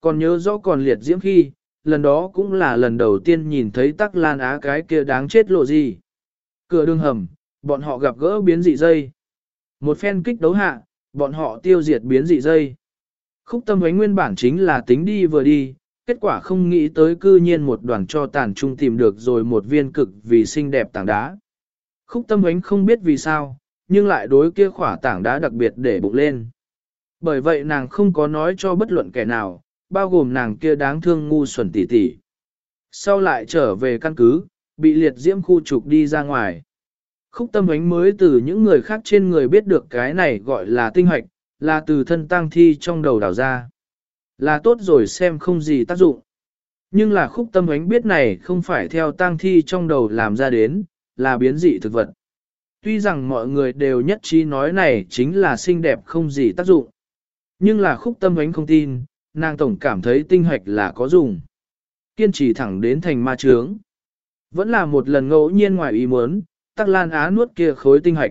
còn nhớ rõ còn liệt diễm khi, lần đó cũng là lần đầu tiên nhìn thấy tắc lan á cái kia đáng chết lộ gì. Cửa đường hầm, bọn họ gặp gỡ biến dị dây. Một phen kích đấu hạ, bọn họ tiêu diệt biến dị dây. Khúc tâm ánh nguyên bản chính là tính đi vừa đi, kết quả không nghĩ tới cư nhiên một đoàn cho tàn trung tìm được rồi một viên cực vì xinh đẹp tảng đá. Khúc tâm ánh không biết vì sao, nhưng lại đối kia khỏa tảng đá đặc biệt để bụng lên. Bởi vậy nàng không có nói cho bất luận kẻ nào, bao gồm nàng kia đáng thương ngu xuẩn tỉ tỉ. Sau lại trở về căn cứ, bị liệt diễm khu trục đi ra ngoài. Khúc tâm ánh mới từ những người khác trên người biết được cái này gọi là tinh hoạch, là từ thân tăng thi trong đầu đào ra. Là tốt rồi xem không gì tác dụng. Nhưng là khúc tâm ánh biết này không phải theo tăng thi trong đầu làm ra đến, là biến dị thực vật. Tuy rằng mọi người đều nhất trí nói này chính là xinh đẹp không gì tác dụng. Nhưng là khúc tâm ánh không tin, nàng tổng cảm thấy tinh hoạch là có dùng. Kiên trì thẳng đến thành ma trướng. Vẫn là một lần ngẫu nhiên ngoài ý muốn, tắc lan á nuốt kia khối tinh hoạch.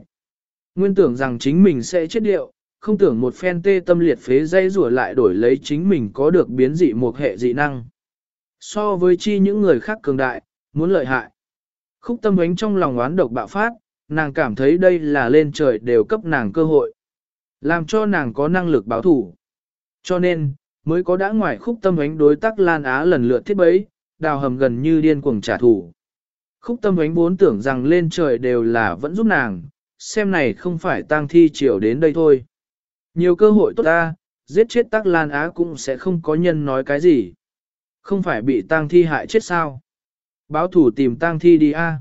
Nguyên tưởng rằng chính mình sẽ chết điệu, không tưởng một phen tê tâm liệt phế dây rủa lại đổi lấy chính mình có được biến dị một hệ dị năng. So với chi những người khác cường đại, muốn lợi hại. Khúc tâm ánh trong lòng oán độc bạo phát, nàng cảm thấy đây là lên trời đều cấp nàng cơ hội. Làm cho nàng có năng lực báo thủ. Cho nên, mới có đã ngoài khúc tâm ánh đối tác Lan Á lần lượt thiết bấy, đào hầm gần như điên cuồng trả thù. Khúc tâm ánh vốn tưởng rằng lên trời đều là vẫn giúp nàng, xem này không phải tang thi chiều đến đây thôi. Nhiều cơ hội tốt ta, giết chết tác Lan Á cũng sẽ không có nhân nói cái gì. Không phải bị tang thi hại chết sao. Báo thủ tìm tang thi đi a.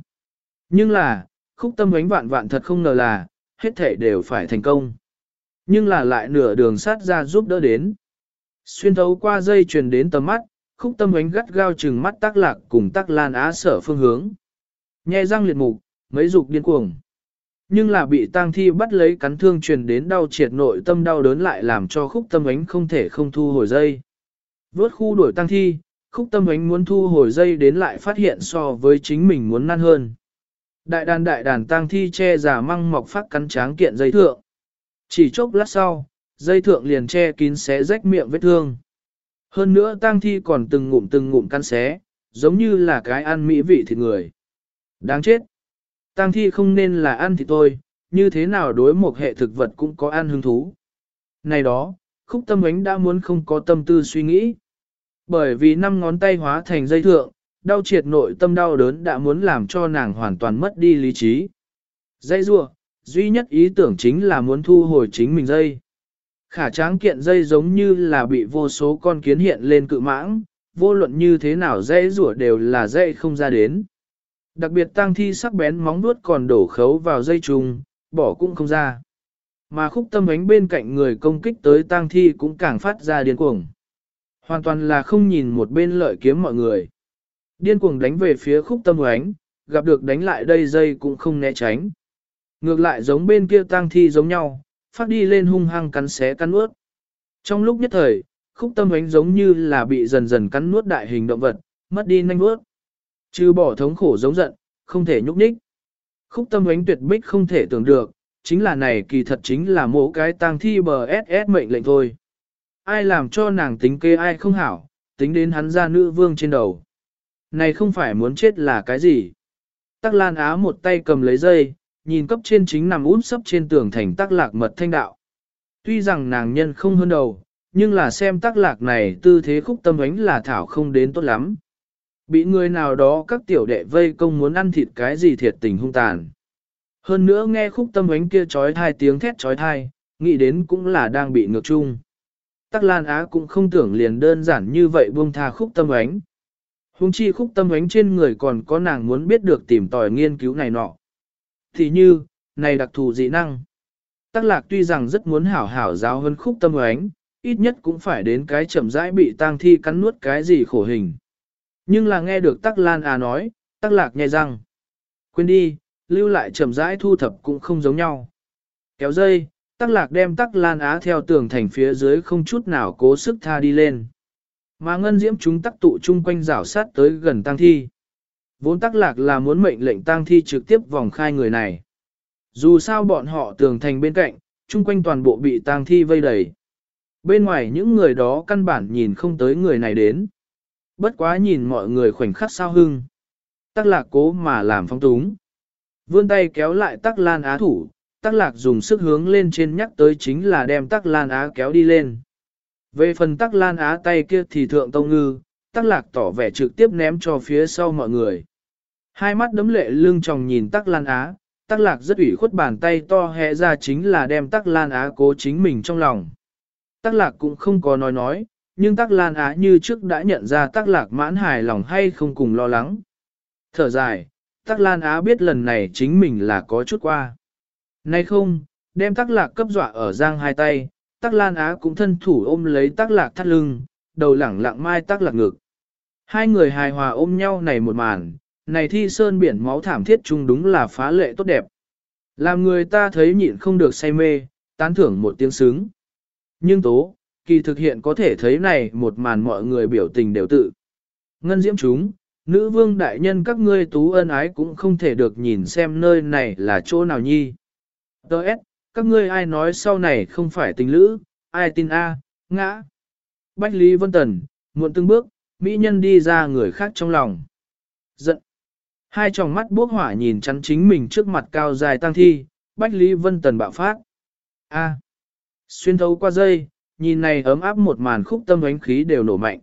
Nhưng là, khúc tâm ánh vạn vạn thật không ngờ là, hết thể đều phải thành công. Nhưng là lại nửa đường sát ra giúp đỡ đến. Xuyên thấu qua dây truyền đến tầm mắt, khúc tâm ánh gắt gao chừng mắt tác lạc cùng tác lan á sở phương hướng. Nhe răng liệt mục, mấy dục điên cuồng. Nhưng là bị tang thi bắt lấy cắn thương truyền đến đau triệt nội tâm đau đớn lại làm cho khúc tâm ánh không thể không thu hồi dây. Vớt khu đuổi tang thi, khúc tâm ánh muốn thu hồi dây đến lại phát hiện so với chính mình muốn năn hơn. Đại đàn đại đàn tang thi che giả măng mọc phát cắn tráng kiện dây thượng. Chỉ chốc lát sau, dây thượng liền che kín xé rách miệng vết thương. Hơn nữa tang thi còn từng ngụm từng ngụm căn xé, giống như là cái ăn mỹ vị thịt người. Đáng chết! Tang thi không nên là ăn thịt tôi, như thế nào đối một hệ thực vật cũng có ăn hứng thú. Này đó, khúc tâm ánh đã muốn không có tâm tư suy nghĩ. Bởi vì năm ngón tay hóa thành dây thượng, đau triệt nội tâm đau đớn đã muốn làm cho nàng hoàn toàn mất đi lý trí. Dây rua, duy nhất ý tưởng chính là muốn thu hồi chính mình dây. Khả tráng kiện dây giống như là bị vô số con kiến hiện lên cự mãng, vô luận như thế nào dây rủa đều là dây không ra đến. Đặc biệt tang thi sắc bén móng vuốt còn đổ khấu vào dây trùng, bỏ cũng không ra. Mà khúc tâm ánh bên cạnh người công kích tới tang thi cũng càng phát ra điên cuồng. Hoàn toàn là không nhìn một bên lợi kiếm mọi người. Điên cuồng đánh về phía khúc tâm ánh, gặp được đánh lại đây dây cũng không né tránh. Ngược lại giống bên kia tang thi giống nhau, phát đi lên hung hăng cắn xé cắn nuốt. Trong lúc nhất thời, khúc tâm ánh giống như là bị dần dần cắn nuốt đại hình động vật, mất đi nhanh nuốt. Trừ bỏ thống khổ giống giận, không thể nhúc nhích. Khúc tâm ánh tuyệt bích không thể tưởng được, chính là này kỳ thật chính là mỗi cái tang thi bờ SS mệnh lệnh thôi. Ai làm cho nàng tính kê ai không hảo, tính đến hắn ra nữ vương trên đầu. Này không phải muốn chết là cái gì. Tắc Lan Á một tay cầm lấy dây, nhìn cấp trên chính nằm út sấp trên tường thành tác lạc mật thanh đạo. Tuy rằng nàng nhân không hơn đầu, nhưng là xem tác lạc này tư thế khúc tâm ánh là thảo không đến tốt lắm. Bị người nào đó các tiểu đệ vây công muốn ăn thịt cái gì thiệt tình hung tàn. Hơn nữa nghe khúc tâm ánh kia trói thai tiếng thét trói thai, nghĩ đến cũng là đang bị ngược chung. Tắc Lan Á cũng không tưởng liền đơn giản như vậy buông tha khúc tâm ánh. Hùng chi khúc tâm ánh trên người còn có nàng muốn biết được tìm tòi nghiên cứu này nọ. Thì như, này đặc thù dị năng. Tắc lạc tuy rằng rất muốn hảo hảo giáo hơn khúc tâm ánh, ít nhất cũng phải đến cái chậm rãi bị tang thi cắn nuốt cái gì khổ hình. Nhưng là nghe được Tắc Lan à nói, Tắc Lạc nhai răng. Quên đi, lưu lại chậm rãi thu thập cũng không giống nhau. Kéo dây, Tắc Lạc đem Tắc Lan Á theo tường thành phía dưới không chút nào cố sức tha đi lên. Mà ngân diễm chúng tắc tụ chung quanh rảo sát tới gần tang thi. Vốn Tắc Lạc là muốn mệnh lệnh tang thi trực tiếp vòng khai người này. Dù sao bọn họ tường thành bên cạnh, chung quanh toàn bộ bị tang thi vây đầy. Bên ngoài những người đó căn bản nhìn không tới người này đến. Bất quá nhìn mọi người khoảnh khắc sao hưng. Tắc lạc cố mà làm phong túng. Vươn tay kéo lại tắc lan á thủ, tắc lạc dùng sức hướng lên trên nhắc tới chính là đem tắc lan á kéo đi lên. Về phần tắc lan á tay kia thì thượng tông ngư, tắc lạc tỏ vẻ trực tiếp ném cho phía sau mọi người. Hai mắt đấm lệ lưng tròng nhìn tắc lan á, tắc lạc rất ủy khuất bàn tay to hẹ ra chính là đem tắc lan á cố chính mình trong lòng. Tắc lạc cũng không có nói nói, nhưng tắc lan á như trước đã nhận ra tắc lạc mãn hài lòng hay không cùng lo lắng. Thở dài, tắc lan á biết lần này chính mình là có chút qua. Nay không, đem tắc lạc cấp dọa ở giang hai tay, tắc lan á cũng thân thủ ôm lấy tắc lạc thắt lưng, đầu lẳng lặng mai tắc lạc ngực. Hai người hài hòa ôm nhau này một màn, này thi sơn biển máu thảm thiết chung đúng là phá lệ tốt đẹp. Làm người ta thấy nhịn không được say mê, tán thưởng một tiếng sướng. Nhưng tố, kỳ thực hiện có thể thấy này một màn mọi người biểu tình đều tự. Ngân diễm chúng, nữ vương đại nhân các ngươi tú ân ái cũng không thể được nhìn xem nơi này là chỗ nào nhi. Đợt, các ngươi ai nói sau này không phải tình lữ, ai tin A, ngã. Bách Lý Vân Tần, muộn từng bước, mỹ nhân đi ra người khác trong lòng. Giận. Hai tròng mắt bốc hỏa nhìn chắn chính mình trước mặt cao dài tăng thi, Bách Lý Vân Tần bạo phát. A. Xuyên thấu qua dây, nhìn này ấm áp một màn khúc tâm ánh khí đều nổ mạnh.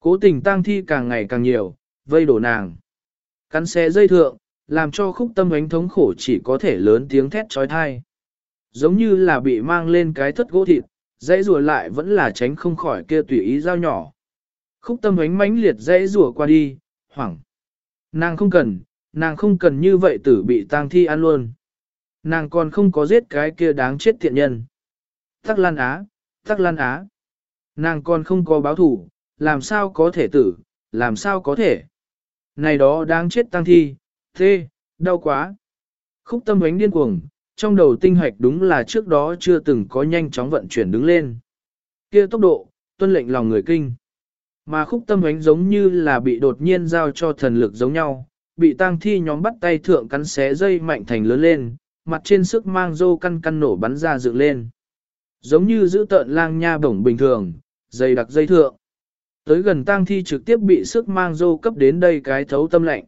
Cố tình tăng thi càng ngày càng nhiều, vây đổ nàng. Cắn xé dây thượng, làm cho khúc tâm ánh thống khổ chỉ có thể lớn tiếng thét trói thai. Giống như là bị mang lên cái thất gỗ thịt, dãy rùa lại vẫn là tránh không khỏi kia tùy ý dao nhỏ. Khúc tâm ánh mãnh liệt dãy rủa qua đi, hoảng. Nàng không cần, nàng không cần như vậy tử bị tang thi ăn luôn. Nàng còn không có giết cái kia đáng chết thiện nhân. Tắc Lan Á, Tắc Lan Á. Nàng còn không có báo thủ, làm sao có thể tử, làm sao có thể. Này đó đáng chết tăng thi, thê, đau quá. Khúc tâm ánh điên cuồng, trong đầu tinh hoạch đúng là trước đó chưa từng có nhanh chóng vận chuyển đứng lên. Kia tốc độ, tuân lệnh lòng người kinh. Mà khúc tâm ánh giống như là bị đột nhiên giao cho thần lực giống nhau, bị tang thi nhóm bắt tay thượng cắn xé dây mạnh thành lớn lên, mặt trên sức mang dô căn căn nổ bắn ra dựng lên. Giống như giữ tợn lang nha bổng bình thường, dây đặc dây thượng. Tới gần tang thi trực tiếp bị sức mang dô cấp đến đây cái thấu tâm lạnh.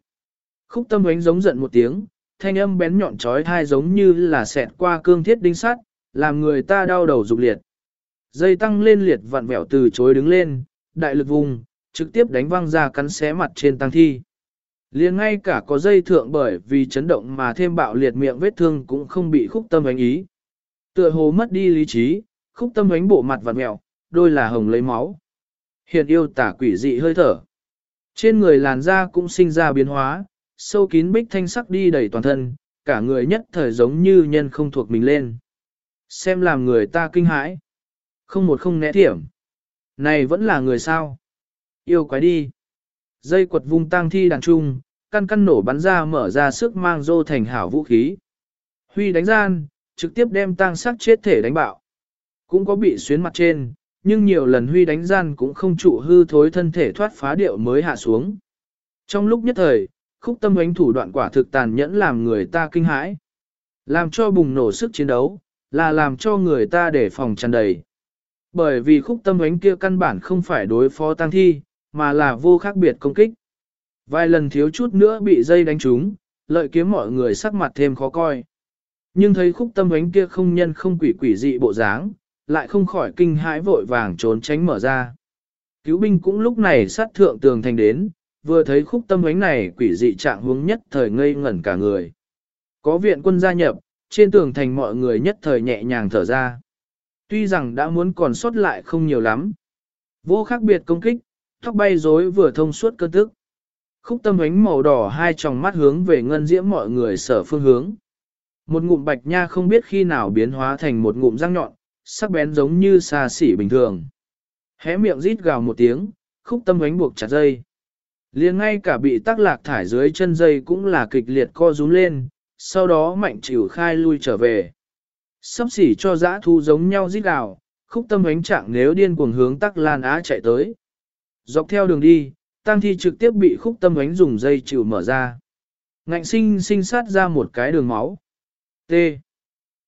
Khúc tâm ánh giống giận một tiếng, thanh âm bén nhọn trói thai giống như là xẹt qua cương thiết đinh sắt, làm người ta đau đầu rục liệt. Dây tăng lên liệt vặn vẹo từ chối đứng lên, đại lực vùng, trực tiếp đánh văng ra cắn xé mặt trên tăng thi. liền ngay cả có dây thượng bởi vì chấn động mà thêm bạo liệt miệng vết thương cũng không bị khúc tâm ánh ý. Tựa hồ mất đi lý trí, khúc tâm ánh bộ mặt vặn mẹo, đôi là hồng lấy máu. Hiện yêu tả quỷ dị hơi thở. Trên người làn da cũng sinh ra biến hóa, sâu kín bích thanh sắc đi đầy toàn thân, cả người nhất thời giống như nhân không thuộc mình lên. Xem làm người ta kinh hãi. Không một không né thiểm. Này vẫn là người sao? Yêu quái đi. Dây quật vung tang thi đàn trung, căn căn nổ bắn ra mở ra sức mang dô thành hảo vũ khí. Huy đánh gian, trực tiếp đem tang sắc chết thể đánh bạo. Cũng có bị xuyến mặt trên, nhưng nhiều lần Huy đánh gian cũng không trụ hư thối thân thể thoát phá điệu mới hạ xuống. Trong lúc nhất thời, khúc tâm ánh thủ đoạn quả thực tàn nhẫn làm người ta kinh hãi. Làm cho bùng nổ sức chiến đấu, là làm cho người ta để phòng tràn đầy. Bởi vì khúc tâm ánh kia căn bản không phải đối phó tăng thi, mà là vô khác biệt công kích. Vài lần thiếu chút nữa bị dây đánh trúng, lợi kiếm mọi người sắc mặt thêm khó coi. Nhưng thấy khúc tâm ánh kia không nhân không quỷ quỷ dị bộ dáng, lại không khỏi kinh hãi vội vàng trốn tránh mở ra. Cứu binh cũng lúc này sát thượng tường thành đến, vừa thấy khúc tâm ánh này quỷ dị trạng hướng nhất thời ngây ngẩn cả người. Có viện quân gia nhập, trên tường thành mọi người nhất thời nhẹ nhàng thở ra. Tuy rằng đã muốn còn sót lại không nhiều lắm. Vô khác biệt công kích, tóc bay rối vừa thông suốt cơn tức. Khúc tâm ánh màu đỏ hai tròng mắt hướng về ngân diễm mọi người sở phương hướng. Một ngụm bạch nha không biết khi nào biến hóa thành một ngụm răng nhọn, sắc bén giống như xa xỉ bình thường. Hé miệng rít gào một tiếng, khúc tâm ánh buộc chặt dây. liền ngay cả bị tắc lạc thải dưới chân dây cũng là kịch liệt co rúm lên, sau đó mạnh chịu khai lui trở về. Sắp xỉ cho dã thu giống nhau rít gào, khúc tâm ánh trạng nếu điên cuồng hướng tắc lan á chạy tới. Dọc theo đường đi, tăng thi trực tiếp bị khúc tâm ánh dùng dây chịu mở ra. Ngạnh sinh sinh sát ra một cái đường máu. T.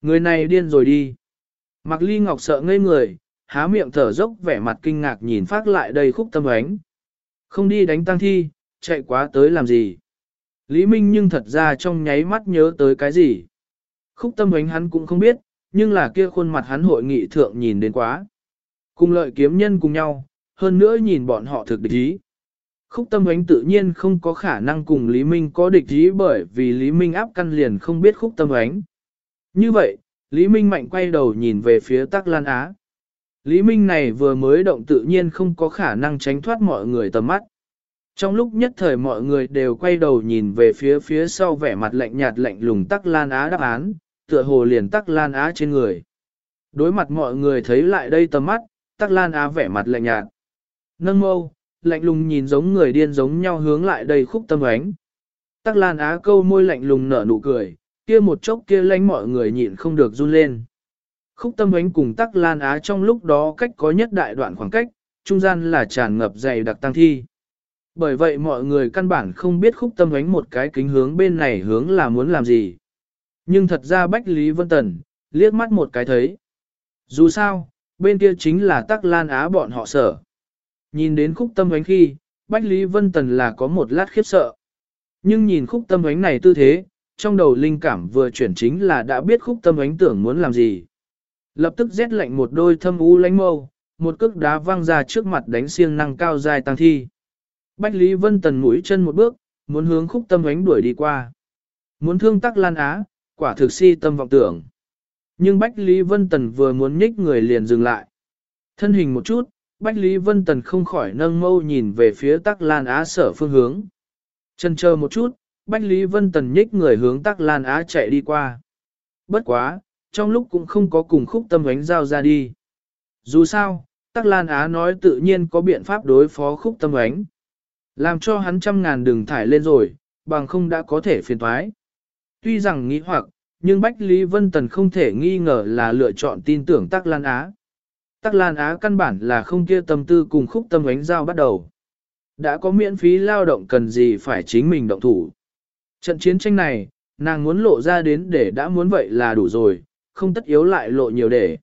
Người này điên rồi đi. Mạc Ly Ngọc sợ ngây người, há miệng thở dốc vẻ mặt kinh ngạc nhìn phát lại đây khúc tâm ánh. Không đi đánh tăng thi, chạy quá tới làm gì. Lý Minh nhưng thật ra trong nháy mắt nhớ tới cái gì. Khúc tâm ánh hắn cũng không biết, nhưng là kia khuôn mặt hắn hội nghị thượng nhìn đến quá. Cùng lợi kiếm nhân cùng nhau, hơn nữa nhìn bọn họ thực địch ý. Khúc tâm ánh tự nhiên không có khả năng cùng Lý Minh có địch ý bởi vì Lý Minh áp căn liền không biết khúc tâm ánh. Như vậy, Lý Minh mạnh quay đầu nhìn về phía Tắc Lan Á. Lý Minh này vừa mới động tự nhiên không có khả năng tránh thoát mọi người tầm mắt. Trong lúc nhất thời mọi người đều quay đầu nhìn về phía phía sau vẻ mặt lạnh nhạt lạnh lùng Tắc Lan Á đáp án, tựa hồ liền Tắc Lan Á trên người. Đối mặt mọi người thấy lại đây tầm mắt, Tắc Lan Á vẻ mặt lạnh nhạt. Nâng mâu, lạnh lùng nhìn giống người điên giống nhau hướng lại đây khúc tâm ánh. Tắc Lan Á câu môi lạnh lùng nở nụ cười, kia một chốc kia lánh mọi người nhịn không được run lên. Khúc tâm ánh cùng Tắc Lan Á trong lúc đó cách có nhất đại đoạn khoảng cách, trung gian là tràn ngập dày đặc tăng thi. Bởi vậy mọi người căn bản không biết khúc tâm ánh một cái kính hướng bên này hướng là muốn làm gì. Nhưng thật ra Bách Lý Vân Tần, liếc mắt một cái thấy. Dù sao, bên kia chính là Tắc Lan Á bọn họ sở. Nhìn đến khúc tâm ánh khi, Bách Lý Vân Tần là có một lát khiếp sợ. Nhưng nhìn khúc tâm ánh này tư thế, trong đầu linh cảm vừa chuyển chính là đã biết khúc tâm ánh tưởng muốn làm gì. Lập tức rét lạnh một đôi thâm u lánh mâu, một cước đá văng ra trước mặt đánh siêng năng cao dài tăng thi. Bách Lý Vân Tần mũi chân một bước, muốn hướng khúc tâm ánh đuổi đi qua. Muốn thương tắc lan á, quả thực si tâm vọng tưởng. Nhưng Bách Lý Vân Tần vừa muốn nhích người liền dừng lại. Thân hình một chút, Bách Lý Vân Tần không khỏi nâng mâu nhìn về phía tắc lan á sở phương hướng. Chân chờ một chút, Bách Lý Vân Tần nhích người hướng tắc lan á chạy đi qua. Bất quá, trong lúc cũng không có cùng khúc tâm ánh giao ra đi. Dù sao, tắc lan á nói tự nhiên có biện pháp đối phó khúc tâm ánh. Làm cho hắn trăm ngàn đường thải lên rồi, bằng không đã có thể phiền thoái. Tuy rằng nghĩ hoặc, nhưng Bách Lý Vân Tần không thể nghi ngờ là lựa chọn tin tưởng Tắc Lan Á. Tắc Lan Á căn bản là không kia tâm tư cùng khúc tâm ánh giao bắt đầu. Đã có miễn phí lao động cần gì phải chính mình động thủ. Trận chiến tranh này, nàng muốn lộ ra đến để đã muốn vậy là đủ rồi, không tất yếu lại lộ nhiều để.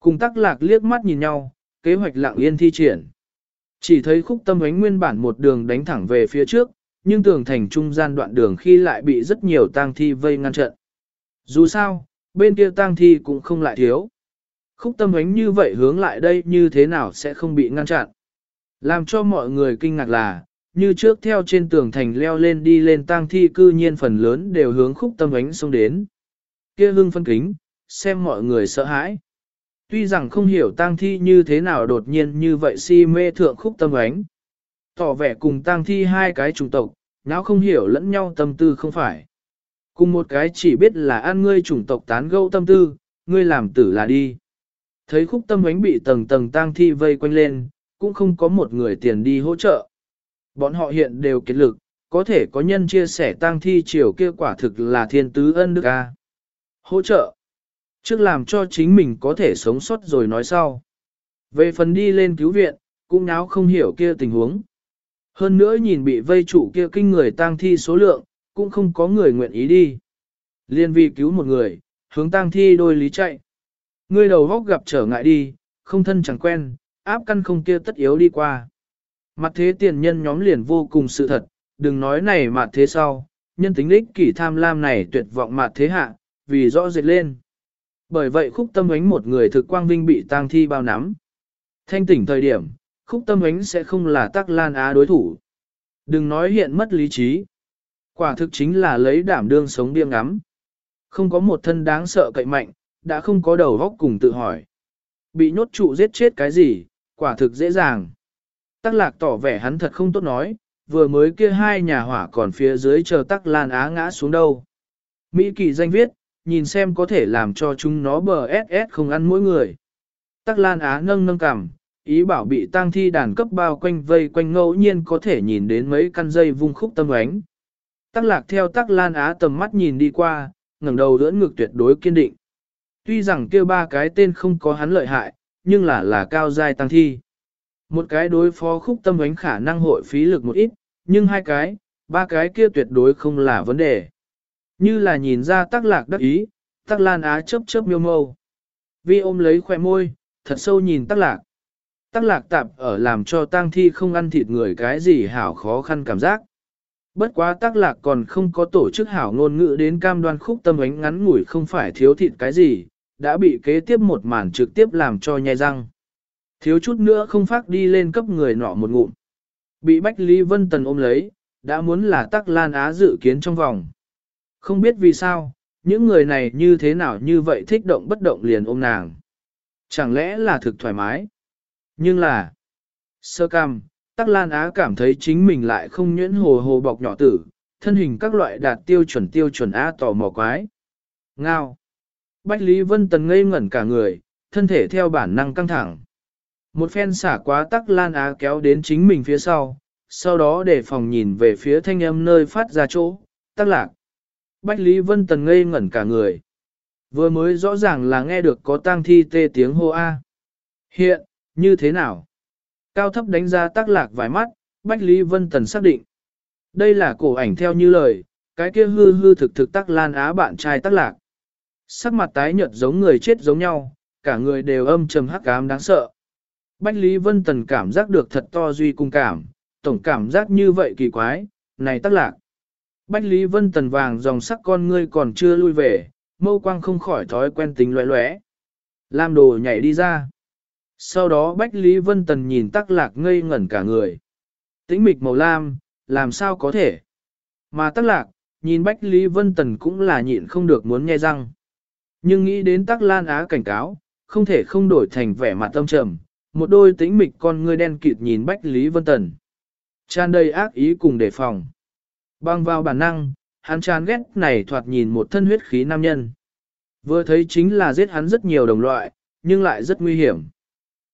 Cùng tắc lạc liếc mắt nhìn nhau, kế hoạch lặng yên thi triển. Chỉ thấy khúc tâm ánh nguyên bản một đường đánh thẳng về phía trước, nhưng tường thành trung gian đoạn đường khi lại bị rất nhiều tang thi vây ngăn trận. Dù sao, bên kia tang thi cũng không lại thiếu. Khúc tâm ánh như vậy hướng lại đây như thế nào sẽ không bị ngăn chặn. Làm cho mọi người kinh ngạc là, như trước theo trên tường thành leo lên đi lên tang thi cư nhiên phần lớn đều hướng khúc tâm ánh xông đến. kia hưng phân kính, xem mọi người sợ hãi. Tuy rằng không hiểu tang thi như thế nào đột nhiên như vậy si mê thượng khúc tâm ánh. Tỏ vẻ cùng tang thi hai cái chủng tộc, não không hiểu lẫn nhau tâm tư không phải. Cùng một cái chỉ biết là ăn ngươi chủng tộc tán gẫu tâm tư, ngươi làm tử là đi. Thấy khúc tâm ánh bị tầng tầng tang thi vây quanh lên, cũng không có một người tiền đi hỗ trợ. Bọn họ hiện đều kết lực, có thể có nhân chia sẻ tang thi chiều kia quả thực là thiên tứ ân đức a. Hỗ trợ. Trước làm cho chính mình có thể sống sót rồi nói sau. Về phần đi lên cứu viện, cũng náo không hiểu kia tình huống. Hơn nữa nhìn bị vây trụ kia kinh người tang thi số lượng, cũng không có người nguyện ý đi. Liên vì cứu một người, hướng tang thi đôi lý chạy. Người đầu góc gặp trở ngại đi, không thân chẳng quen, áp căn không kia tất yếu đi qua. Mặt thế tiền nhân nhóm liền vô cùng sự thật, đừng nói này mặt thế sau, nhân tính lích kỷ tham lam này tuyệt vọng mặt thế hạ, vì rõ rệt lên. Bởi vậy khúc tâm ánh một người thực quang vinh bị tang thi bao nắm. Thanh tỉnh thời điểm, khúc tâm ánh sẽ không là tắc lan á đối thủ. Đừng nói hiện mất lý trí. Quả thực chính là lấy đảm đương sống điên ngắm. Không có một thân đáng sợ cậy mạnh, đã không có đầu góc cùng tự hỏi. Bị nhốt trụ giết chết cái gì, quả thực dễ dàng. Tắc lạc tỏ vẻ hắn thật không tốt nói, vừa mới kia hai nhà hỏa còn phía dưới chờ tắc lan á ngã xuống đâu. Mỹ kỳ danh viết, nhìn xem có thể làm cho chúng nó bờ SS không ăn mỗi người. Tắc lan á nâng nâng cằm, ý bảo bị tang thi đàn cấp bao quanh vây quanh ngẫu nhiên có thể nhìn đến mấy căn dây vung khúc tâm ánh. Tắc lạc theo tắc lan á tầm mắt nhìn đi qua, ngẩng đầu đỡ ngực tuyệt đối kiên định. Tuy rằng kia ba cái tên không có hắn lợi hại, nhưng là là cao giai tăng thi. Một cái đối phó khúc tâm ánh khả năng hội phí lực một ít, nhưng hai cái, ba cái kia tuyệt đối không là vấn đề. Như là nhìn ra tắc lạc đắc ý, tắc lan á chớp chớp miêu mâu. Vi ôm lấy khoe môi, thật sâu nhìn tắc lạc. Tắc lạc tạp ở làm cho tang thi không ăn thịt người cái gì hảo khó khăn cảm giác. Bất quá tắc lạc còn không có tổ chức hảo ngôn ngữ đến cam đoan khúc tâm ánh ngắn ngủi không phải thiếu thịt cái gì, đã bị kế tiếp một màn trực tiếp làm cho nhai răng. Thiếu chút nữa không phát đi lên cấp người nọ một ngụm. Bị Bách Lý Vân Tần ôm lấy, đã muốn là tắc lan á dự kiến trong vòng. Không biết vì sao, những người này như thế nào như vậy thích động bất động liền ôm nàng. Chẳng lẽ là thực thoải mái? Nhưng là, sơ cam, tắc lan á cảm thấy chính mình lại không nhuyễn hồ hồ bọc nhỏ tử, thân hình các loại đạt tiêu chuẩn tiêu chuẩn á tò mò quái. Ngao. Bách Lý Vân Tần ngây ngẩn cả người, thân thể theo bản năng căng thẳng. Một phen xả quá tắc lan á kéo đến chính mình phía sau, sau đó để phòng nhìn về phía thanh âm nơi phát ra chỗ, tắc lạc. Bách Lý Vân Tần ngây ngẩn cả người. Vừa mới rõ ràng là nghe được có tang thi tê tiếng hô A. Hiện, như thế nào? Cao thấp đánh ra tác lạc vài mắt, Bách Lý Vân Tần xác định. Đây là cổ ảnh theo như lời, cái kia hư hư thực thực tắc lan á bạn trai tắc lạc. Sắc mặt tái nhợt giống người chết giống nhau, cả người đều âm trầm hắc ám đáng sợ. Bách Lý Vân Tần cảm giác được thật to duy cung cảm, tổng cảm giác như vậy kỳ quái, này tắc lạc. Bách Lý Vân Tần vàng dòng sắc con ngươi còn chưa lui về, mâu quang không khỏi thói quen tính lóe lóe. Lam đồ nhảy đi ra. Sau đó Bách Lý Vân Tần nhìn tắc lạc ngây ngẩn cả người. Tĩnh mịch màu lam, làm sao có thể? Mà tắc lạc, nhìn Bách Lý Vân Tần cũng là nhịn không được muốn nghe răng. Nhưng nghĩ đến tắc lan á cảnh cáo, không thể không đổi thành vẻ mặt tâm trầm, một đôi tĩnh mịch con ngươi đen kịt nhìn Bách Lý Vân Tần. Tràn đầy ác ý cùng đề phòng. Băng vào bản năng, hắn chán ghét này thoạt nhìn một thân huyết khí nam nhân. Vừa thấy chính là giết hắn rất nhiều đồng loại, nhưng lại rất nguy hiểm.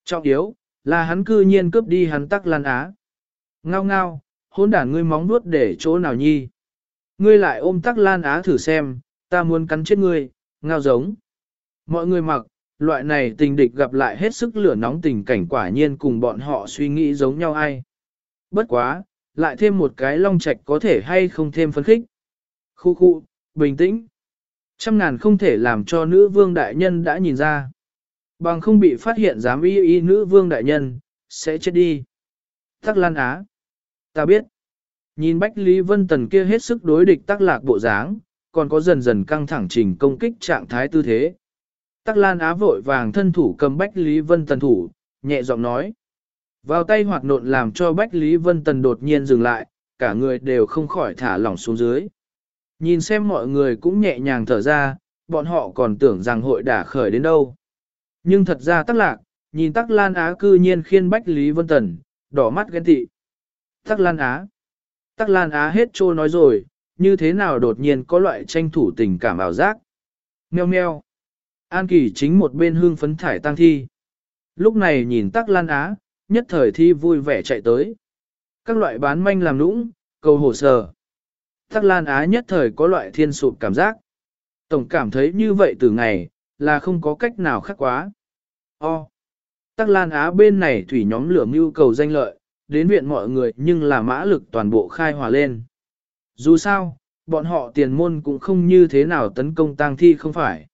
Trọng yếu, là hắn cư nhiên cướp đi hắn tắc lan á. Ngao ngao, hôn đản ngươi móng nuốt để chỗ nào nhi. Ngươi lại ôm tắc lan á thử xem, ta muốn cắn chết ngươi, ngao giống. Mọi người mặc, loại này tình địch gặp lại hết sức lửa nóng tình cảnh quả nhiên cùng bọn họ suy nghĩ giống nhau ai. Bất quá, lại thêm một cái long trạch có thể hay không thêm phấn khích. Khu khu, bình tĩnh. Trăm ngàn không thể làm cho nữ vương đại nhân đã nhìn ra. Bằng không bị phát hiện dám y y nữ vương đại nhân, sẽ chết đi. Tắc Lan Á. Ta biết. Nhìn Bách Lý Vân Tần kia hết sức đối địch tắc lạc bộ dáng, còn có dần dần căng thẳng trình công kích trạng thái tư thế. Tắc Lan Á vội vàng thân thủ cầm Bách Lý Vân Tần thủ, nhẹ giọng nói. Vào tay hoạt nộn làm cho Bách Lý Vân Tần đột nhiên dừng lại, cả người đều không khỏi thả lỏng xuống dưới. Nhìn xem mọi người cũng nhẹ nhàng thở ra, bọn họ còn tưởng rằng hội đả khởi đến đâu. Nhưng thật ra tắc lạc, nhìn tắc lan á cư nhiên khiên Bách Lý Vân Tần, đỏ mắt ghen tị. Tắc lan á. Tắc lan á hết trô nói rồi, như thế nào đột nhiên có loại tranh thủ tình cảm ảo giác. Mèo mèo. An kỳ chính một bên hương phấn thải tăng thi. Lúc này nhìn tắc lan á, nhất thời thi vui vẻ chạy tới. Các loại bán manh làm nũng, cầu hồ sờ. Tắc Lan Á nhất thời có loại thiên sụp cảm giác. Tổng cảm thấy như vậy từ ngày, là không có cách nào khác quá. O. Tắc Lan Á bên này thủy nhóm lửa mưu cầu danh lợi, đến viện mọi người nhưng là mã lực toàn bộ khai hòa lên. Dù sao, bọn họ tiền môn cũng không như thế nào tấn công tang thi không phải.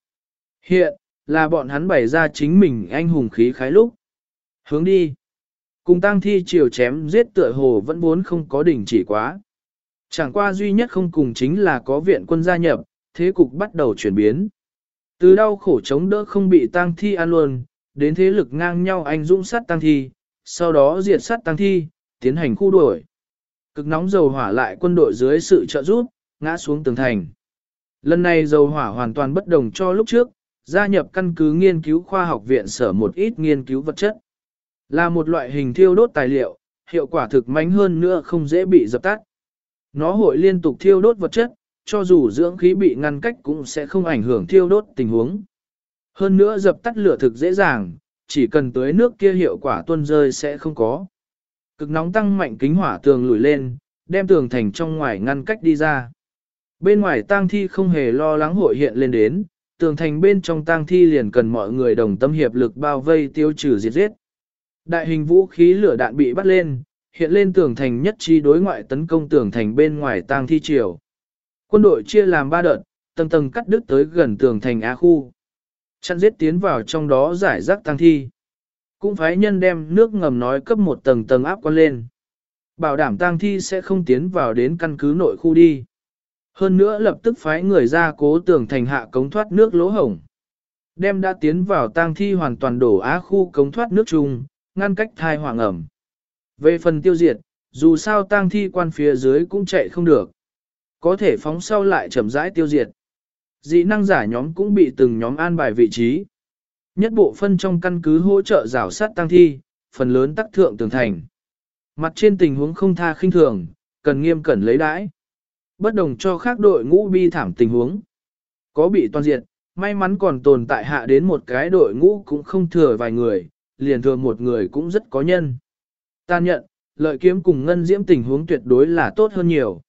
Hiện, là bọn hắn bày ra chính mình anh hùng khí khái lúc. Hướng đi. Cùng tang thi chiều chém giết tựa hồ vẫn muốn không có đỉnh chỉ quá. Chẳng qua duy nhất không cùng chính là có viện quân gia nhập, thế cục bắt đầu chuyển biến. Từ đau khổ chống đỡ không bị tang thi ăn luôn, đến thế lực ngang nhau anh dũng sát tang thi, sau đó diệt sát tang thi, tiến hành khu đuổi. Cực nóng dầu hỏa lại quân đội dưới sự trợ giúp, ngã xuống tường thành. Lần này dầu hỏa hoàn toàn bất đồng cho lúc trước, gia nhập căn cứ nghiên cứu khoa học viện sở một ít nghiên cứu vật chất. Là một loại hình thiêu đốt tài liệu, hiệu quả thực mánh hơn nữa không dễ bị dập tắt. Nó hội liên tục thiêu đốt vật chất, cho dù dưỡng khí bị ngăn cách cũng sẽ không ảnh hưởng thiêu đốt tình huống. Hơn nữa dập tắt lửa thực dễ dàng, chỉ cần tưới nước kia hiệu quả tuôn rơi sẽ không có. Cực nóng tăng mạnh kính hỏa tường lùi lên, đem tường thành trong ngoài ngăn cách đi ra. Bên ngoài tang thi không hề lo lắng hội hiện lên đến, tường thành bên trong tang thi liền cần mọi người đồng tâm hiệp lực bao vây tiêu trừ diệt giết. Đại hình vũ khí lửa đạn bị bắt lên, hiện lên tường thành nhất chi đối ngoại tấn công tường thành bên ngoài tang thi triều. Quân đội chia làm ba đợt, tầng tầng cắt đứt tới gần tường thành Á khu. Chặn giết tiến vào trong đó giải rác tang thi. cũng phái nhân đem nước ngầm nói cấp một tầng tầng áp quan lên. Bảo đảm tang thi sẽ không tiến vào đến căn cứ nội khu đi. Hơn nữa lập tức phái người ra cố tường thành hạ cống thoát nước lỗ hổng. Đem đã tiến vào tang thi hoàn toàn đổ á khu cống thoát nước chung, ngăn cách thai hoàng ẩm. Về phần tiêu diệt, dù sao tang thi quan phía dưới cũng chạy không được. Có thể phóng sau lại chậm rãi tiêu diệt. Dị năng giả nhóm cũng bị từng nhóm an bài vị trí. Nhất bộ phân trong căn cứ hỗ trợ rào sát tăng thi, phần lớn tắc thượng tường thành. Mặt trên tình huống không tha khinh thường, cần nghiêm cẩn lấy đãi. Bất đồng cho khác đội ngũ bi thảm tình huống. Có bị toàn diện, may mắn còn tồn tại hạ đến một cái đội ngũ cũng không thừa vài người, liền thừa một người cũng rất có nhân. Ta nhận, lợi kiếm cùng ngân diễm tình huống tuyệt đối là tốt hơn nhiều.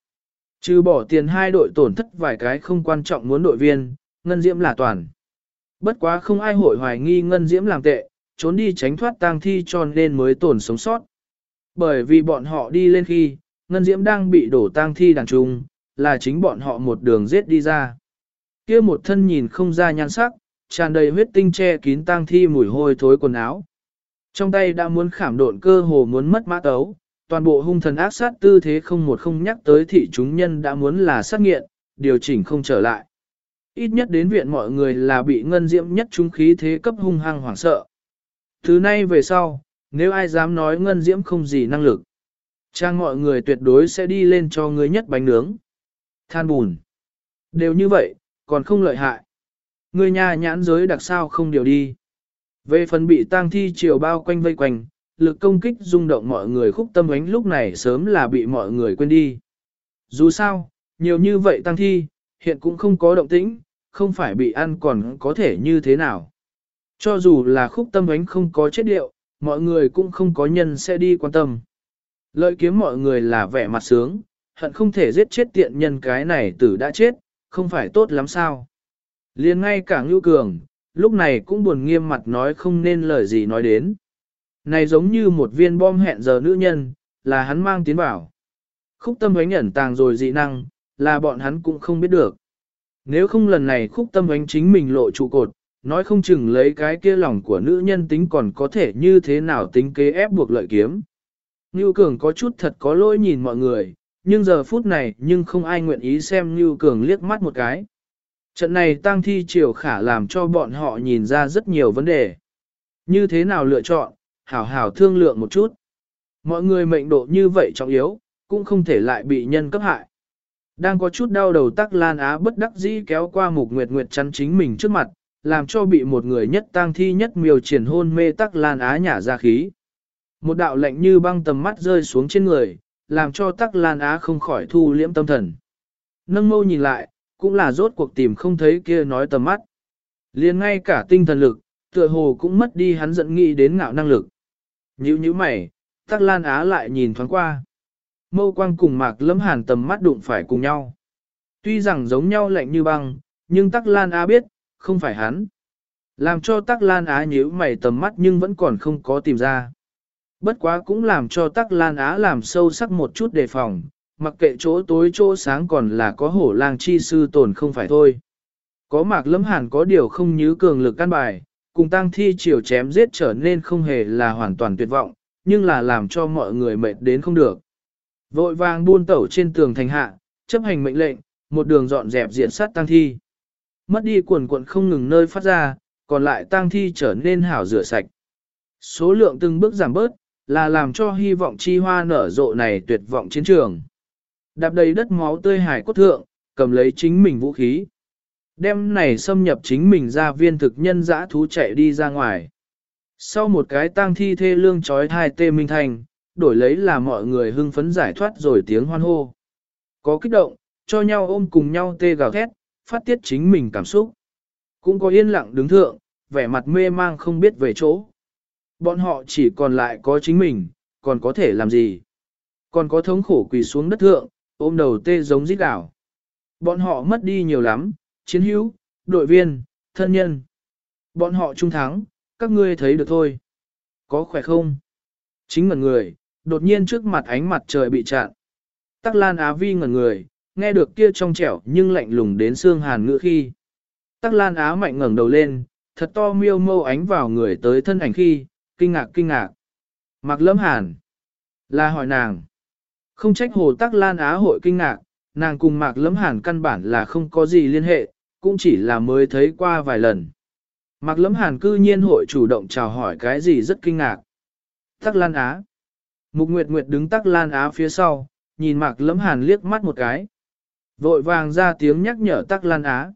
Trừ bỏ tiền hai đội tổn thất vài cái không quan trọng muốn đội viên, ngân diễm là toàn. Bất quá không ai hội hoài nghi ngân diễm làm tệ, trốn đi tránh thoát tang thi cho nên mới tổn sống sót. Bởi vì bọn họ đi lên khi, ngân diễm đang bị đổ tang thi đàn trung, là chính bọn họ một đường giết đi ra. kia một thân nhìn không ra nhan sắc, tràn đầy huyết tinh che kín tang thi mùi hôi thối quần áo. Trong tay đã muốn khảm độn cơ hồ muốn mất mã tấu, toàn bộ hung thần ác sát tư thế không một không nhắc tới thị chúng nhân đã muốn là sát nghiện, điều chỉnh không trở lại. Ít nhất đến viện mọi người là bị ngân diễm nhất chúng khí thế cấp hung hăng hoảng sợ. Thứ nay về sau, nếu ai dám nói ngân diễm không gì năng lực, trang mọi người tuyệt đối sẽ đi lên cho người nhất bánh nướng. Than bùn. Đều như vậy, còn không lợi hại. Người nhà nhãn giới đặc sao không điều đi. Về phần bị tang thi chiều bao quanh vây quanh, lực công kích rung động mọi người khúc tâm ánh lúc này sớm là bị mọi người quên đi. Dù sao, nhiều như vậy tang thi, hiện cũng không có động tĩnh, không phải bị ăn còn có thể như thế nào. Cho dù là khúc tâm ánh không có chết điệu, mọi người cũng không có nhân sẽ đi quan tâm. Lợi kiếm mọi người là vẻ mặt sướng, hận không thể giết chết tiện nhân cái này tử đã chết, không phải tốt lắm sao. liền ngay cả ngưu cường, lúc này cũng buồn nghiêm mặt nói không nên lời gì nói đến. Này giống như một viên bom hẹn giờ nữ nhân, là hắn mang tiến vào. Khúc tâm ánh ẩn tàng rồi dị năng, là bọn hắn cũng không biết được. Nếu không lần này khúc tâm ánh chính mình lộ trụ cột, nói không chừng lấy cái kia lòng của nữ nhân tính còn có thể như thế nào tính kế ép buộc lợi kiếm. Ngưu Cường có chút thật có lỗi nhìn mọi người, nhưng giờ phút này nhưng không ai nguyện ý xem Ngưu Cường liếc mắt một cái. Trận này tăng thi triều khả làm cho bọn họ nhìn ra rất nhiều vấn đề. Như thế nào lựa chọn, hảo hảo thương lượng một chút. Mọi người mệnh độ như vậy trọng yếu, cũng không thể lại bị nhân cấp hại. Đang có chút đau đầu tắc Lan Á bất đắc dĩ kéo qua mục nguyệt nguyệt chắn chính mình trước mặt, làm cho bị một người nhất tang thi nhất miều triển hôn mê tắc Lan Á nhả ra khí. Một đạo lạnh như băng tầm mắt rơi xuống trên người, làm cho tắc Lan Á không khỏi thu liễm tâm thần. Nâng mâu nhìn lại, cũng là rốt cuộc tìm không thấy kia nói tầm mắt. liền ngay cả tinh thần lực, tựa hồ cũng mất đi hắn giận nghĩ đến ngạo năng lực. Nhữ như mày, tắc lan á lại nhìn thoáng qua. Mâu quang cùng mạc lâm hàn tầm mắt đụng phải cùng nhau. Tuy rằng giống nhau lạnh như băng, nhưng tắc lan á biết, không phải hắn. Làm cho tắc lan á nhíu mày tầm mắt nhưng vẫn còn không có tìm ra. Bất quá cũng làm cho tắc lan á làm sâu sắc một chút đề phòng, mặc kệ chỗ tối chỗ sáng còn là có hổ lang chi sư tồn không phải thôi. Có mạc lâm hàn có điều không nhứ cường lực căn bài, cùng tang thi chiều chém giết trở nên không hề là hoàn toàn tuyệt vọng, nhưng là làm cho mọi người mệt đến không được. Vội vàng buôn tẩu trên tường thành hạ, chấp hành mệnh lệnh, một đường dọn dẹp diện sát tang thi. Mất đi quần quận không ngừng nơi phát ra, còn lại tang thi trở nên hảo rửa sạch. Số lượng từng bước giảm bớt, là làm cho hy vọng chi hoa nở rộ này tuyệt vọng chiến trường. Đạp đầy đất máu tươi hải cốt thượng, cầm lấy chính mình vũ khí. Đem này xâm nhập chính mình ra viên thực nhân dã thú chạy đi ra ngoài. Sau một cái tang thi thê lương trói thai tê minh thành, đổi lấy là mọi người hưng phấn giải thoát rồi tiếng hoan hô. Có kích động, cho nhau ôm cùng nhau tê gào thét, phát tiết chính mình cảm xúc. Cũng có yên lặng đứng thượng, vẻ mặt mê mang không biết về chỗ. Bọn họ chỉ còn lại có chính mình, còn có thể làm gì. Còn có thống khổ quỳ xuống đất thượng, ôm đầu tê giống rít đảo. Bọn họ mất đi nhiều lắm, chiến hữu, đội viên, thân nhân. Bọn họ trung thắng, các ngươi thấy được thôi. Có khỏe không? Chính ngẩn người, đột nhiên trước mặt ánh mặt trời bị chặn. Tắc Lan Á Vi ngẩn người, nghe được kia trong trẻo nhưng lạnh lùng đến xương hàn ngữ khi. Tắc Lan Á mạnh ngẩng đầu lên, thật to miêu mâu ánh vào người tới thân ảnh khi, kinh ngạc kinh ngạc. mặc Lâm Hàn. Là hỏi nàng. Không trách Hồ Tắc Lan Á hội kinh ngạc, nàng cùng Mạc lấm Hàn căn bản là không có gì liên hệ, cũng chỉ là mới thấy qua vài lần. Mạc lấm Hàn cư nhiên hội chủ động chào hỏi cái gì rất kinh ngạc. Tắc Lan Á. Mục Nguyệt Nguyệt đứng Tắc Lan Á phía sau, nhìn Mạc lấm Hàn liếc mắt một cái. Vội vàng ra tiếng nhắc nhở Tắc Lan Á.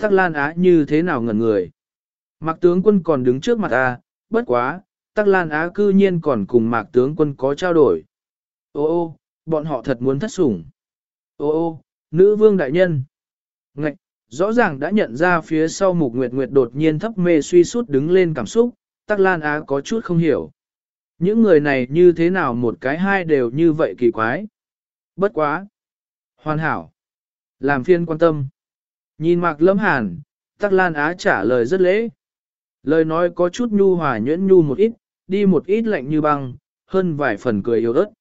Tắc Lan Á như thế nào ngẩn người. Mạc tướng quân còn đứng trước mặt ta, bất quá, Tắc Lan Á cư nhiên còn cùng Mạc tướng quân có trao đổi. Ô ô, bọn họ thật muốn thất sủng. Ô ô, nữ vương đại nhân. Ngạch, rõ ràng đã nhận ra phía sau mục nguyệt nguyệt đột nhiên thấp mê suy sút đứng lên cảm xúc, Tắc Lan Á có chút không hiểu. Những người này như thế nào một cái hai đều như vậy kỳ quái. Bất quá. Hoàn hảo. Làm phiên quan tâm. Nhìn Mạc Lâm Hàn, Tắc Lan Á trả lời rất lễ. Lời nói có chút nhu hòa nhuyễn nhu một ít, đi một ít lạnh như băng, hơn vài phần cười yếu ớt.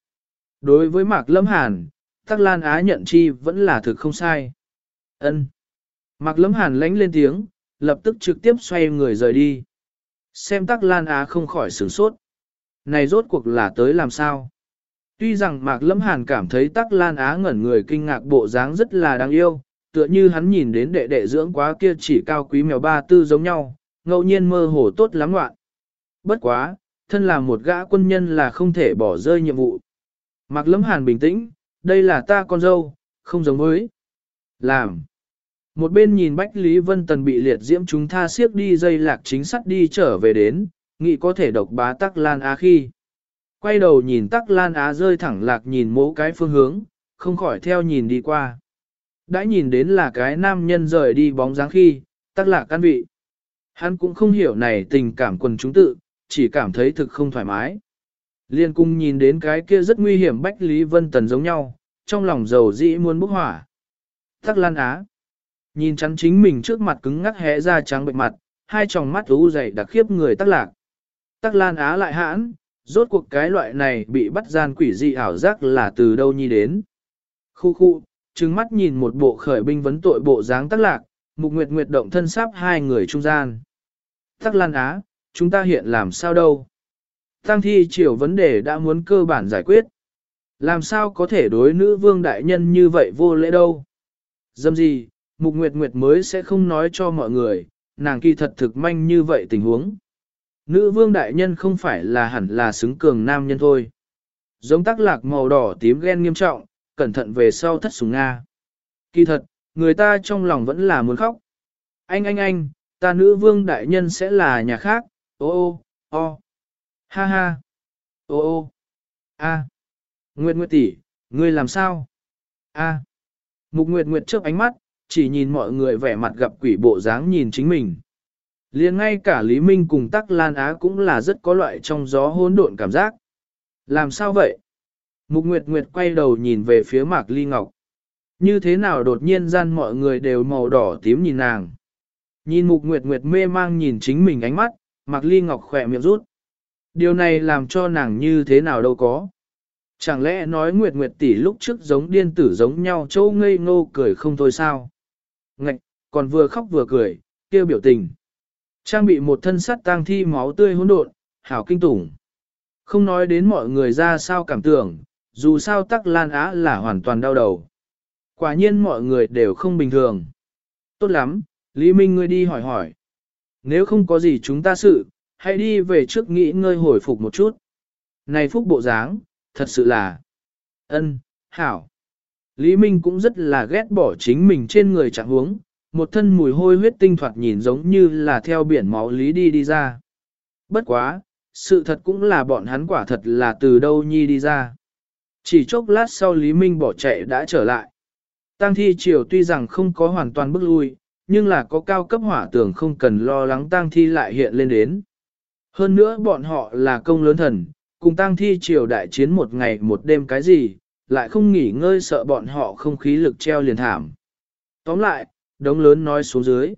Đối với Mạc Lâm Hàn, Tắc Lan Á nhận chi vẫn là thực không sai. Ân. Mạc Lâm Hàn lánh lên tiếng, lập tức trực tiếp xoay người rời đi. Xem Tắc Lan Á không khỏi sửng sốt. Này rốt cuộc là tới làm sao? Tuy rằng Mạc Lâm Hàn cảm thấy Tắc Lan Á ngẩn người kinh ngạc bộ dáng rất là đáng yêu, tựa như hắn nhìn đến đệ đệ dưỡng quá kia chỉ cao quý mèo ba tư giống nhau, ngẫu nhiên mơ hồ tốt lắm loạn. Bất quá, thân là một gã quân nhân là không thể bỏ rơi nhiệm vụ. Mạc Lâm Hàn bình tĩnh, đây là ta con dâu, không giống với. Làm. Một bên nhìn Bách Lý Vân Tần bị liệt diễm chúng tha siếp đi dây lạc chính sắt đi trở về đến, nghĩ có thể độc bá tắc lan á khi. Quay đầu nhìn tắc lan á rơi thẳng lạc nhìn mỗi cái phương hướng, không khỏi theo nhìn đi qua. Đã nhìn đến là cái nam nhân rời đi bóng dáng khi, tắc lạc căn vị. Hắn cũng không hiểu này tình cảm quần chúng tự, chỉ cảm thấy thực không thoải mái. Liên cung nhìn đến cái kia rất nguy hiểm Bách Lý Vân Tần giống nhau, trong lòng dầu dĩ muốn bốc hỏa. Tắc Lan Á. Nhìn chắn chính mình trước mặt cứng ngắc hé ra trắng bệnh mặt, hai tròng mắt u dày đặc khiếp người tắc lạc. Tắc Lan Á lại hãn, rốt cuộc cái loại này bị bắt gian quỷ dị ảo giác là từ đâu nhi đến. Khu khu, trừng mắt nhìn một bộ khởi binh vấn tội bộ dáng tắc lạc, mục nguyệt nguyệt động thân sáp hai người trung gian. Tắc Lan Á, chúng ta hiện làm sao đâu? Tăng thi chiều vấn đề đã muốn cơ bản giải quyết. Làm sao có thể đối nữ vương đại nhân như vậy vô lễ đâu? Dâm gì, Mục Nguyệt Nguyệt mới sẽ không nói cho mọi người, nàng kỳ thật thực manh như vậy tình huống. Nữ vương đại nhân không phải là hẳn là xứng cường nam nhân thôi. Giống tắc lạc màu đỏ tím ghen nghiêm trọng, cẩn thận về sau thất súng Nga. Kỳ thật, người ta trong lòng vẫn là muốn khóc. Anh anh anh, ta nữ vương đại nhân sẽ là nhà khác, ô ô, ô, ha ha, ô ô, a, Nguyệt Nguyệt tỷ, ngươi làm sao? A. Mục Nguyệt Nguyệt chớp ánh mắt, chỉ nhìn mọi người vẻ mặt gặp quỷ bộ dáng nhìn chính mình. Liền ngay cả Lý Minh cùng Tắc Lan Á cũng là rất có loại trong gió hỗn độn cảm giác. Làm sao vậy? Mục Nguyệt Nguyệt quay đầu nhìn về phía Mạc Ly Ngọc. Như thế nào đột nhiên gian mọi người đều màu đỏ tím nhìn nàng. Nhìn Mục Nguyệt Nguyệt mê mang nhìn chính mình ánh mắt, Mạc Ly Ngọc khỏe miệng rút. Điều này làm cho nàng như thế nào đâu có. Chẳng lẽ nói Nguyệt Nguyệt tỷ lúc trước giống điên tử giống nhau châu ngây ngô cười không thôi sao? Ngạch, còn vừa khóc vừa cười, kêu biểu tình. Trang bị một thân sắt tang thi máu tươi hỗn độn, hảo kinh tủng. Không nói đến mọi người ra sao cảm tưởng, dù sao tắc lan á là hoàn toàn đau đầu. Quả nhiên mọi người đều không bình thường. Tốt lắm, Lý Minh ngươi đi hỏi hỏi. Nếu không có gì chúng ta sự, hãy đi về trước nghỉ ngơi hồi phục một chút. Này phúc bộ dáng, thật sự là ân, hảo. Lý Minh cũng rất là ghét bỏ chính mình trên người trạng huống, một thân mùi hôi huyết tinh thoạt nhìn giống như là theo biển máu lý đi đi ra. Bất quá, sự thật cũng là bọn hắn quả thật là từ đâu nhi đi ra. Chỉ chốc lát sau Lý Minh bỏ chạy đã trở lại. Tăng thi triều tuy rằng không có hoàn toàn bước lui, nhưng là có cao cấp hỏa tưởng không cần lo lắng tăng thi lại hiện lên đến. Hơn nữa bọn họ là công lớn thần, cùng tăng thi triều đại chiến một ngày một đêm cái gì, lại không nghỉ ngơi sợ bọn họ không khí lực treo liền thảm. Tóm lại, đống lớn nói xuống dưới.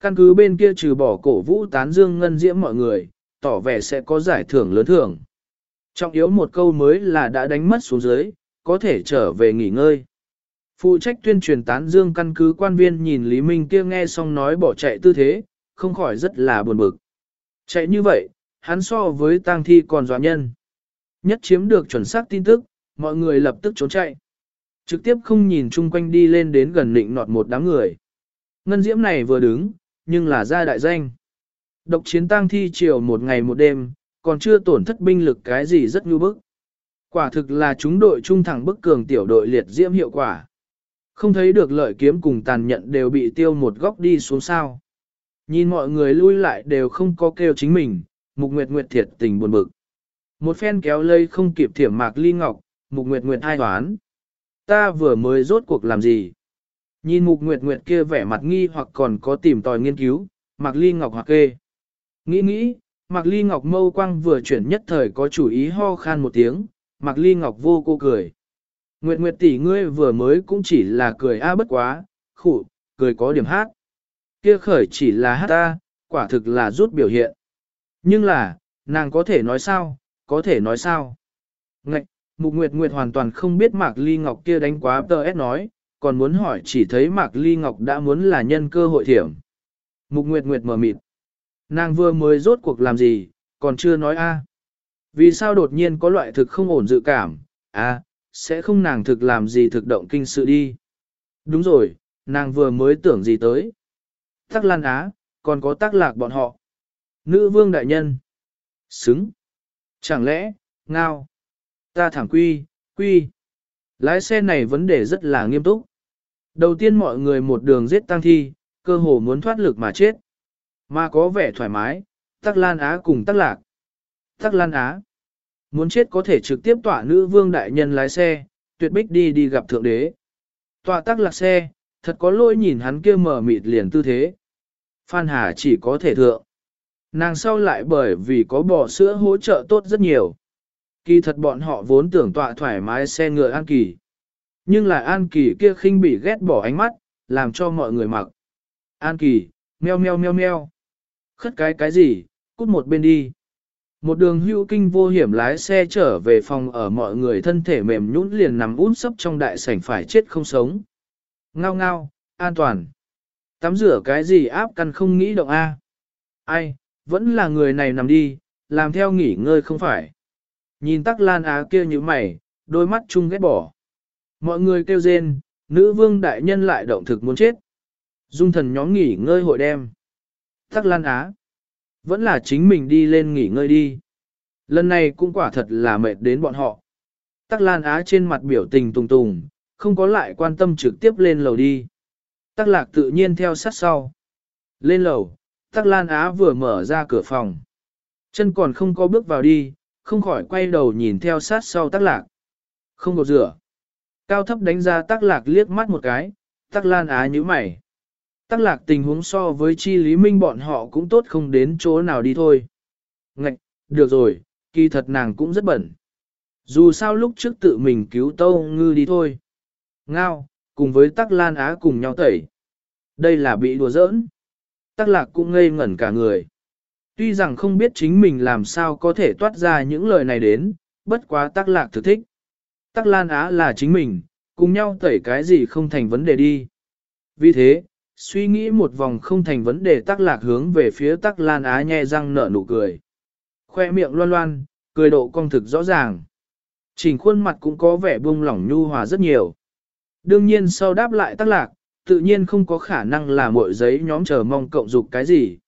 Căn cứ bên kia trừ bỏ cổ vũ tán dương ngân diễm mọi người, tỏ vẻ sẽ có giải thưởng lớn thưởng. Trọng yếu một câu mới là đã đánh mất xuống dưới, có thể trở về nghỉ ngơi. Phụ trách tuyên truyền tán dương căn cứ quan viên nhìn Lý Minh kia nghe xong nói bỏ chạy tư thế, không khỏi rất là buồn bực. Chạy như vậy, hắn so với tang thi còn dọa nhân. Nhất chiếm được chuẩn xác tin tức, mọi người lập tức trốn chạy. Trực tiếp không nhìn chung quanh đi lên đến gần định nọt một đám người. Ngân diễm này vừa đứng, nhưng là ra đại danh. Độc chiến tang thi chiều một ngày một đêm, còn chưa tổn thất binh lực cái gì rất nhu bức. Quả thực là chúng đội trung thẳng bức cường tiểu đội liệt diễm hiệu quả. Không thấy được lợi kiếm cùng tàn nhận đều bị tiêu một góc đi xuống sao. Nhìn mọi người lui lại đều không có kêu chính mình, mục nguyệt nguyệt thiệt tình buồn bực. Một phen kéo lây không kịp thiểm mạc ly ngọc, mục nguyệt nguyệt hai toán. Ta vừa mới rốt cuộc làm gì? Nhìn mục nguyệt nguyệt kia vẻ mặt nghi hoặc còn có tìm tòi nghiên cứu, mạc ly ngọc hoặc kê. Nghĩ nghĩ, mạc ly ngọc mâu quang vừa chuyển nhất thời có chủ ý ho khan một tiếng, mạc ly ngọc vô cô cười. Nguyệt Nguyệt tỷ ngươi vừa mới cũng chỉ là cười a à bất quá, khủ, cười có điểm hát. Kia khởi chỉ là hát ta, quả thực là rút biểu hiện. Nhưng là, nàng có thể nói sao, có thể nói sao. Ngạch, Mục Nguyệt Nguyệt hoàn toàn không biết Mạc Ly Ngọc kia đánh quá tờ ép nói, còn muốn hỏi chỉ thấy Mạc Ly Ngọc đã muốn là nhân cơ hội thiểm. Mục Nguyệt Nguyệt mở mịt. Nàng vừa mới rốt cuộc làm gì, còn chưa nói a. Vì sao đột nhiên có loại thực không ổn dự cảm, a, sẽ không nàng thực làm gì thực động kinh sự đi. Đúng rồi, nàng vừa mới tưởng gì tới. Tắc Lan Á, còn có Tắc lạc bọn họ. Nữ vương đại nhân. Xứng. Chẳng lẽ, ngao. Ta thẳng quy, quy. Lái xe này vấn đề rất là nghiêm túc. Đầu tiên mọi người một đường giết tăng thi, cơ hồ muốn thoát lực mà chết. Mà có vẻ thoải mái, Tắc Lan Á cùng Tắc Lạc. Tắc Lan Á. Muốn chết có thể trực tiếp tỏa nữ vương đại nhân lái xe, tuyệt bích đi đi gặp thượng đế. Tọa tắc lạc xe, thật có lỗi nhìn hắn kia mở mịt liền tư thế. Phan Hà chỉ có thể thượng. Nàng sau lại bởi vì có bò sữa hỗ trợ tốt rất nhiều. Kỳ thật bọn họ vốn tưởng tọa thoải mái xe ngựa An Kỳ. Nhưng là An Kỳ kia khinh bị ghét bỏ ánh mắt, làm cho mọi người mặc. An Kỳ, meo meo meo meo. Khất cái cái gì, cút một bên đi. Một đường hữu kinh vô hiểm lái xe trở về phòng ở mọi người thân thể mềm nhũn liền nằm út sấp trong đại sảnh phải chết không sống. Ngao ngao, an toàn. Tắm rửa cái gì áp căn không nghĩ động A. Ai, vẫn là người này nằm đi, làm theo nghỉ ngơi không phải. Nhìn tắc lan á kia như mày, đôi mắt chung ghét bỏ. Mọi người kêu rên, nữ vương đại nhân lại động thực muốn chết. Dung thần nhóm nghỉ ngơi hội đêm. Tắc lan á. Vẫn là chính mình đi lên nghỉ ngơi đi. Lần này cũng quả thật là mệt đến bọn họ. Tắc Lan Á trên mặt biểu tình tùng tùng, không có lại quan tâm trực tiếp lên lầu đi. Tắc Lạc tự nhiên theo sát sau. Lên lầu, Tắc Lan Á vừa mở ra cửa phòng. Chân còn không có bước vào đi, không khỏi quay đầu nhìn theo sát sau Tắc Lạc. Không có rửa. Cao thấp đánh ra Tắc Lạc liếc mắt một cái, Tắc Lan Á nhíu mày. Tắc lạc tình huống so với chi lý minh bọn họ cũng tốt không đến chỗ nào đi thôi. Ngạch, được rồi, kỳ thật nàng cũng rất bẩn. Dù sao lúc trước tự mình cứu tâu ngư đi thôi. Ngao, cùng với tắc lan á cùng nhau tẩy. Đây là bị đùa giỡn. Tắc lạc cũng ngây ngẩn cả người. Tuy rằng không biết chính mình làm sao có thể toát ra những lời này đến, bất quá tắc lạc thực thích. Tắc lan á là chính mình, cùng nhau tẩy cái gì không thành vấn đề đi. Vì thế, suy nghĩ một vòng không thành vấn đề tắc lạc hướng về phía tắc lan á nhe răng nở nụ cười. Khoe miệng loan loan, cười độ cong thực rõ ràng. Trình khuôn mặt cũng có vẻ buông lỏng nhu hòa rất nhiều. Đương nhiên sau đáp lại tắc lạc, tự nhiên không có khả năng là mội giấy nhóm chờ mong cộng dục cái gì.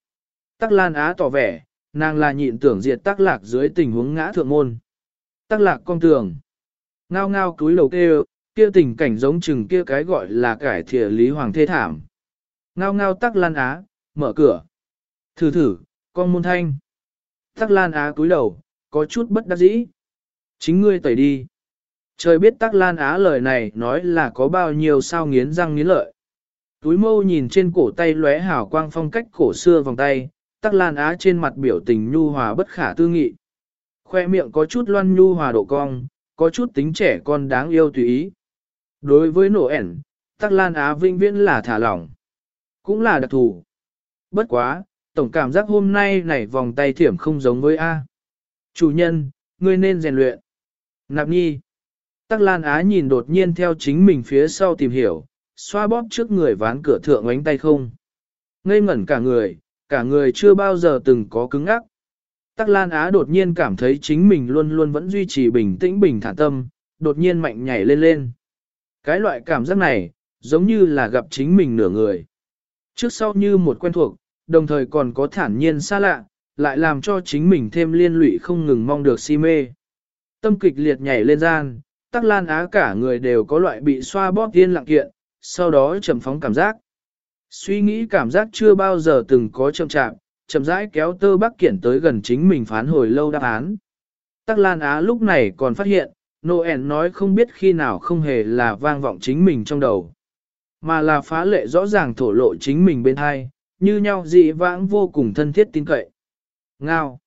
Tắc lan á tỏ vẻ, nàng là nhịn tưởng diệt tắc lạc dưới tình huống ngã thượng môn. Tắc lạc con tường. Ngao ngao cúi đầu kêu, kia tình cảnh giống chừng kia cái gọi là cải thịa lý hoàng thê thảm. Ngao ngao tắc lan á, mở cửa. Thử thử, con môn thanh. Tắc lan á cúi đầu, có chút bất đắc dĩ. Chính ngươi tẩy đi. Trời biết tắc lan á lời này nói là có bao nhiêu sao nghiến răng nghiến lợi. Túi mâu nhìn trên cổ tay lóe hào quang phong cách cổ xưa vòng tay, tắc lan á trên mặt biểu tình nhu hòa bất khả tư nghị. Khoe miệng có chút loan nhu hòa độ cong, có chút tính trẻ con đáng yêu tùy ý. Đối với nổ ẻn, tắc lan á vinh viễn là thả lỏng cũng là đặc thù. Bất quá, tổng cảm giác hôm nay này vòng tay thiểm không giống với A. Chủ nhân, ngươi nên rèn luyện. Nạp nhi. Tắc Lan Á nhìn đột nhiên theo chính mình phía sau tìm hiểu, xoa bóp trước người ván cửa thượng ánh tay không. Ngây ngẩn cả người, cả người chưa bao giờ từng có cứng ắc. Tắc Lan Á đột nhiên cảm thấy chính mình luôn luôn vẫn duy trì bình tĩnh bình thản tâm, đột nhiên mạnh nhảy lên lên. Cái loại cảm giác này, giống như là gặp chính mình nửa người. Trước sau như một quen thuộc, đồng thời còn có thản nhiên xa lạ, lại làm cho chính mình thêm liên lụy không ngừng mong được si mê. Tâm kịch liệt nhảy lên gian, tắc lan á cả người đều có loại bị xoa bóp tiên lặng kiện, sau đó chậm phóng cảm giác. Suy nghĩ cảm giác chưa bao giờ từng có chậm chạm, chậm rãi kéo tơ bắc kiện tới gần chính mình phán hồi lâu đáp án. Tắc Lan Á lúc này còn phát hiện, Noel nói không biết khi nào không hề là vang vọng chính mình trong đầu, mà là phá lệ rõ ràng thổ lộ chính mình bên hai, như nhau dị vãng vô cùng thân thiết tin cậy. Ngao.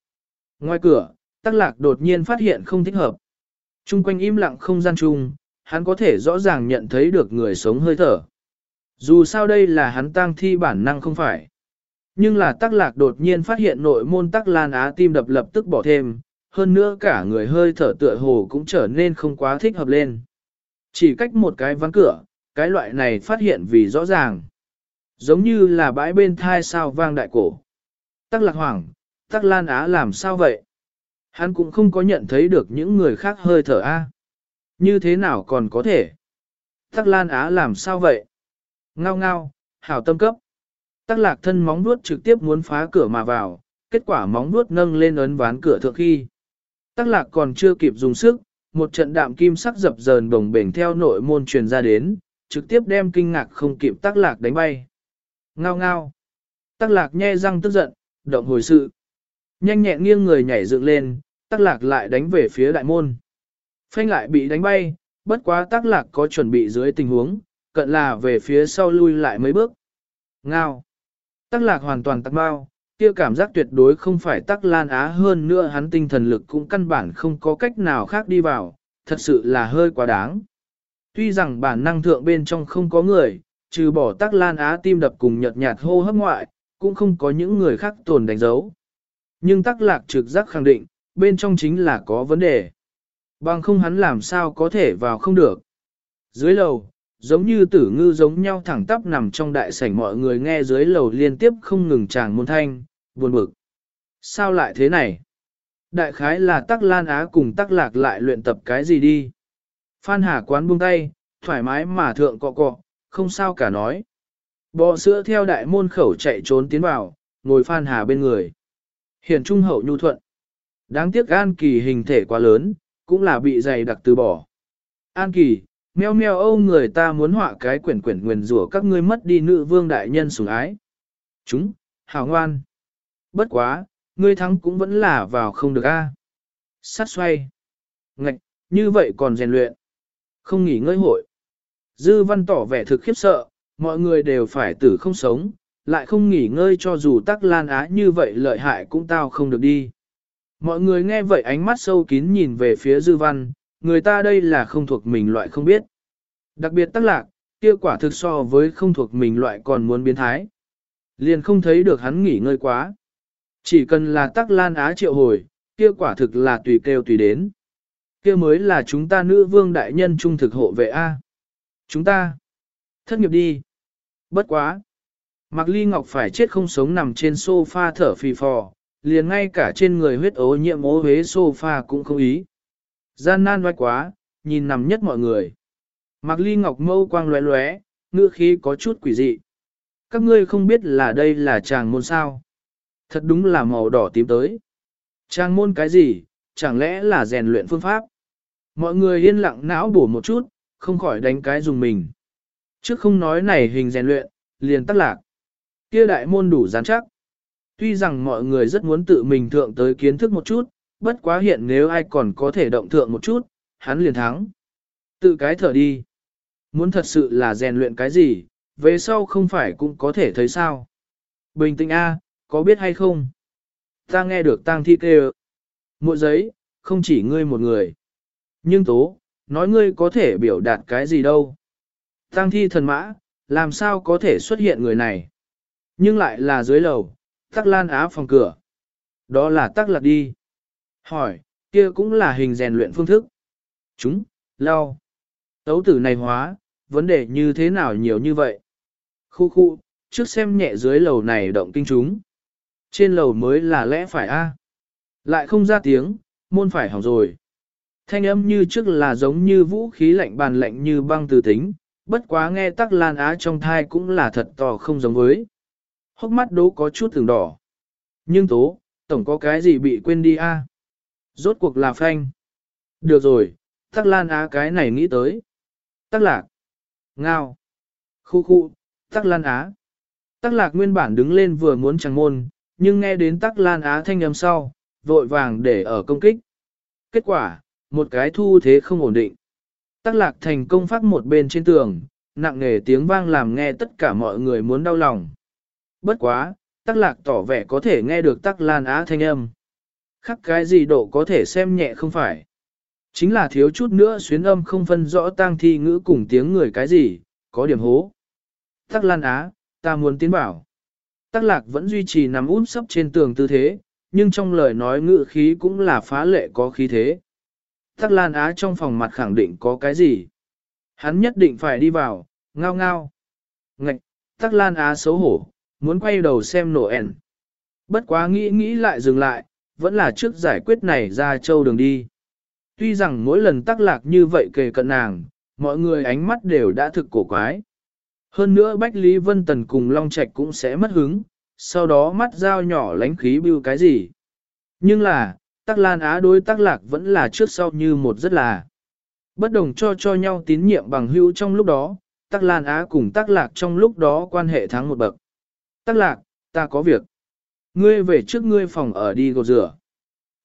Ngoài cửa, Tắc Lạc đột nhiên phát hiện không thích hợp. Trung quanh im lặng không gian chung, hắn có thể rõ ràng nhận thấy được người sống hơi thở. Dù sao đây là hắn tang thi bản năng không phải. Nhưng là Tắc Lạc đột nhiên phát hiện nội môn Tắc Lan Á tim đập lập tức bỏ thêm, hơn nữa cả người hơi thở tựa hồ cũng trở nên không quá thích hợp lên. Chỉ cách một cái ván cửa, cái loại này phát hiện vì rõ ràng. Giống như là bãi bên thai sao vang đại cổ. Tắc lạc hoảng tắc lan á làm sao vậy? Hắn cũng không có nhận thấy được những người khác hơi thở A. Như thế nào còn có thể? Tắc lan á làm sao vậy? Ngao ngao, hảo tâm cấp. Tắc lạc thân móng vuốt trực tiếp muốn phá cửa mà vào, kết quả móng vuốt nâng lên ấn ván cửa thượng khi. Tắc lạc còn chưa kịp dùng sức, một trận đạm kim sắc dập dờn bồng bềnh theo nội môn truyền ra đến, trực tiếp đem kinh ngạc không kịp tắc lạc đánh bay. Ngao ngao. Tắc lạc nhe răng tức giận, động hồi sự. Nhanh nhẹn nghiêng người nhảy dựng lên, tắc lạc lại đánh về phía đại môn. Phanh lại bị đánh bay, bất quá tắc lạc có chuẩn bị dưới tình huống, cận là về phía sau lui lại mấy bước. Ngao. Tắc lạc hoàn toàn tắc bao, kia cảm giác tuyệt đối không phải tắc lan á hơn nữa hắn tinh thần lực cũng căn bản không có cách nào khác đi vào, thật sự là hơi quá đáng. Tuy rằng bản năng thượng bên trong không có người, trừ bỏ tắc lan á tim đập cùng nhợt nhạt hô hấp ngoại, cũng không có những người khác tồn đánh dấu. Nhưng tắc lạc trực giác khẳng định, bên trong chính là có vấn đề. Bằng không hắn làm sao có thể vào không được. Dưới lầu, giống như tử ngư giống nhau thẳng tắp nằm trong đại sảnh mọi người nghe dưới lầu liên tiếp không ngừng chàng môn thanh, buồn bực. Sao lại thế này? Đại khái là tắc lan á cùng tắc lạc lại luyện tập cái gì đi? Phan Hà quán buông tay, thoải mái mà thượng cọ cọ, không sao cả nói. Bò sữa theo đại môn khẩu chạy trốn tiến vào, ngồi Phan Hà bên người. Hiển trung hậu nhu thuận. Đáng tiếc An Kỳ hình thể quá lớn, cũng là bị dày đặc từ bỏ. An Kỳ, meo meo âu người ta muốn họa cái quyển quyển nguyền rủa các ngươi mất đi nữ vương đại nhân sủng ái. Chúng, hảo ngoan. Bất quá, ngươi thắng cũng vẫn là vào không được a. Sát xoay. Ngạch, như vậy còn rèn luyện. Không nghỉ ngơi hội. Dư văn tỏ vẻ thực khiếp sợ, mọi người đều phải tử không sống, lại không nghỉ ngơi cho dù tắc lan á như vậy lợi hại cũng tao không được đi. Mọi người nghe vậy ánh mắt sâu kín nhìn về phía dư văn, người ta đây là không thuộc mình loại không biết. Đặc biệt tắc lạc, kia quả thực so với không thuộc mình loại còn muốn biến thái. Liền không thấy được hắn nghỉ ngơi quá. Chỉ cần là tắc lan á triệu hồi, kia quả thực là tùy kêu tùy đến. Kia mới là chúng ta nữ vương đại nhân trung thực hộ vệ A. Chúng ta thất nghiệp đi. Bất quá. Mạc Ly Ngọc phải chết không sống nằm trên sofa thở phì phò, liền ngay cả trên người huyết ố nhiễm ố huế sofa cũng không ý. Gian nan vai quá, nhìn nằm nhất mọi người. Mạc Ly Ngọc mâu quang lóe lóe, ngữ khí có chút quỷ dị. Các ngươi không biết là đây là chàng môn sao. Thật đúng là màu đỏ tím tới. Chàng môn cái gì, chẳng lẽ là rèn luyện phương pháp? Mọi người yên lặng não bổ một chút, không khỏi đánh cái dùng mình. Trước không nói này hình rèn luyện, liền tắc lạc. Kia đại môn đủ rắn chắc. Tuy rằng mọi người rất muốn tự mình thượng tới kiến thức một chút, bất quá hiện nếu ai còn có thể động thượng một chút, hắn liền thắng. Tự cái thở đi. Muốn thật sự là rèn luyện cái gì, về sau không phải cũng có thể thấy sao. Bình tĩnh A, có biết hay không? Ta nghe được tang thi kêu. Mỗi giấy, không chỉ ngươi một người. Nhưng tố, nói ngươi có thể biểu đạt cái gì đâu. Tăng thi thần mã, làm sao có thể xuất hiện người này. Nhưng lại là dưới lầu, tắc lan á phòng cửa. Đó là tắc lạc đi. Hỏi, kia cũng là hình rèn luyện phương thức. Chúng, lao. Tấu tử này hóa, vấn đề như thế nào nhiều như vậy? Khu khu, trước xem nhẹ dưới lầu này động kinh chúng. Trên lầu mới là lẽ phải a. Lại không ra tiếng, môn phải hỏng rồi. Thanh âm như trước là giống như vũ khí lạnh bàn lạnh như băng từ tính, bất quá nghe tắc lan á trong thai cũng là thật to không giống với. Hốc mắt đố có chút thường đỏ. Nhưng tố, tổng có cái gì bị quên đi a? Rốt cuộc là phanh. Được rồi, tắc lan á cái này nghĩ tới. Tắc lạc. Ngao. Khu khu, tắc lan á. Tắc lạc nguyên bản đứng lên vừa muốn chẳng môn, nhưng nghe đến tắc lan á thanh âm sau, vội vàng để ở công kích. Kết quả, một cái thu thế không ổn định. Tắc lạc thành công phát một bên trên tường, nặng nề tiếng vang làm nghe tất cả mọi người muốn đau lòng. Bất quá, tắc lạc tỏ vẻ có thể nghe được tắc lan á thanh âm. Khắc cái gì độ có thể xem nhẹ không phải. Chính là thiếu chút nữa xuyến âm không phân rõ tang thi ngữ cùng tiếng người cái gì, có điểm hố. Tắc lan á, ta muốn tiến bảo. Tắc lạc vẫn duy trì nằm út sấp trên tường tư thế, nhưng trong lời nói ngữ khí cũng là phá lệ có khí thế. Tắc Lan Á trong phòng mặt khẳng định có cái gì. Hắn nhất định phải đi vào, ngao ngao. Ngạch, Tắc Lan Á xấu hổ, muốn quay đầu xem nổ ẻn. Bất quá nghĩ nghĩ lại dừng lại, vẫn là trước giải quyết này ra châu đường đi. Tuy rằng mỗi lần tắc lạc như vậy kề cận nàng, mọi người ánh mắt đều đã thực cổ quái. Hơn nữa Bách Lý Vân Tần cùng Long Trạch cũng sẽ mất hứng, sau đó mắt dao nhỏ lánh khí bưu cái gì. Nhưng là, Tắc Lan Á đối Tắc Lạc vẫn là trước sau như một rất là. Bất đồng cho cho nhau tín nhiệm bằng hữu trong lúc đó, Tắc Lan Á cùng Tắc Lạc trong lúc đó quan hệ thắng một bậc. Tắc Lạc, ta có việc. Ngươi về trước ngươi phòng ở đi gột rửa.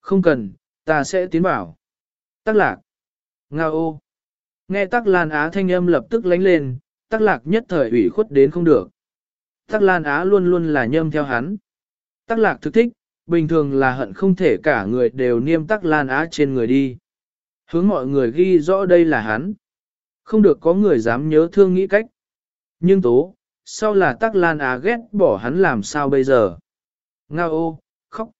Không cần, ta sẽ tiến vào. Tắc Lạc. Nga ô. Nghe Tắc Lan Á thanh âm lập tức lánh lên, Tắc Lạc nhất thời ủy khuất đến không được. Tắc Lan Á luôn luôn là nhâm theo hắn. Tắc Lạc thực thích, bình thường là hận không thể cả người đều niêm Tắc Lan Á trên người đi. Hướng mọi người ghi rõ đây là hắn. Không được có người dám nhớ thương nghĩ cách. Nhưng tố, sau là Tắc Lan Á ghét bỏ hắn làm sao bây giờ. Ngao ô, khóc.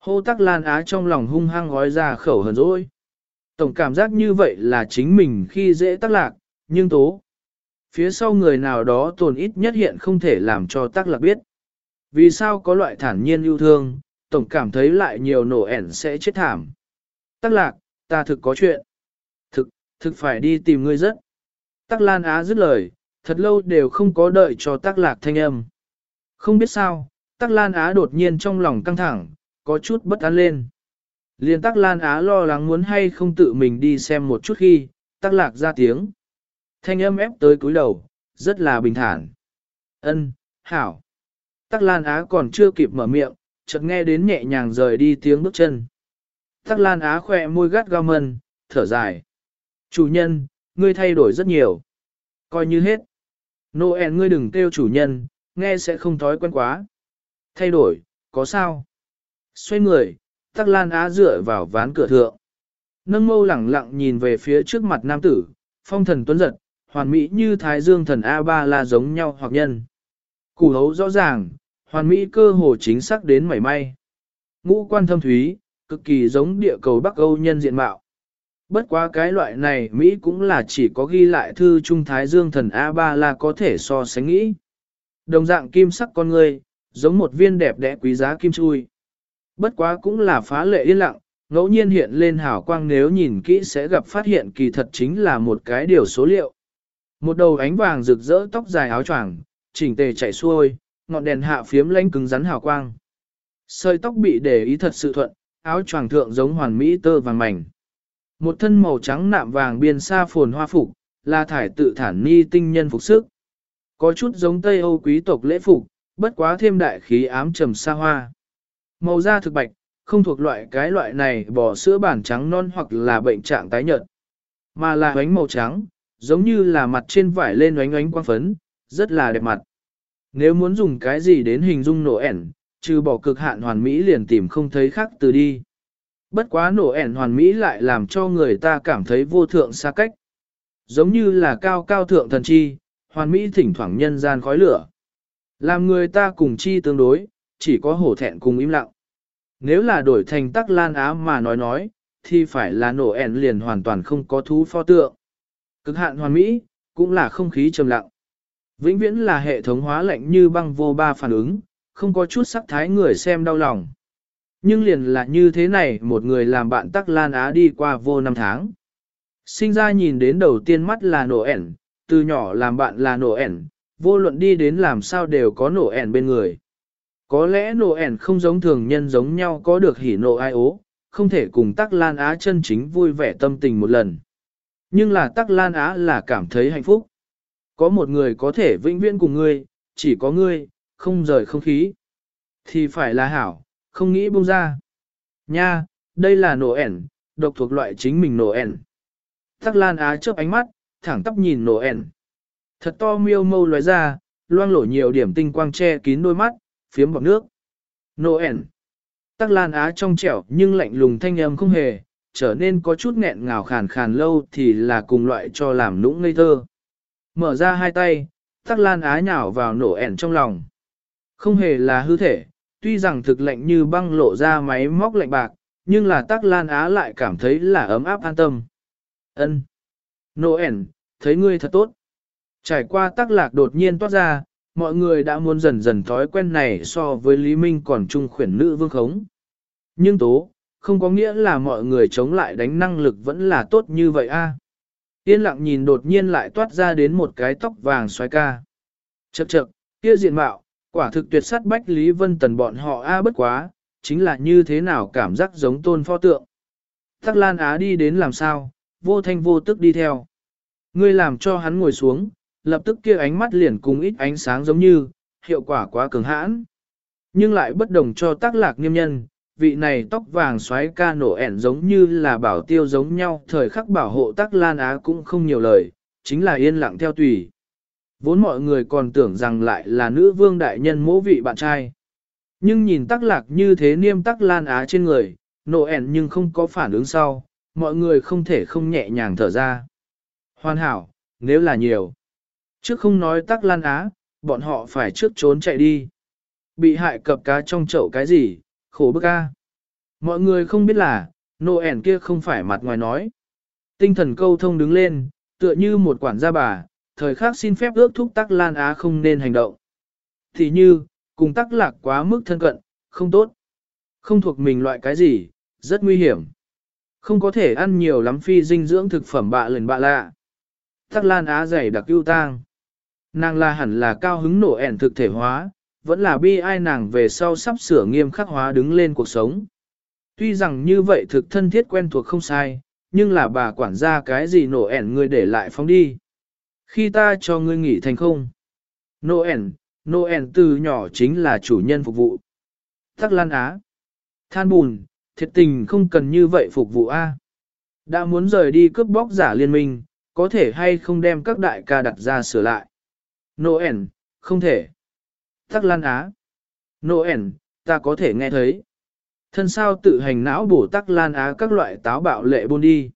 Hô Tắc Lan Á trong lòng hung hăng gói ra khẩu hờn dỗi. Tổng cảm giác như vậy là chính mình khi dễ tắc lạc, nhưng tố, phía sau người nào đó tồn ít nhất hiện không thể làm cho Tắc lạc biết. Vì sao có loại thản nhiên yêu thương, tổng cảm thấy lại nhiều nổ ẻn sẽ chết thảm. Tắc lạc, ta thực có chuyện. Thực, thực phải đi tìm ngươi rất. Tắc Lan Á dứt lời, thật lâu đều không có đợi cho Tắc Lạc thanh âm. Không biết sao, Tắc Lan Á đột nhiên trong lòng căng thẳng, có chút bất an lên. Liên Tắc Lan Á lo lắng muốn hay không tự mình đi xem một chút khi, Tắc Lạc ra tiếng. Thanh âm ép tới cúi đầu, rất là bình thản. Ân, hảo. Tắc Lan Á còn chưa kịp mở miệng, chợt nghe đến nhẹ nhàng rời đi tiếng bước chân. Tắc Lan Á khỏe môi gắt gao mân, thở dài. Chủ nhân, ngươi thay đổi rất nhiều. Coi như hết. Noel ngươi đừng kêu chủ nhân, nghe sẽ không thói quen quá. Thay đổi, có sao? Xoay người, Tắc Lan Á dựa vào ván cửa thượng. Nâng mâu lẳng lặng nhìn về phía trước mặt nam tử, phong thần tuấn giật, hoàn mỹ như thái dương thần A-ba la giống nhau hoặc nhân. Củ hấu rõ ràng, hoàn mỹ cơ hồ chính xác đến mảy may. Ngũ quan thâm thúy, cực kỳ giống địa cầu Bắc Âu nhân diện mạo. Bất quá cái loại này Mỹ cũng là chỉ có ghi lại thư trung thái dương thần A-ba la có thể so sánh nghĩ. Đồng dạng kim sắc con người, giống một viên đẹp đẽ quý giá kim chui. Bất quá cũng là phá lệ yên lặng, ngẫu nhiên hiện lên hào quang nếu nhìn kỹ sẽ gặp phát hiện kỳ thật chính là một cái điều số liệu. Một đầu ánh vàng rực rỡ tóc dài áo choàng, chỉnh tề chạy xuôi, ngọn đèn hạ phiếm lanh cứng rắn hào quang. Sợi tóc bị để ý thật sự thuận, áo choàng thượng giống hoàn mỹ tơ vàng mảnh. Một thân màu trắng nạm vàng biên sa phồn hoa phục, là thải tự thản ni tinh nhân phục sức. Có chút giống Tây Âu quý tộc lễ phục, bất quá thêm đại khí ám trầm xa hoa. Màu da thực bạch, không thuộc loại cái loại này bò sữa bản trắng non hoặc là bệnh trạng tái nhợt, mà là ánh màu trắng, giống như là mặt trên vải lên ánh ánh quang phấn, rất là đẹp mặt. Nếu muốn dùng cái gì đến hình dung nổ ẻn, trừ bỏ cực hạn hoàn mỹ liền tìm không thấy khác từ đi. Bất quá nổ ẻn hoàn mỹ lại làm cho người ta cảm thấy vô thượng xa cách. Giống như là cao cao thượng thần chi, hoàn mỹ thỉnh thoảng nhân gian khói lửa. Làm người ta cùng chi tương đối, chỉ có hổ thẹn cùng im lặng. Nếu là đổi thành tắc lan á mà nói nói, thì phải là nổ ẻn liền hoàn toàn không có thú pho tượng. Cực hạn hoàn mỹ, cũng là không khí trầm lặng. Vĩnh viễn là hệ thống hóa lạnh như băng vô ba phản ứng, không có chút sắc thái người xem đau lòng. Nhưng liền là như thế này một người làm bạn tắc lan á đi qua vô năm tháng. Sinh ra nhìn đến đầu tiên mắt là nổ ẻn, từ nhỏ làm bạn là nổ ẻn, vô luận đi đến làm sao đều có nổ ẻn bên người. Có lẽ nổ ẻn không giống thường nhân giống nhau có được hỉ nộ ai ố, không thể cùng tắc lan á chân chính vui vẻ tâm tình một lần. Nhưng là tắc lan á là cảm thấy hạnh phúc. Có một người có thể vĩnh viễn cùng ngươi, chỉ có ngươi, không rời không khí. Thì phải là hảo, không nghĩ buông ra. Nha, đây là nổ ẻn, độc thuộc loại chính mình nổ ẻn. Tắc Lan Á chớp ánh mắt, thẳng tắp nhìn nổ ẻn. Thật to miêu mâu loài ra, loang lổ nhiều điểm tinh quang che kín đôi mắt, phiếm bọc nước. Nổ ẻn. Tắc Lan Á trong trẻo nhưng lạnh lùng thanh âm không hề, trở nên có chút nghẹn ngào khàn khàn lâu thì là cùng loại cho làm nũng ngây thơ. Mở ra hai tay, Tắc Lan Á nhào vào nổ ẻn trong lòng. Không hề là hư thể, tuy rằng thực lạnh như băng lộ ra máy móc lạnh bạc, nhưng là Tắc Lan Á lại cảm thấy là ấm áp an tâm. Ân, Noel, thấy ngươi thật tốt. Trải qua Tắc Lạc đột nhiên toát ra, mọi người đã muốn dần dần thói quen này so với Lý Minh còn trung khuyển nữ vương khống. Nhưng tố, không có nghĩa là mọi người chống lại đánh năng lực vẫn là tốt như vậy a. Yên lặng nhìn đột nhiên lại toát ra đến một cái tóc vàng xoay ca. Chậc chậc, kia diện mạo, quả thực tuyệt sát bách Lý Vân Tần bọn họ a bất quá, chính là như thế nào cảm giác giống tôn pho tượng. Tắc Lan Á đi đến làm sao, vô thanh vô tức đi theo. Ngươi làm cho hắn ngồi xuống, lập tức kia ánh mắt liền cùng ít ánh sáng giống như, hiệu quả quá cường hãn. Nhưng lại bất đồng cho tác lạc nghiêm nhân, vị này tóc vàng xoáy ca nổ ẻn giống như là bảo tiêu giống nhau, thời khắc bảo hộ tắc lan á cũng không nhiều lời, chính là yên lặng theo tùy. Vốn mọi người còn tưởng rằng lại là nữ vương đại nhân mỗ vị bạn trai. Nhưng nhìn tắc lạc như thế niêm tắc lan á trên người, nộ ẻn nhưng không có phản ứng sau, mọi người không thể không nhẹ nhàng thở ra. Hoàn hảo, nếu là nhiều. Trước không nói tắc lan á, bọn họ phải trước trốn chạy đi. Bị hại cập cá trong chậu cái gì, khổ bức a. Mọi người không biết là, Noel kia không phải mặt ngoài nói. Tinh thần câu thông đứng lên, tựa như một quản gia bà, thời khác xin phép ước thúc tắc lan á không nên hành động. Thì như, cùng tắc lạc quá mức thân cận, không tốt. Không thuộc mình loại cái gì, rất nguy hiểm. Không có thể ăn nhiều lắm phi dinh dưỡng thực phẩm bạ lần bạ lạ. Tắc lan á dày đặc ưu tang. Nàng là hẳn là cao hứng nổ ẻn thực thể hóa, vẫn là bi ai nàng về sau sắp sửa nghiêm khắc hóa đứng lên cuộc sống. Tuy rằng như vậy thực thân thiết quen thuộc không sai, nhưng là bà quản gia cái gì nổ ẻn người để lại phóng đi. Khi ta cho ngươi nghỉ thành không? Noel, Noel từ nhỏ chính là chủ nhân phục vụ. Tắc Lan Á. Than bùn, thiệt tình không cần như vậy phục vụ A. Đã muốn rời đi cướp bóc giả liên minh, có thể hay không đem các đại ca đặt ra sửa lại. Noel, không thể. Tắc Lan Á. Noel, ta có thể nghe thấy. Thân sao tự hành não bổ Tắc Lan Á các loại táo bạo lệ buôn đi.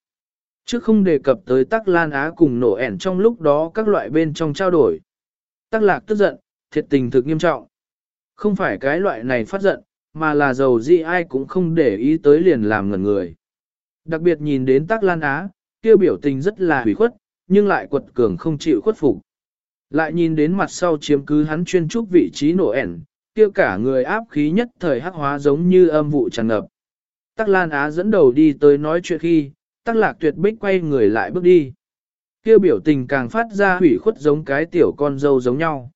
Chứ không đề cập tới Tắc Lan Á cùng nổ ẻn trong lúc đó các loại bên trong trao đổi. Tắc Lạc tức giận, thiệt tình thực nghiêm trọng. Không phải cái loại này phát giận, mà là dầu gì ai cũng không để ý tới liền làm ngẩn người. Đặc biệt nhìn đến Tắc Lan Á, kêu biểu tình rất là hủy khuất, nhưng lại quật cường không chịu khuất phục. Lại nhìn đến mặt sau chiếm cứ hắn chuyên trúc vị trí nổ ẻn, kia cả người áp khí nhất thời hắc hóa giống như âm vụ tràn ngập. Tắc Lan Á dẫn đầu đi tới nói chuyện khi, Tắc Lạc Tuyệt Bích quay người lại bước đi. Kia biểu tình càng phát ra hủy khuất giống cái tiểu con dâu giống nhau.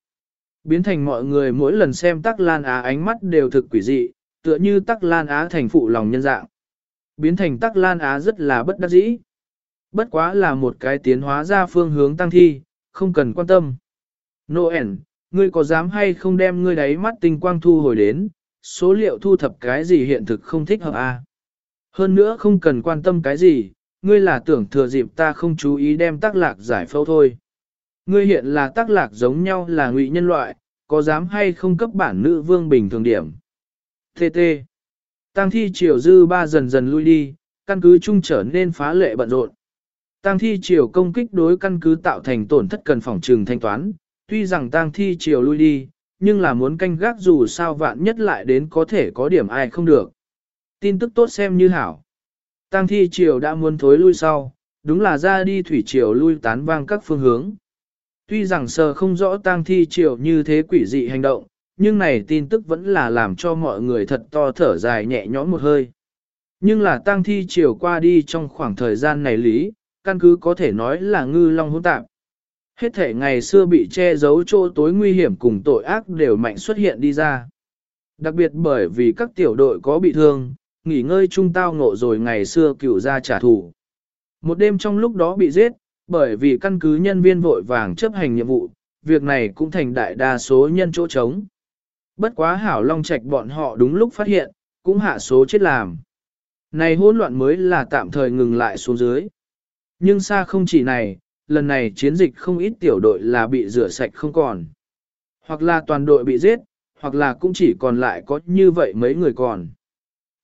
Biến thành mọi người mỗi lần xem Tắc Lan Á ánh mắt đều thực quỷ dị, tựa như Tắc Lan Á thành phụ lòng nhân dạng. Biến thành Tắc Lan Á rất là bất đắc dĩ. Bất quá là một cái tiến hóa ra phương hướng tăng thi, không cần quan tâm. Noel, ngươi có dám hay không đem ngươi đáy mắt tinh quang thu hồi đến, số liệu thu thập cái gì hiện thực không thích hợp à? Hơn nữa không cần quan tâm cái gì, ngươi là tưởng thừa dịp ta không chú ý đem tác lạc giải phẫu thôi. Ngươi hiện là tác lạc giống nhau là ngụy nhân loại, có dám hay không cấp bản nữ vương bình thường điểm. TT. Tăng thi triều dư ba dần dần lui đi, căn cứ chung trở nên phá lệ bận rộn. Tăng thi triều công kích đối căn cứ tạo thành tổn thất cần phòng trừng thanh toán, tuy rằng tang thi triều lui đi, nhưng là muốn canh gác dù sao vạn nhất lại đến có thể có điểm ai không được. Tin tức tốt xem như hảo. Tang thi triều đã muốn thối lui sau, đúng là ra đi thủy triều lui tán vang các phương hướng. Tuy rằng sờ không rõ tang thi triều như thế quỷ dị hành động, nhưng này tin tức vẫn là làm cho mọi người thật to thở dài nhẹ nhõm một hơi. Nhưng là tang thi triều qua đi trong khoảng thời gian này lý, căn cứ có thể nói là ngư long hỗn tạp. Hết thể ngày xưa bị che giấu chỗ tối nguy hiểm cùng tội ác đều mạnh xuất hiện đi ra. Đặc biệt bởi vì các tiểu đội có bị thương, nghỉ ngơi chung tao ngộ rồi ngày xưa cựu ra trả thù. Một đêm trong lúc đó bị giết, bởi vì căn cứ nhân viên vội vàng chấp hành nhiệm vụ, việc này cũng thành đại đa số nhân chỗ trống. Bất quá hảo long trạch bọn họ đúng lúc phát hiện, cũng hạ số chết làm. Này hỗn loạn mới là tạm thời ngừng lại xuống dưới. Nhưng xa không chỉ này, lần này chiến dịch không ít tiểu đội là bị rửa sạch không còn. Hoặc là toàn đội bị giết, hoặc là cũng chỉ còn lại có như vậy mấy người còn.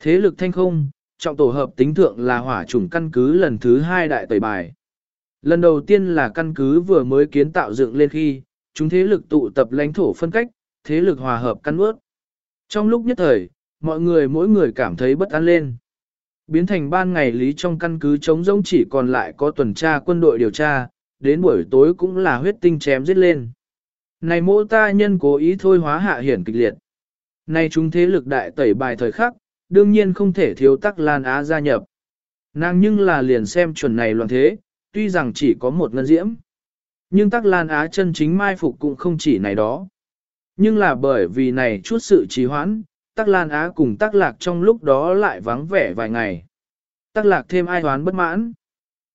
Thế lực thanh không, trọng tổ hợp tính thượng là hỏa chủng căn cứ lần thứ hai đại tẩy bài. Lần đầu tiên là căn cứ vừa mới kiến tạo dựng lên khi, chúng thế lực tụ tập lãnh thổ phân cách, thế lực hòa hợp căn ướt. Trong lúc nhất thời, mọi người mỗi người cảm thấy bất an lên. Biến thành ban ngày lý trong căn cứ chống rỗng chỉ còn lại có tuần tra quân đội điều tra, đến buổi tối cũng là huyết tinh chém giết lên. Này mô ta nhân cố ý thôi hóa hạ hiển kịch liệt. Này chúng thế lực đại tẩy bài thời khắc, đương nhiên không thể thiếu tắc Lan Á gia nhập. Nàng nhưng là liền xem chuẩn này loạn thế, tuy rằng chỉ có một ngân diễm. Nhưng tắc Lan Á chân chính mai phục cũng không chỉ này đó. Nhưng là bởi vì này chút sự trì hoãn, tắc Lan Á cùng tắc lạc trong lúc đó lại vắng vẻ vài ngày. Tắc lạc thêm ai hoán bất mãn.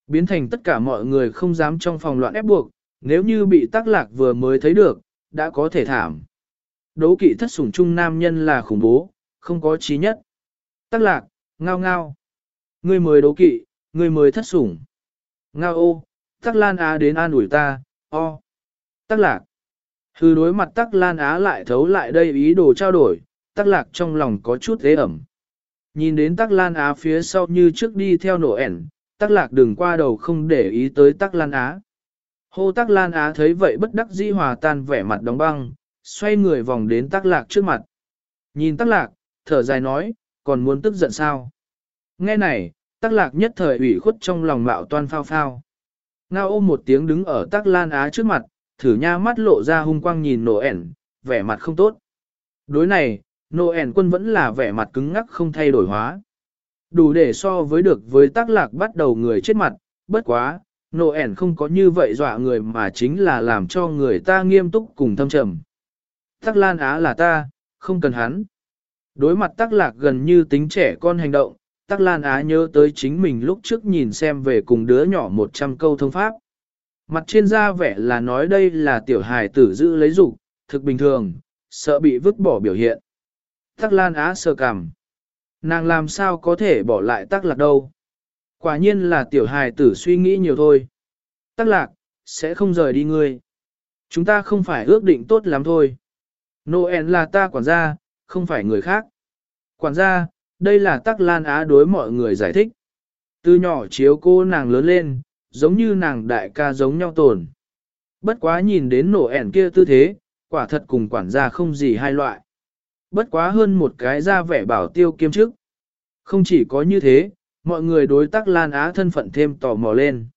Biến thành tất cả mọi người không dám trong phòng loạn ép buộc, nếu như bị tắc lạc vừa mới thấy được, đã có thể thảm. Đố kỵ thất sủng trung nam nhân là khủng bố, không có trí nhất. Tắc lạc, ngao ngao. Ngươi mới đố kỵ, ngươi mới thất sủng. Ngao ô, tắc lan á đến an ủi ta, o. Tắc lạc. Hư đối mặt tắc lan á lại thấu lại đây ý đồ trao đổi, tắc lạc trong lòng có chút thế ẩm. Nhìn đến tắc lan á phía sau như trước đi theo nổ ẻn, tắc lạc đừng qua đầu không để ý tới tắc lan á. Hô tắc lan á thấy vậy bất đắc dĩ hòa tan vẻ mặt đóng băng, xoay người vòng đến tắc lạc trước mặt. Nhìn tắc lạc, thở dài nói, còn muốn tức giận sao? Nghe này, tắc lạc nhất thời ủy khuất trong lòng mạo toan phao phao. Ngao ôm một tiếng đứng ở tắc lan á trước mặt, thử nha mắt lộ ra hung quang nhìn nổ ẻn, vẻ mặt không tốt. Đối này, nổ ẻn quân vẫn là vẻ mặt cứng ngắc không thay đổi hóa. Đủ để so với được với tắc lạc bắt đầu người chết mặt, bất quá, nổ ẻn không có như vậy dọa người mà chính là làm cho người ta nghiêm túc cùng thâm trầm. Tắc lan á là ta, không cần hắn. Đối mặt tắc lạc gần như tính trẻ con hành động, tắc lan á nhớ tới chính mình lúc trước nhìn xem về cùng đứa nhỏ 100 câu thông pháp. Mặt trên da vẻ là nói đây là tiểu hài tử giữ lấy dục thực bình thường, sợ bị vứt bỏ biểu hiện. Tắc lan á sơ cảm. Nàng làm sao có thể bỏ lại tắc lạc đâu. Quả nhiên là tiểu hài tử suy nghĩ nhiều thôi. Tắc lạc, sẽ không rời đi ngươi. Chúng ta không phải ước định tốt lắm thôi. Noel là ta quản gia, không phải người khác. Quản gia, đây là tắc lan á đối mọi người giải thích. Từ nhỏ chiếu cô nàng lớn lên, giống như nàng đại ca giống nhau tồn. Bất quá nhìn đến nổ ẻn kia tư thế, quả thật cùng quản gia không gì hai loại. Bất quá hơn một cái ra vẻ bảo tiêu kiêm chức. Không chỉ có như thế, mọi người đối tắc Lan Á thân phận thêm tò mò lên.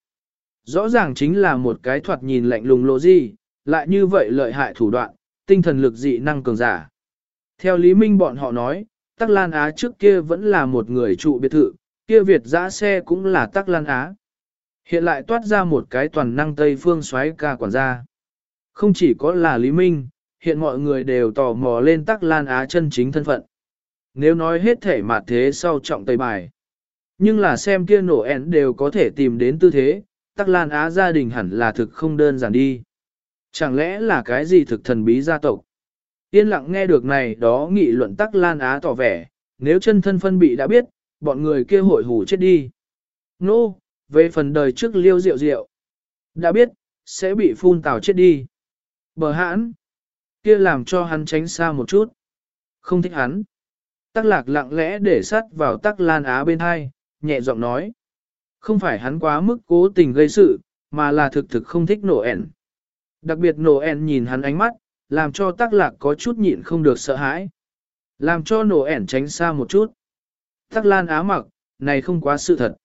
Rõ ràng chính là một cái thoạt nhìn lạnh lùng lộ gì, lại như vậy lợi hại thủ đoạn, tinh thần lực dị năng cường giả. Theo Lý Minh bọn họ nói, Tắc Lan Á trước kia vẫn là một người trụ biệt thự, kia Việt giã xe cũng là Tắc Lan Á. Hiện lại toát ra một cái toàn năng Tây Phương xoáy ca quản gia. Không chỉ có là Lý Minh, hiện mọi người đều tò mò lên Tắc Lan Á chân chính thân phận. Nếu nói hết thể mà thế sau trọng Tây Bài. Nhưng là xem kia nổ én đều có thể tìm đến tư thế, Tắc Lan Á gia đình hẳn là thực không đơn giản đi. Chẳng lẽ là cái gì thực thần bí gia tộc? Yên lặng nghe được này đó nghị luận Tắc Lan Á tỏ vẻ, nếu chân thân phân bị đã biết, bọn người kia hội hủ chết đi. Nô, no, về phần đời trước liêu rượu rượu. Đã biết, sẽ bị phun tào chết đi. Bờ hãn, kia làm cho hắn tránh xa một chút. Không thích hắn. Tắc lạc lặng lẽ để sắt vào tắc lan á bên hai, nhẹ giọng nói. Không phải hắn quá mức cố tình gây sự, mà là thực thực không thích nổ ẻn. Đặc biệt nổ ẻn nhìn hắn ánh mắt, làm cho tắc lạc có chút nhịn không được sợ hãi. Làm cho nổ ẻn tránh xa một chút. Tắc lan á mặc, này không quá sự thật.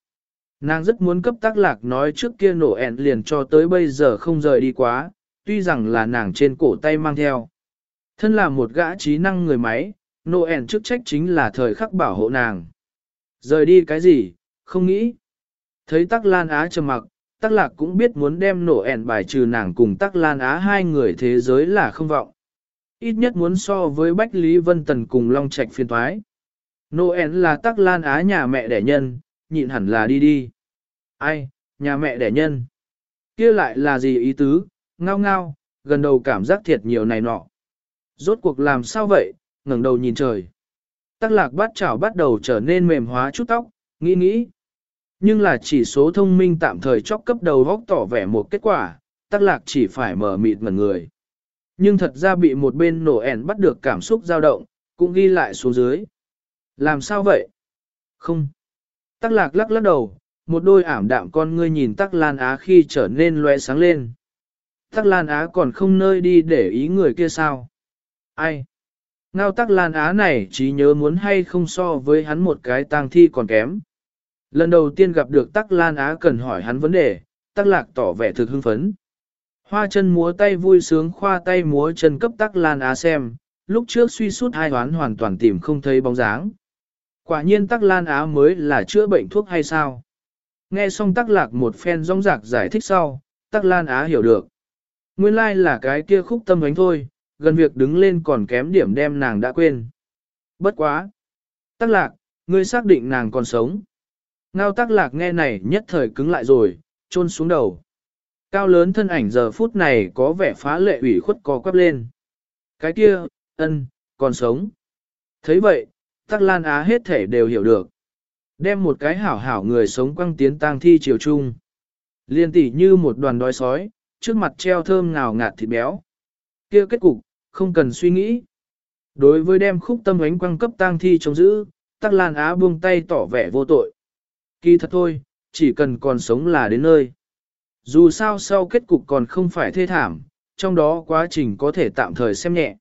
Nàng rất muốn cấp tác lạc nói trước kia nổ ẻn liền cho tới bây giờ không rời đi quá, tuy rằng là nàng trên cổ tay mang theo. Thân là một gã trí năng người máy, nổ ẻn chức trách chính là thời khắc bảo hộ nàng. Rời đi cái gì, không nghĩ. Thấy Tắc Lan Á trầm mặc, Tắc Lạc cũng biết muốn đem Noel bài trừ nàng cùng Tắc Lan Á hai người thế giới là không vọng. Ít nhất muốn so với Bách Lý Vân Tần cùng Long Trạch phiên thoái. Noel là Tắc Lan Á nhà mẹ đẻ nhân, nhịn hẳn là đi đi. Ai, nhà mẹ đẻ nhân. kia lại là gì ý tứ, ngao ngao, gần đầu cảm giác thiệt nhiều này nọ. Rốt cuộc làm sao vậy, ngẩng đầu nhìn trời. Tắc lạc bắt chảo bắt đầu trở nên mềm hóa chút tóc, nghĩ nghĩ. Nhưng là chỉ số thông minh tạm thời chóc cấp đầu vóc tỏ vẻ một kết quả, tắc lạc chỉ phải mở mịt mẩn người. Nhưng thật ra bị một bên nổ ẻn bắt được cảm xúc dao động, cũng ghi lại xuống dưới. Làm sao vậy? Không. Tắc lạc lắc lắc đầu, một đôi ảm đạm con ngươi nhìn tắc lan á khi trở nên loe sáng lên. Tắc lan á còn không nơi đi để ý người kia sao? Ai? Ngao tắc lan á này chỉ nhớ muốn hay không so với hắn một cái tang thi còn kém. Lần đầu tiên gặp được tắc lan á cần hỏi hắn vấn đề, tắc lạc tỏ vẻ thực hưng phấn. Hoa chân múa tay vui sướng khoa tay múa chân cấp tắc lan á xem, lúc trước suy sút hai hoán hoàn toàn tìm không thấy bóng dáng. Quả nhiên tắc lan á mới là chữa bệnh thuốc hay sao? Nghe xong tắc lạc một phen rong rạc giải thích sau, tắc lan á hiểu được. Nguyên lai like là cái kia khúc tâm ánh thôi, gần việc đứng lên còn kém điểm đem nàng đã quên. Bất quá. Tắc lạc, ngươi xác định nàng còn sống. Ngao tác lạc nghe này nhất thời cứng lại rồi, trôn xuống đầu. Cao lớn thân ảnh giờ phút này có vẻ phá lệ ủy khuất co quắp lên. Cái kia, ân, còn sống. thấy vậy, tắc lan á hết thể đều hiểu được. Đem một cái hảo hảo người sống quăng tiến tang thi chiều chung. Liên tỉ như một đoàn đói sói, trước mặt treo thơm ngào ngạt thịt béo. kia kết cục, không cần suy nghĩ. Đối với đem khúc tâm ánh quăng cấp tang thi chống giữ, Tắc Lan Á buông tay tỏ vẻ vô tội. Kỳ thật thôi, chỉ cần còn sống là đến nơi. Dù sao sau kết cục còn không phải thê thảm, trong đó quá trình có thể tạm thời xem nhẹ.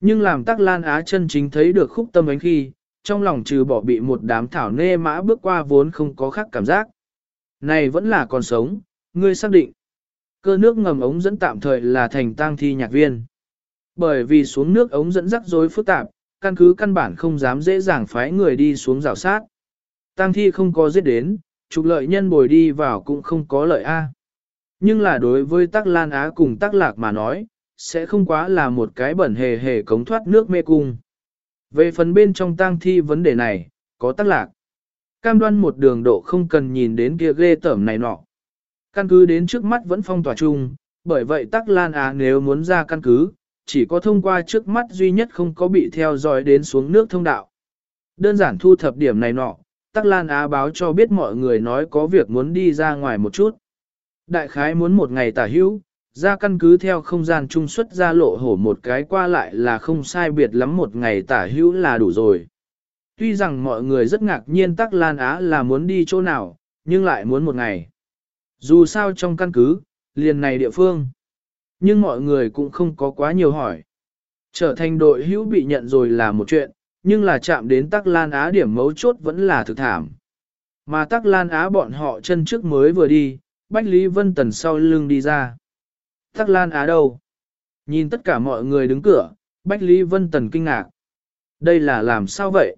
Nhưng làm Tắc Lan Á chân chính thấy được khúc tâm ánh khi, trong lòng trừ bỏ bị một đám thảo nê mã bước qua vốn không có khác cảm giác. Này vẫn là còn sống, ngươi xác định. Cơ nước ngầm ống dẫn tạm thời là thành tang thi nhạc viên. Bởi vì xuống nước ống dẫn rắc rối phức tạp, căn cứ căn bản không dám dễ dàng phái người đi xuống rào sát. Tang thi không có giết đến, trục lợi nhân bồi đi vào cũng không có lợi A. Nhưng là đối với tắc lan á cùng tắc lạc mà nói, sẽ không quá là một cái bẩn hề hề cống thoát nước mê cung. Về phần bên trong tang thi vấn đề này, có tắc lạc. Cam đoan một đường độ không cần nhìn đến kia ghê tởm này nọ. Căn cứ đến trước mắt vẫn phong tỏa chung, bởi vậy tắc lan á nếu muốn ra căn cứ, chỉ có thông qua trước mắt duy nhất không có bị theo dõi đến xuống nước thông đạo. Đơn giản thu thập điểm này nọ, Tắc Lan Á báo cho biết mọi người nói có việc muốn đi ra ngoài một chút. Đại khái muốn một ngày tả hữu, ra căn cứ theo không gian trung xuất ra lộ hổ một cái qua lại là không sai biệt lắm một ngày tả hữu là đủ rồi. Tuy rằng mọi người rất ngạc nhiên Tắc Lan Á là muốn đi chỗ nào, nhưng lại muốn một ngày. Dù sao trong căn cứ, liền này địa phương. Nhưng mọi người cũng không có quá nhiều hỏi. Trở thành đội hữu bị nhận rồi là một chuyện, nhưng là chạm đến Tắc Lan Á điểm mấu chốt vẫn là thực thảm. Mà Tắc Lan Á bọn họ chân trước mới vừa đi, Bách Lý Vân Tần sau lưng đi ra. Tắc Lan Á đâu? Nhìn tất cả mọi người đứng cửa, Bách Lý Vân Tần kinh ngạc. Đây là làm sao vậy?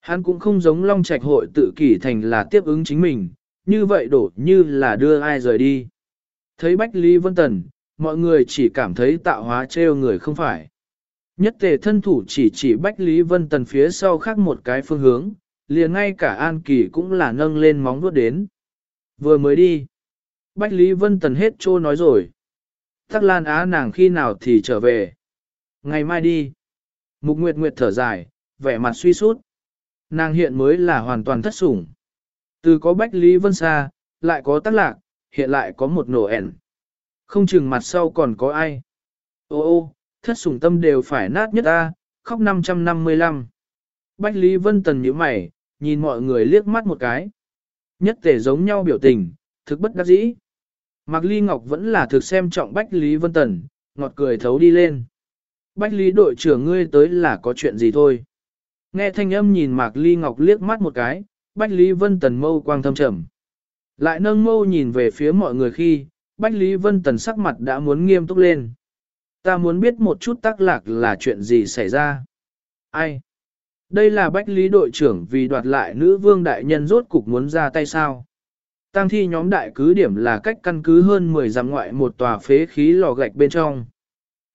Hắn cũng không giống Long Trạch hội tự kỷ thành là tiếp ứng chính mình, như vậy đổ như là đưa ai rời đi. Thấy Bách Lý Vân Tần, mọi người chỉ cảm thấy tạo hóa trêu người không phải. Nhất tề thân thủ chỉ chỉ Bách Lý Vân Tần phía sau khác một cái phương hướng, liền ngay cả An Kỳ cũng là nâng lên móng vuốt đến. Vừa mới đi. Bách Lý Vân Tần hết trô nói rồi. Tắc Lan Á nàng khi nào thì trở về. Ngày mai đi. Mục Nguyệt Nguyệt thở dài, vẻ mặt suy sút. Nàng hiện mới là hoàn toàn thất sủng. Từ có Bách Lý Vân Sa, lại có Tắc Lạc, hiện lại có một nổ ẻn. Không chừng mặt sau còn có ai. Ô ô, thất sủng tâm đều phải nát nhất ta, khóc 555. Bách Lý Vân Tần nhíu mày, nhìn mọi người liếc mắt một cái. Nhất thể giống nhau biểu tình, thực bất đắc dĩ. Mạc Ly Ngọc vẫn là thực xem trọng Bách Lý Vân Tần, ngọt cười thấu đi lên. Bách Lý đội trưởng ngươi tới là có chuyện gì thôi. Nghe thanh âm nhìn Mạc Ly Ngọc liếc mắt một cái, Bách Lý Vân Tần mâu quang thâm trầm. Lại nâng mâu nhìn về phía mọi người khi, Bách Lý Vân Tần sắc mặt đã muốn nghiêm túc lên. Ta muốn biết một chút tác lạc là chuyện gì xảy ra. Ai? Đây là bách lý đội trưởng vì đoạt lại nữ vương đại nhân rốt cục muốn ra tay sao. Tăng thi nhóm đại cứ điểm là cách căn cứ hơn 10 dặm ngoại một tòa phế khí lò gạch bên trong.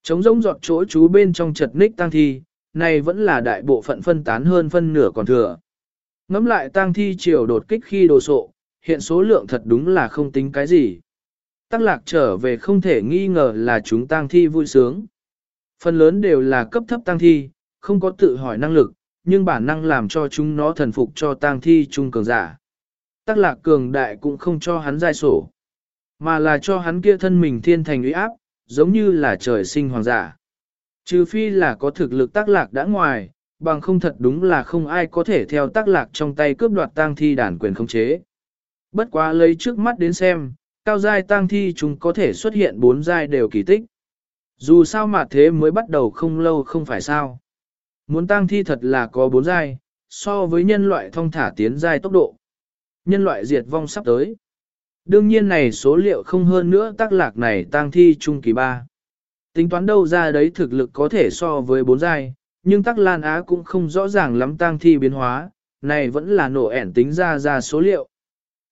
Trống rỗng giọt chỗ chú bên trong chật ních tăng thi, này vẫn là đại bộ phận phân tán hơn phân nửa còn thừa. Ngắm lại tăng thi chiều đột kích khi đồ sộ, hiện số lượng thật đúng là không tính cái gì. Tắc lạc trở về không thể nghi ngờ là chúng tang thi vui sướng. Phần lớn đều là cấp thấp tang thi, không có tự hỏi năng lực, nhưng bản năng làm cho chúng nó thần phục cho tang thi trung cường giả. Tắc lạc cường đại cũng không cho hắn giai sổ, mà là cho hắn kia thân mình thiên thành uy áp, giống như là trời sinh hoàng giả. Trừ phi là có thực lực tác lạc đã ngoài, bằng không thật đúng là không ai có thể theo tác lạc trong tay cướp đoạt tang thi đàn quyền khống chế. Bất quá lấy trước mắt đến xem, cao giai tang thi chúng có thể xuất hiện bốn giai đều kỳ tích. Dù sao mà thế mới bắt đầu không lâu không phải sao. Muốn tang thi thật là có bốn giai, so với nhân loại thông thả tiến giai tốc độ. Nhân loại diệt vong sắp tới. Đương nhiên này số liệu không hơn nữa tác lạc này tang thi trung kỳ 3. Tính toán đâu ra đấy thực lực có thể so với bốn giai, nhưng tác lan á cũng không rõ ràng lắm tang thi biến hóa, này vẫn là nổ ẻn tính ra ra số liệu.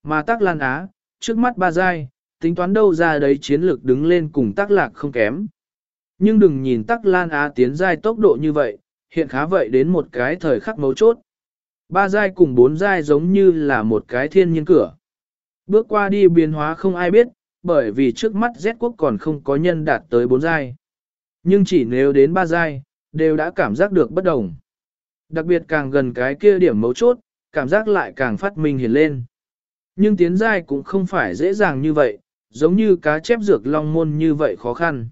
Mà tác lan á, trước mắt ba giai, tính toán đâu ra đấy chiến lược đứng lên cùng tắc lạc không kém. Nhưng đừng nhìn tắc lan á tiến giai tốc độ như vậy, hiện khá vậy đến một cái thời khắc mấu chốt. Ba giai cùng bốn giai giống như là một cái thiên nhiên cửa. Bước qua đi biến hóa không ai biết, bởi vì trước mắt Z quốc còn không có nhân đạt tới bốn giai. Nhưng chỉ nếu đến ba giai, đều đã cảm giác được bất đồng. Đặc biệt càng gần cái kia điểm mấu chốt, cảm giác lại càng phát minh hiển lên. Nhưng tiến giai cũng không phải dễ dàng như vậy, giống như cá chép dược long môn như vậy khó khăn.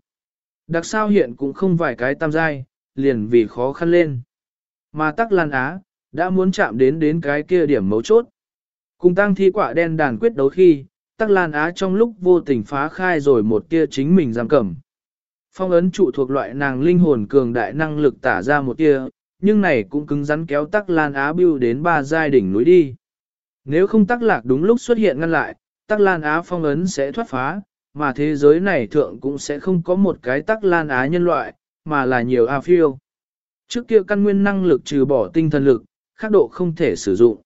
Đặc sao hiện cũng không vài cái tam giai, liền vì khó khăn lên. Mà tắc lan á, đã muốn chạm đến đến cái kia điểm mấu chốt. Cùng tăng thi quả đen đàn quyết đấu khi, tắc lan á trong lúc vô tình phá khai rồi một kia chính mình giam cầm. Phong ấn trụ thuộc loại nàng linh hồn cường đại năng lực tả ra một kia, nhưng này cũng cứng rắn kéo tắc lan á bưu đến ba giai đỉnh núi đi. Nếu không tắc lạc đúng lúc xuất hiện ngăn lại, tắc lan á phong ấn sẽ thoát phá, mà thế giới này thượng cũng sẽ không có một cái tắc lan á nhân loại, mà là nhiều A phiêu. Trước kia căn nguyên năng lực trừ bỏ tinh thần lực, khác độ không thể sử dụng.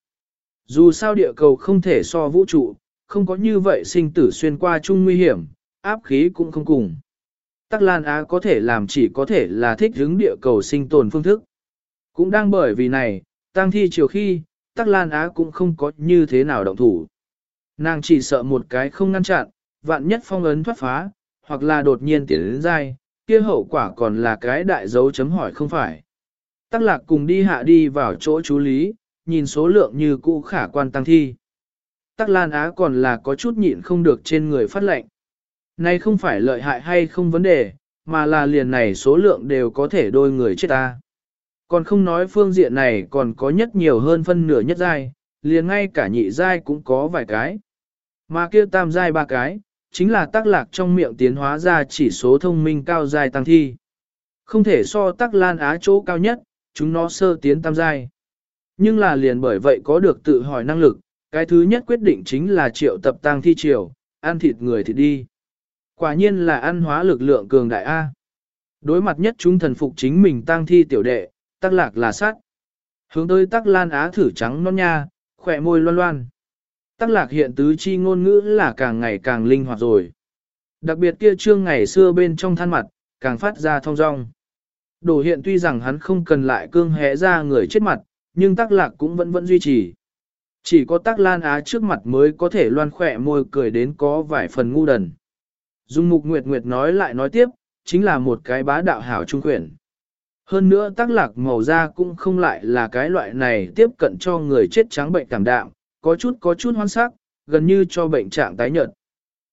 Dù sao địa cầu không thể so vũ trụ, không có như vậy sinh tử xuyên qua chung nguy hiểm, áp khí cũng không cùng. Tắc Lan Á có thể làm chỉ có thể là thích hướng địa cầu sinh tồn phương thức. Cũng đang bởi vì này, tăng thi chiều khi, Tắc Lan Á cũng không có như thế nào động thủ. Nàng chỉ sợ một cái không ngăn chặn, vạn nhất phong ấn thoát phá, hoặc là đột nhiên tiến đến dai, kia hậu quả còn là cái đại dấu chấm hỏi không phải. Tắc lạc cùng đi hạ đi vào chỗ chú lý, nhìn số lượng như cũ khả quan tăng thi. Tắc Lan Á còn là có chút nhịn không được trên người phát lệnh. Này không phải lợi hại hay không vấn đề, mà là liền này số lượng đều có thể đôi người chết ta. Còn không nói phương diện này còn có nhất nhiều hơn phân nửa nhất giai, liền ngay cả nhị giai cũng có vài cái. Mà kia tam giai ba cái, chính là tác lạc trong miệng tiến hóa ra chỉ số thông minh cao giai tăng thi. Không thể so tác lan á chỗ cao nhất, chúng nó sơ tiến tam giai. Nhưng là liền bởi vậy có được tự hỏi năng lực, cái thứ nhất quyết định chính là triệu tập tăng thi triều, ăn thịt người thì đi. Quả nhiên là ăn hóa lực lượng cường đại A. Đối mặt nhất chúng thần phục chính mình tăng thi tiểu đệ, tắc lạc là sát. Hướng tới tắc lan á thử trắng non nha, khỏe môi loan loan. Tắc lạc hiện tứ chi ngôn ngữ là càng ngày càng linh hoạt rồi. Đặc biệt kia trương ngày xưa bên trong than mặt, càng phát ra thông dong. Đổ hiện tuy rằng hắn không cần lại cương hẽ ra người chết mặt, nhưng tắc lạc cũng vẫn vẫn duy trì. Chỉ có tắc lan á trước mặt mới có thể loan khỏe môi cười đến có vài phần ngu đần. Dung Mục Nguyệt Nguyệt nói lại nói tiếp, chính là một cái bá đạo hảo trung quyển. Hơn nữa tác lạc màu da cũng không lại là cái loại này tiếp cận cho người chết trắng bệnh cảm đạm, có chút có chút hoan sắc, gần như cho bệnh trạng tái nhợt.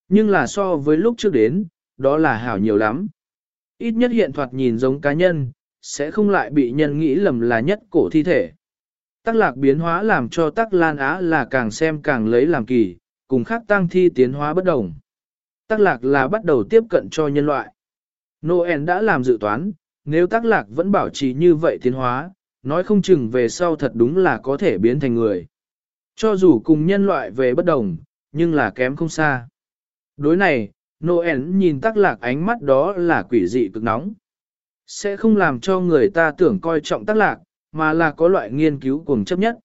Nhưng là so với lúc trước đến, đó là hảo nhiều lắm. Ít nhất hiện thoạt nhìn giống cá nhân, sẽ không lại bị nhân nghĩ lầm là nhất cổ thi thể. Tác lạc biến hóa làm cho tắc lan á là càng xem càng lấy làm kỳ, cùng khác tăng thi tiến hóa bất đồng. Tác lạc là bắt đầu tiếp cận cho nhân loại. Noel đã làm dự toán, nếu tác lạc vẫn bảo trì như vậy tiến hóa, nói không chừng về sau thật đúng là có thể biến thành người. Cho dù cùng nhân loại về bất đồng, nhưng là kém không xa. Đối này, Noel nhìn tắc lạc ánh mắt đó là quỷ dị cực nóng. Sẽ không làm cho người ta tưởng coi trọng tắc lạc, mà là có loại nghiên cứu cùng chấp nhất.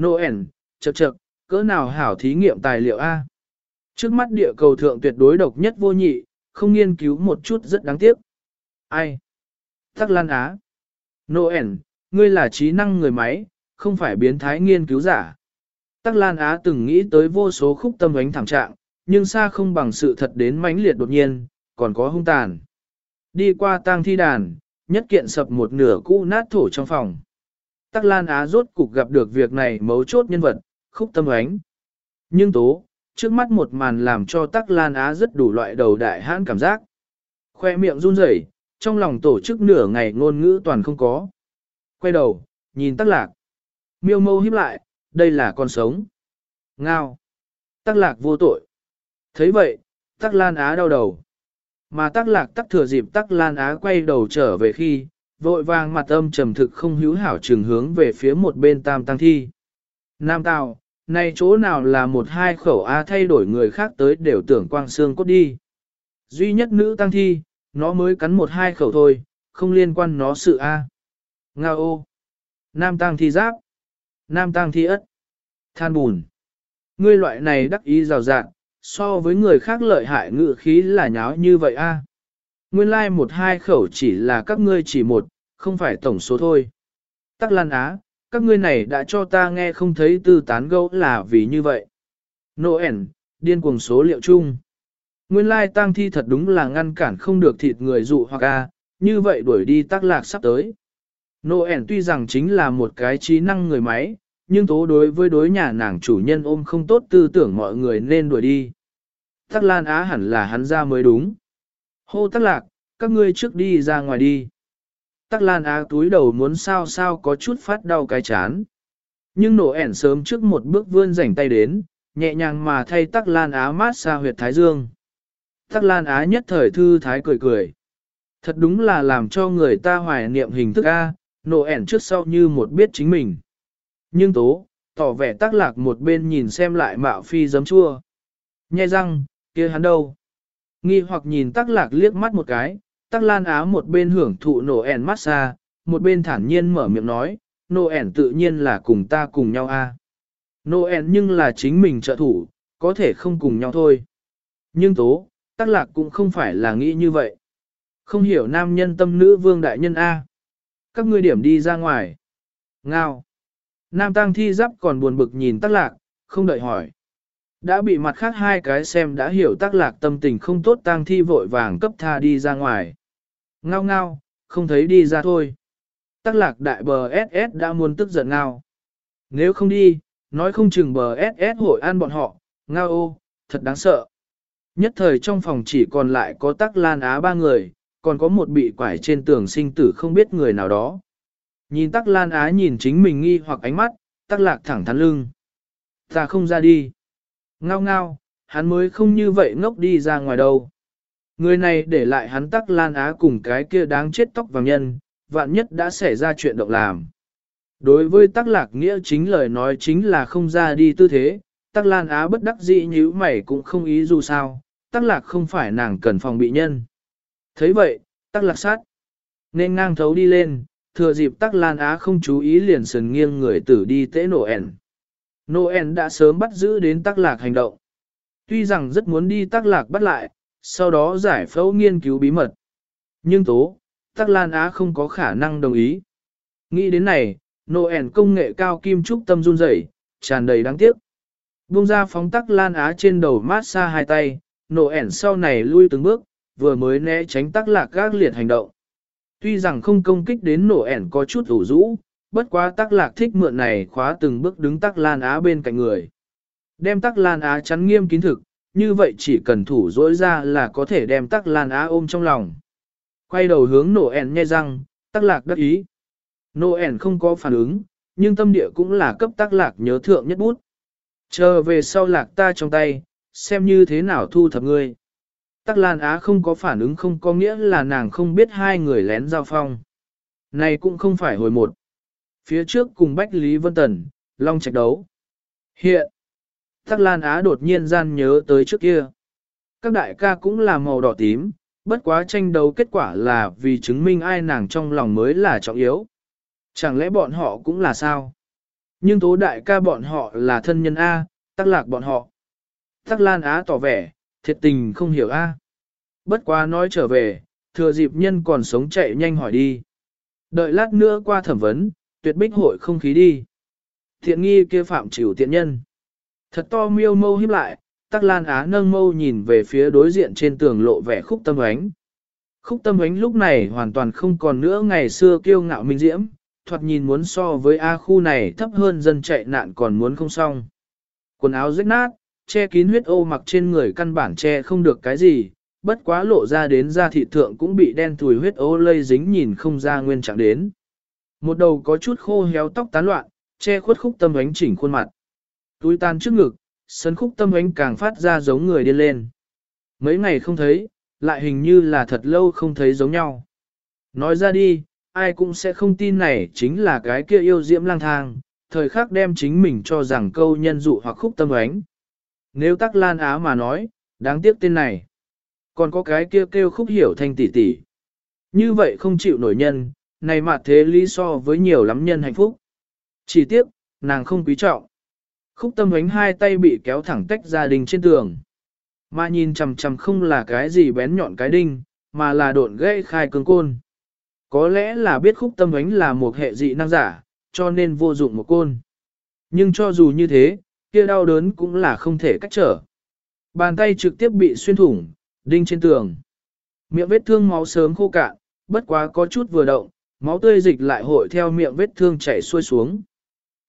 Noel, chậc chậc, cỡ nào hảo thí nghiệm tài liệu A. Trước mắt địa cầu thượng tuyệt đối độc nhất vô nhị, không nghiên cứu một chút rất đáng tiếc. Ai? Tắc Lan Á. Noel, ngươi là trí năng người máy, không phải biến thái nghiên cứu giả. Tắc Lan Á từng nghĩ tới vô số khúc tâm ánh thảm trạng, nhưng xa không bằng sự thật đến mãnh liệt đột nhiên, còn có hung tàn. Đi qua tang thi đàn, nhất kiện sập một nửa cũ nát thổ trong phòng. Tắc Lan Á rốt cục gặp được việc này mấu chốt nhân vật, khúc tâm ánh. Nhưng tố, trước mắt một màn làm cho Tắc Lan Á rất đủ loại đầu đại hãn cảm giác. Khoe miệng run rẩy, trong lòng tổ chức nửa ngày ngôn ngữ toàn không có. Quay đầu, nhìn Tắc Lạc. Miêu mâu híp lại, đây là con sống. Ngao. Tắc Lạc vô tội thấy vậy, Tắc Lan Á đau đầu. Mà Tắc Lạc Tắc thừa dịp Tắc Lan Á quay đầu trở về khi, vội vàng mặt âm trầm thực không hữu hảo trường hướng về phía một bên tam tăng thi. Nam Tào, này chỗ nào là một hai khẩu A thay đổi người khác tới đều tưởng quang xương cốt đi. Duy nhất nữ tăng thi, nó mới cắn một hai khẩu thôi, không liên quan nó sự A. Nga ô. Nam tăng thi giáp. Nam tăng thi ất. Than bùn. Ngươi loại này đắc ý rào rạng, so với người khác lợi hại ngự khí là nháo như vậy a. Nguyên lai like một hai khẩu chỉ là các ngươi chỉ một, không phải tổng số thôi. Tắc Lan Á, các ngươi này đã cho ta nghe không thấy tư tán gẫu là vì như vậy. Noel, điên cuồng số liệu chung. Nguyên lai tang thi thật đúng là ngăn cản không được thịt người dụ hoặc a, như vậy đuổi đi tắc lạc sắp tới. Noel tuy rằng chính là một cái trí năng người máy, nhưng tố đối với đối nhà nàng chủ nhân ôm không tốt tư tưởng mọi người nên đuổi đi. Tắc Lan Á hẳn là hắn ra mới đúng. Hô Tắc Lạc, các ngươi trước đi ra ngoài đi. Tắc Lan Á túi đầu muốn sao sao có chút phát đau cái chán. Nhưng nổ ẻn sớm trước một bước vươn rảnh tay đến, nhẹ nhàng mà thay Tắc Lan Á mát xa huyệt Thái Dương. Tắc Lan Á nhất thời thư thái cười cười. Thật đúng là làm cho người ta hoài niệm hình thức A, nổ ẻn trước sau như một biết chính mình. Nhưng tố, tỏ vẻ Tắc Lạc một bên nhìn xem lại mạo phi giấm chua. Nhe răng, kia hắn đâu? Nghi hoặc nhìn tắc lạc liếc mắt một cái, tắc lan á một bên hưởng thụ nổ ẻn massage, một bên thản nhiên mở miệng nói, nổ ẻn tự nhiên là cùng ta cùng nhau a. Nổ ẻn nhưng là chính mình trợ thủ, có thể không cùng nhau thôi. Nhưng tố, tắc lạc cũng không phải là nghĩ như vậy. Không hiểu nam nhân tâm nữ vương đại nhân A. Các ngươi điểm đi ra ngoài. Ngao. Nam tăng thi giáp còn buồn bực nhìn tắc lạc, không đợi hỏi. Đã bị mặt khác hai cái xem đã hiểu tác lạc tâm tình không tốt tang thi vội vàng cấp tha đi ra ngoài. Ngao ngao, không thấy đi ra thôi. Tác lạc đại bờ SS đã muốn tức giận ngao. Nếu không đi, nói không chừng bờ SS hội ăn bọn họ, ngao ô, thật đáng sợ. Nhất thời trong phòng chỉ còn lại có tắc lan á ba người, còn có một bị quải trên tường sinh tử không biết người nào đó. Nhìn tắc lan á nhìn chính mình nghi hoặc ánh mắt, tắc lạc thẳng thắn lưng. Ta không ra đi. Ngao ngao, hắn mới không như vậy ngốc đi ra ngoài đâu. Người này để lại hắn tắc lan á cùng cái kia đáng chết tóc vàng nhân, vạn nhất đã xảy ra chuyện động làm. Đối với tắc lạc nghĩa chính lời nói chính là không ra đi tư thế, tắc lan á bất đắc dĩ như mày cũng không ý dù sao, tắc lạc không phải nàng cần phòng bị nhân. thấy vậy, tắc lạc sát, nên ngang thấu đi lên, thừa dịp tắc lan á không chú ý liền sần nghiêng người tử đi tễ nổ ẻn. Noel đã sớm bắt giữ đến tắc lạc hành động. Tuy rằng rất muốn đi tắc lạc bắt lại, sau đó giải phẫu nghiên cứu bí mật. Nhưng tố, tắc lan á không có khả năng đồng ý. Nghĩ đến này, Noel công nghệ cao kim trúc tâm run rẩy, tràn đầy đáng tiếc. Bung ra phóng tắc lan á trên đầu mát xa hai tay, Noel sau này lui từng bước, vừa mới né tránh tắc lạc các liệt hành động. Tuy rằng không công kích đến Noel có chút ủ rũ, bất quá tắc lạc thích mượn này khóa từng bước đứng tắc lan á bên cạnh người. Đem tắc lan á chắn nghiêm kín thực, như vậy chỉ cần thủ dỗi ra là có thể đem tắc lan á ôm trong lòng. Quay đầu hướng nổ ẻn nhai răng, tắc lạc đắc ý. Nổ ẻn không có phản ứng, nhưng tâm địa cũng là cấp tắc lạc nhớ thượng nhất bút. Chờ về sau lạc ta trong tay, xem như thế nào thu thập ngươi. Tắc Lan Á không có phản ứng không có nghĩa là nàng không biết hai người lén giao phong. Này cũng không phải hồi một phía trước cùng Bách Lý Vân Tần, Long Trạch đấu. Hiện, Tắc Lan Á đột nhiên gian nhớ tới trước kia. Các đại ca cũng là màu đỏ tím, bất quá tranh đấu kết quả là vì chứng minh ai nàng trong lòng mới là trọng yếu. Chẳng lẽ bọn họ cũng là sao? Nhưng tố đại ca bọn họ là thân nhân A, tắc lạc bọn họ. Tắc Lan Á tỏ vẻ, thiệt tình không hiểu A. Bất quá nói trở về, thừa dịp nhân còn sống chạy nhanh hỏi đi. Đợi lát nữa qua thẩm vấn, tuyệt bích hội không khí đi. Thiện nghi kia phạm chịu tiện nhân. Thật to miêu mâu hiếp lại, tắc lan á nâng mâu nhìn về phía đối diện trên tường lộ vẻ khúc tâm ánh. Khúc tâm ánh lúc này hoàn toàn không còn nữa ngày xưa kiêu ngạo minh diễm, thoạt nhìn muốn so với A khu này thấp hơn dân chạy nạn còn muốn không xong. Quần áo rách nát, che kín huyết ô mặc trên người căn bản che không được cái gì, bất quá lộ ra đến da thị thượng cũng bị đen thùi huyết ô lây dính nhìn không ra nguyên trạng đến. Một đầu có chút khô héo tóc tán loạn, che khuất khúc tâm ánh chỉnh khuôn mặt. Túi tan trước ngực, sân khúc tâm ánh càng phát ra giống người điên lên. Mấy ngày không thấy, lại hình như là thật lâu không thấy giống nhau. Nói ra đi, ai cũng sẽ không tin này chính là cái kia yêu diễm lang thang, thời khắc đem chính mình cho rằng câu nhân dụ hoặc khúc tâm ánh. Nếu tắc lan á mà nói, đáng tiếc tên này. Còn có cái kia kêu khúc hiểu thanh tỷ tỷ. Như vậy không chịu nổi nhân, này mà thế lý so với nhiều lắm nhân hạnh phúc. Chỉ tiếc, nàng không quý trọng. Khúc tâm ánh hai tay bị kéo thẳng tách gia đình trên tường. Mà nhìn chằm chằm không là cái gì bén nhọn cái đinh, mà là độn gãy khai cương côn. Có lẽ là biết khúc tâm ánh là một hệ dị năng giả, cho nên vô dụng một côn. Nhưng cho dù như thế, kia đau đớn cũng là không thể cách trở. Bàn tay trực tiếp bị xuyên thủng, đinh trên tường. Miệng vết thương máu sớm khô cạn, bất quá có chút vừa động, máu tươi dịch lại hội theo miệng vết thương chảy xuôi xuống.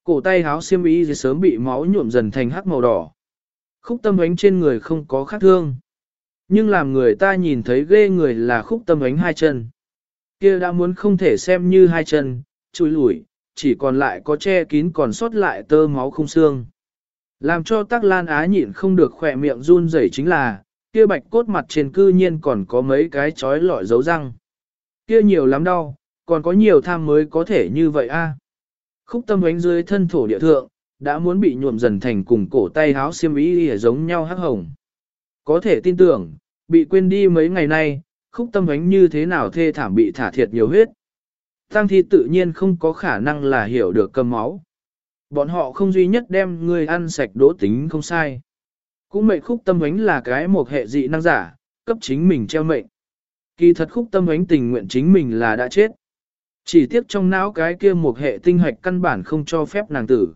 Cổ tay háo xiêm y thì sớm bị máu nhuộm dần thành hắc màu đỏ. Khúc tâm ánh trên người không có khác thương. Nhưng làm người ta nhìn thấy ghê người là khúc tâm ánh hai chân. kia đã muốn không thể xem như hai chân, chui lủi, chỉ còn lại có che kín còn sót lại tơ máu không xương. Làm cho tắc lan á nhịn không được khỏe miệng run rẩy chính là, kia bạch cốt mặt trên cư nhiên còn có mấy cái chói lọi dấu răng. Kia nhiều lắm đau, còn có nhiều tham mới có thể như vậy a. Khúc tâm ánh dưới thân thổ địa thượng, đã muốn bị nhuộm dần thành cùng cổ tay háo xiêm y giống nhau hắc hồng. Có thể tin tưởng, bị quên đi mấy ngày nay, khúc tâm ánh như thế nào thê thảm bị thả thiệt nhiều huyết. Tăng thi tự nhiên không có khả năng là hiểu được cầm máu. Bọn họ không duy nhất đem người ăn sạch đỗ tính không sai. Cũng mệnh khúc tâm ánh là cái một hệ dị năng giả, cấp chính mình treo mệnh. Kỳ thật khúc tâm ánh tình nguyện chính mình là đã chết. Chỉ tiếc trong não cái kia một hệ tinh hạch căn bản không cho phép nàng tử.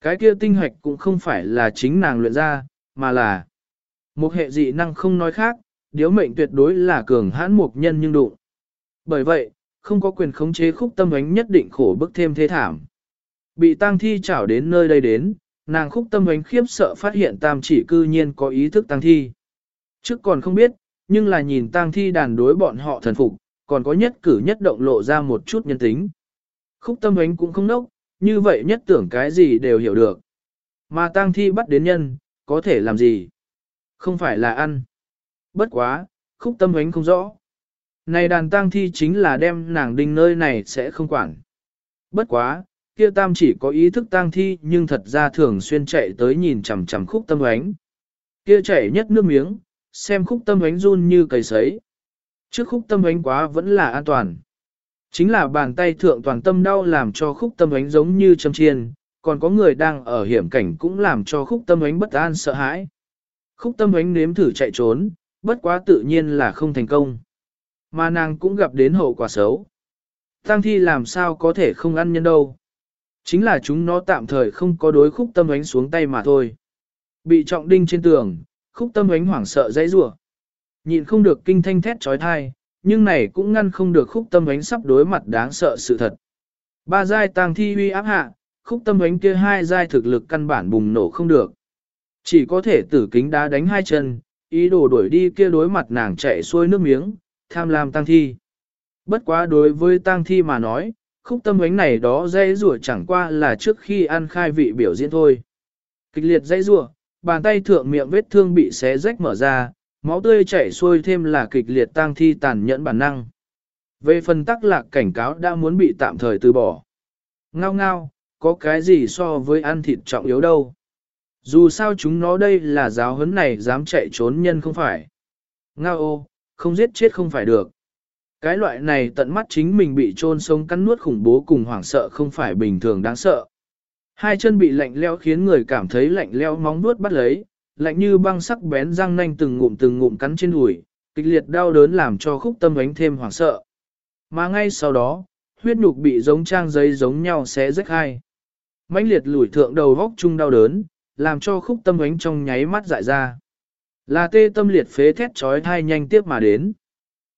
Cái kia tinh hạch cũng không phải là chính nàng luyện ra, mà là một hệ dị năng không nói khác, điếu mệnh tuyệt đối là cường hãn một nhân nhưng đụng. Bởi vậy, không có quyền khống chế khúc tâm ánh nhất định khổ bức thêm thế thảm. Bị tang thi chảo đến nơi đây đến, nàng khúc tâm ánh khiếp sợ phát hiện tam chỉ cư nhiên có ý thức tang thi. Trước còn không biết, nhưng là nhìn tang thi đàn đối bọn họ thần phục, còn có nhất cử nhất động lộ ra một chút nhân tính. Khúc tâm ánh cũng không nốc, như vậy nhất tưởng cái gì đều hiểu được. Mà tang thi bắt đến nhân, có thể làm gì? Không phải là ăn. Bất quá, khúc tâm ánh không rõ. Này đàn tang thi chính là đem nàng đinh nơi này sẽ không quản. Bất quá, kia tam chỉ có ý thức tang thi nhưng thật ra thường xuyên chạy tới nhìn chằm chằm khúc tâm ánh. Kia chảy nhất nước miếng, xem khúc tâm ánh run như cầy sấy. Trước khúc tâm ánh quá vẫn là an toàn. Chính là bàn tay thượng toàn tâm đau làm cho khúc tâm ánh giống như châm chiên, còn có người đang ở hiểm cảnh cũng làm cho khúc tâm ánh bất an sợ hãi. Khúc tâm ánh nếm thử chạy trốn, bất quá tự nhiên là không thành công. Mà nàng cũng gặp đến hậu quả xấu. Tăng thi làm sao có thể không ăn nhân đâu. Chính là chúng nó tạm thời không có đối khúc tâm ánh xuống tay mà thôi. Bị trọng đinh trên tường, khúc tâm ánh hoảng sợ dãy rủa nhìn không được kinh thanh thét trói thai, nhưng này cũng ngăn không được khúc tâm ánh sắp đối mặt đáng sợ sự thật. Ba giai tàng thi uy áp hạ, khúc tâm ánh kia hai giai thực lực căn bản bùng nổ không được. Chỉ có thể tử kính đá đánh hai chân, ý đồ đuổi đi kia đối mặt nàng chạy xuôi nước miếng, tham lam tăng thi. Bất quá đối với tăng thi mà nói, khúc tâm ánh này đó dây rùa chẳng qua là trước khi ăn khai vị biểu diễn thôi. Kịch liệt dây rùa, bàn tay thượng miệng vết thương bị xé rách mở ra, máu tươi chảy xuôi thêm là kịch liệt tang thi tàn nhẫn bản năng. Về phần tắc lạc cảnh cáo đã muốn bị tạm thời từ bỏ. Ngao ngao, có cái gì so với ăn thịt trọng yếu đâu. Dù sao chúng nó đây là giáo huấn này dám chạy trốn nhân không phải. Ngao ô, không giết chết không phải được. Cái loại này tận mắt chính mình bị trôn sống cắn nuốt khủng bố cùng hoảng sợ không phải bình thường đáng sợ. Hai chân bị lạnh leo khiến người cảm thấy lạnh leo móng nuốt bắt lấy, lạnh như băng sắc bén răng nanh từng ngụm từng ngụm cắn trên đùi, kịch liệt đau đớn làm cho khúc tâm ánh thêm hoảng sợ. Mà ngay sau đó, huyết nhục bị giống trang giấy giống nhau xé rách hai. mãnh liệt lủi thượng đầu góc chung đau đớn, làm cho khúc tâm ánh trong nháy mắt dại ra. Là tê tâm liệt phế thét trói thai nhanh tiếp mà đến.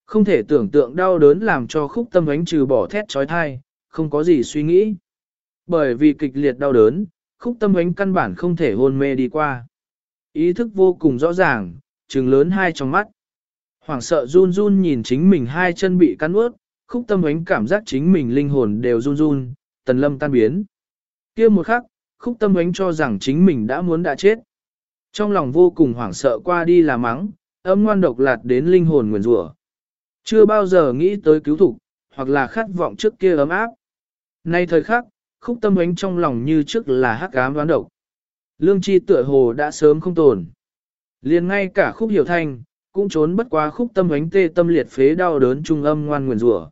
Không thể tưởng tượng đau đớn làm cho khúc tâm ánh trừ bỏ thét trói thai, không có gì suy nghĩ. Bởi vì kịch liệt đau đớn, khúc tâm ánh căn bản không thể hôn mê đi qua. Ý thức vô cùng rõ ràng, trừng lớn hai trong mắt. Hoảng sợ run run nhìn chính mình hai chân bị cắn ướt, khúc tâm ánh cảm giác chính mình linh hồn đều run run, tần lâm tan biến. kia một khắc, khúc tâm ánh cho rằng chính mình đã muốn đã chết. Trong lòng vô cùng hoảng sợ qua đi là mắng, âm ngoan độc lạt đến linh hồn nguyền rủa. Chưa bao giờ nghĩ tới cứu thục, hoặc là khát vọng trước kia ấm áp. Nay thời khắc, khúc tâm ánh trong lòng như trước là hắc ám đoán độc. Lương chi tựa hồ đã sớm không tồn. liền ngay cả khúc hiểu thanh, cũng trốn bất quá khúc tâm ánh tê tâm liệt phế đau đớn trung âm ngoan nguyền rủa.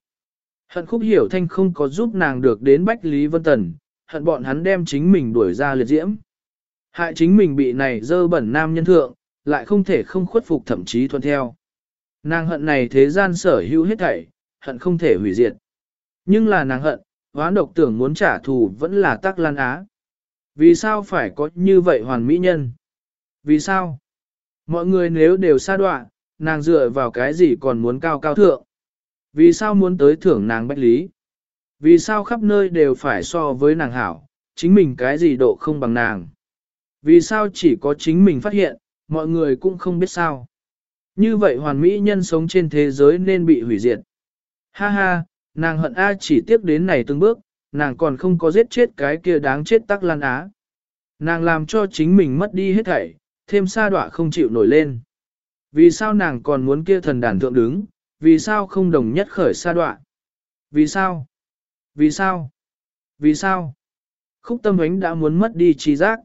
Hận khúc hiểu thanh không có giúp nàng được đến Bách Lý Vân Tần, hận bọn hắn đem chính mình đuổi ra liệt diễm. Hại chính mình bị này dơ bẩn nam nhân thượng, lại không thể không khuất phục thậm chí thuận theo. Nàng hận này thế gian sở hữu hết thảy, hận không thể hủy diệt. Nhưng là nàng hận, hoán độc tưởng muốn trả thù vẫn là tắc lan á. Vì sao phải có như vậy hoàn mỹ nhân? Vì sao? Mọi người nếu đều xa đoạn, nàng dựa vào cái gì còn muốn cao cao thượng? Vì sao muốn tới thưởng nàng bách lý? Vì sao khắp nơi đều phải so với nàng hảo, chính mình cái gì độ không bằng nàng? Vì sao chỉ có chính mình phát hiện, mọi người cũng không biết sao? Như vậy hoàn mỹ nhân sống trên thế giới nên bị hủy diệt. Ha ha, nàng hận A chỉ tiếp đến này từng bước, nàng còn không có giết chết cái kia đáng chết tắc lan á. Nàng làm cho chính mình mất đi hết thảy, thêm sa đọa không chịu nổi lên. Vì sao nàng còn muốn kia thần đàn thượng đứng, vì sao không đồng nhất khởi sa đọa? Vì sao? Vì sao? Vì sao? Khúc tâm ánh đã muốn mất đi trí giác.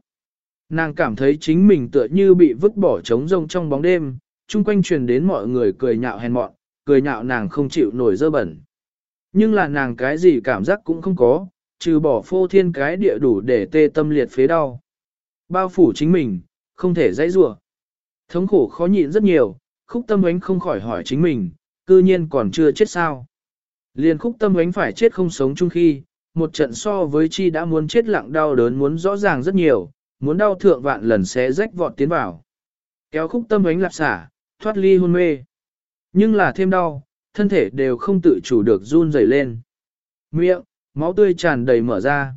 Nàng cảm thấy chính mình tựa như bị vứt bỏ trống rông trong bóng đêm, chung quanh truyền đến mọi người cười nhạo hèn mọn, cười nhạo nàng không chịu nổi dơ bẩn. Nhưng là nàng cái gì cảm giác cũng không có, trừ bỏ phô thiên cái địa đủ để tê tâm liệt phế đau. Bao phủ chính mình, không thể dãy rủa. Thống khổ khó nhịn rất nhiều, khúc tâm ánh không khỏi hỏi chính mình, cư nhiên còn chưa chết sao. Liền khúc tâm ánh phải chết không sống chung khi, một trận so với chi đã muốn chết lặng đau đớn muốn rõ ràng rất nhiều, muốn đau thượng vạn lần sẽ rách vọt tiến vào. Kéo khúc tâm ánh lạp xả, thoát ly hôn mê. Nhưng là thêm đau, thân thể đều không tự chủ được run rẩy lên. Miệng, máu tươi tràn đầy mở ra.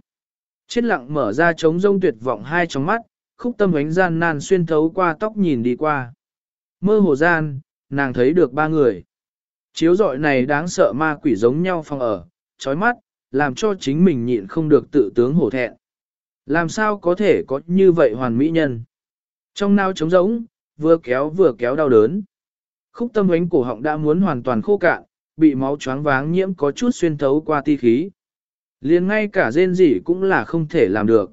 Chết lặng mở ra trống rông tuyệt vọng hai trong mắt, khúc tâm ánh gian nan xuyên thấu qua tóc nhìn đi qua. Mơ hồ gian, nàng thấy được ba người. Chiếu dọi này đáng sợ ma quỷ giống nhau phòng ở, chói mắt, làm cho chính mình nhịn không được tự tướng hổ thẹn. Làm sao có thể có như vậy hoàn mỹ nhân? Trong nao trống rỗng, vừa kéo vừa kéo đau đớn. Khúc tâm ánh cổ họng đã muốn hoàn toàn khô cạn, bị máu choáng váng nhiễm có chút xuyên thấu qua ti khí. liền ngay cả rên rỉ cũng là không thể làm được.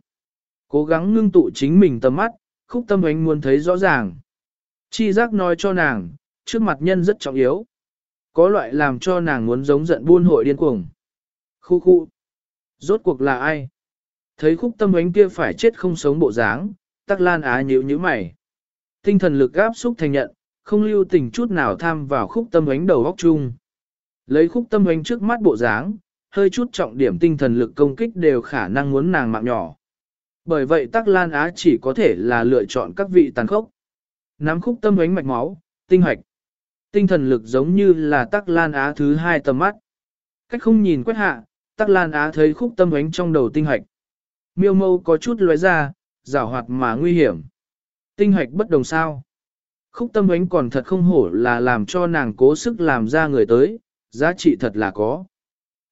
Cố gắng ngưng tụ chính mình tầm mắt, khúc tâm ánh muốn thấy rõ ràng. Chi giác nói cho nàng, trước mặt nhân rất trọng yếu. Có loại làm cho nàng muốn giống giận buôn hội điên cuồng. Khu khu. Rốt cuộc là ai? Thấy khúc tâm ánh kia phải chết không sống bộ dáng, tắc lan á nhíu nhíu mày. Tinh thần lực áp xúc thành nhận, không lưu tình chút nào tham vào khúc tâm ánh đầu góc chung. Lấy khúc tâm ánh trước mắt bộ dáng, hơi chút trọng điểm tinh thần lực công kích đều khả năng muốn nàng mạng nhỏ. Bởi vậy Tắc Lan Á chỉ có thể là lựa chọn các vị tàn khốc. Nắm khúc tâm ánh mạch máu, tinh hoạch. Tinh thần lực giống như là Tắc Lan Á thứ hai tầm mắt. Cách không nhìn quét hạ, Tắc Lan Á thấy khúc tâm ánh trong đầu tinh hoạch. Miêu mâu có chút lóe ra, rào hoạt mà nguy hiểm. Tinh hoạch bất đồng sao. Khúc tâm ánh còn thật không hổ là làm cho nàng cố sức làm ra người tới, giá trị thật là có.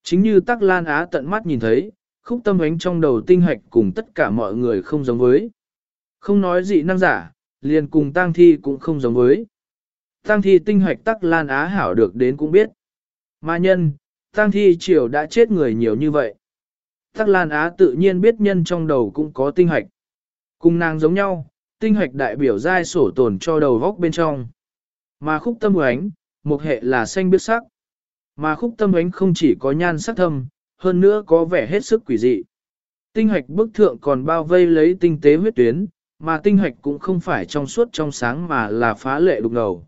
Chính như Tắc Lan Á tận mắt nhìn thấy, khúc tâm ánh trong đầu tinh hoạch cùng tất cả mọi người không giống với. Không nói dị năng giả, liền cùng tang thi cũng không giống với. Tang thi tinh hạch Tắc Lan Á hảo được đến cũng biết. Ma nhân, tang thi triều đã chết người nhiều như vậy. Tắc Lan Á tự nhiên biết nhân trong đầu cũng có tinh hoạch, Cùng nàng giống nhau, tinh hoạch đại biểu giai sổ tồn cho đầu góc bên trong. Mà khúc tâm ánh, một hệ là xanh biết sắc. Mà khúc tâm ánh không chỉ có nhan sắc thâm, hơn nữa có vẻ hết sức quỷ dị. Tinh hoạch bức thượng còn bao vây lấy tinh tế huyết tuyến, mà tinh hoạch cũng không phải trong suốt trong sáng mà là phá lệ đục ngầu.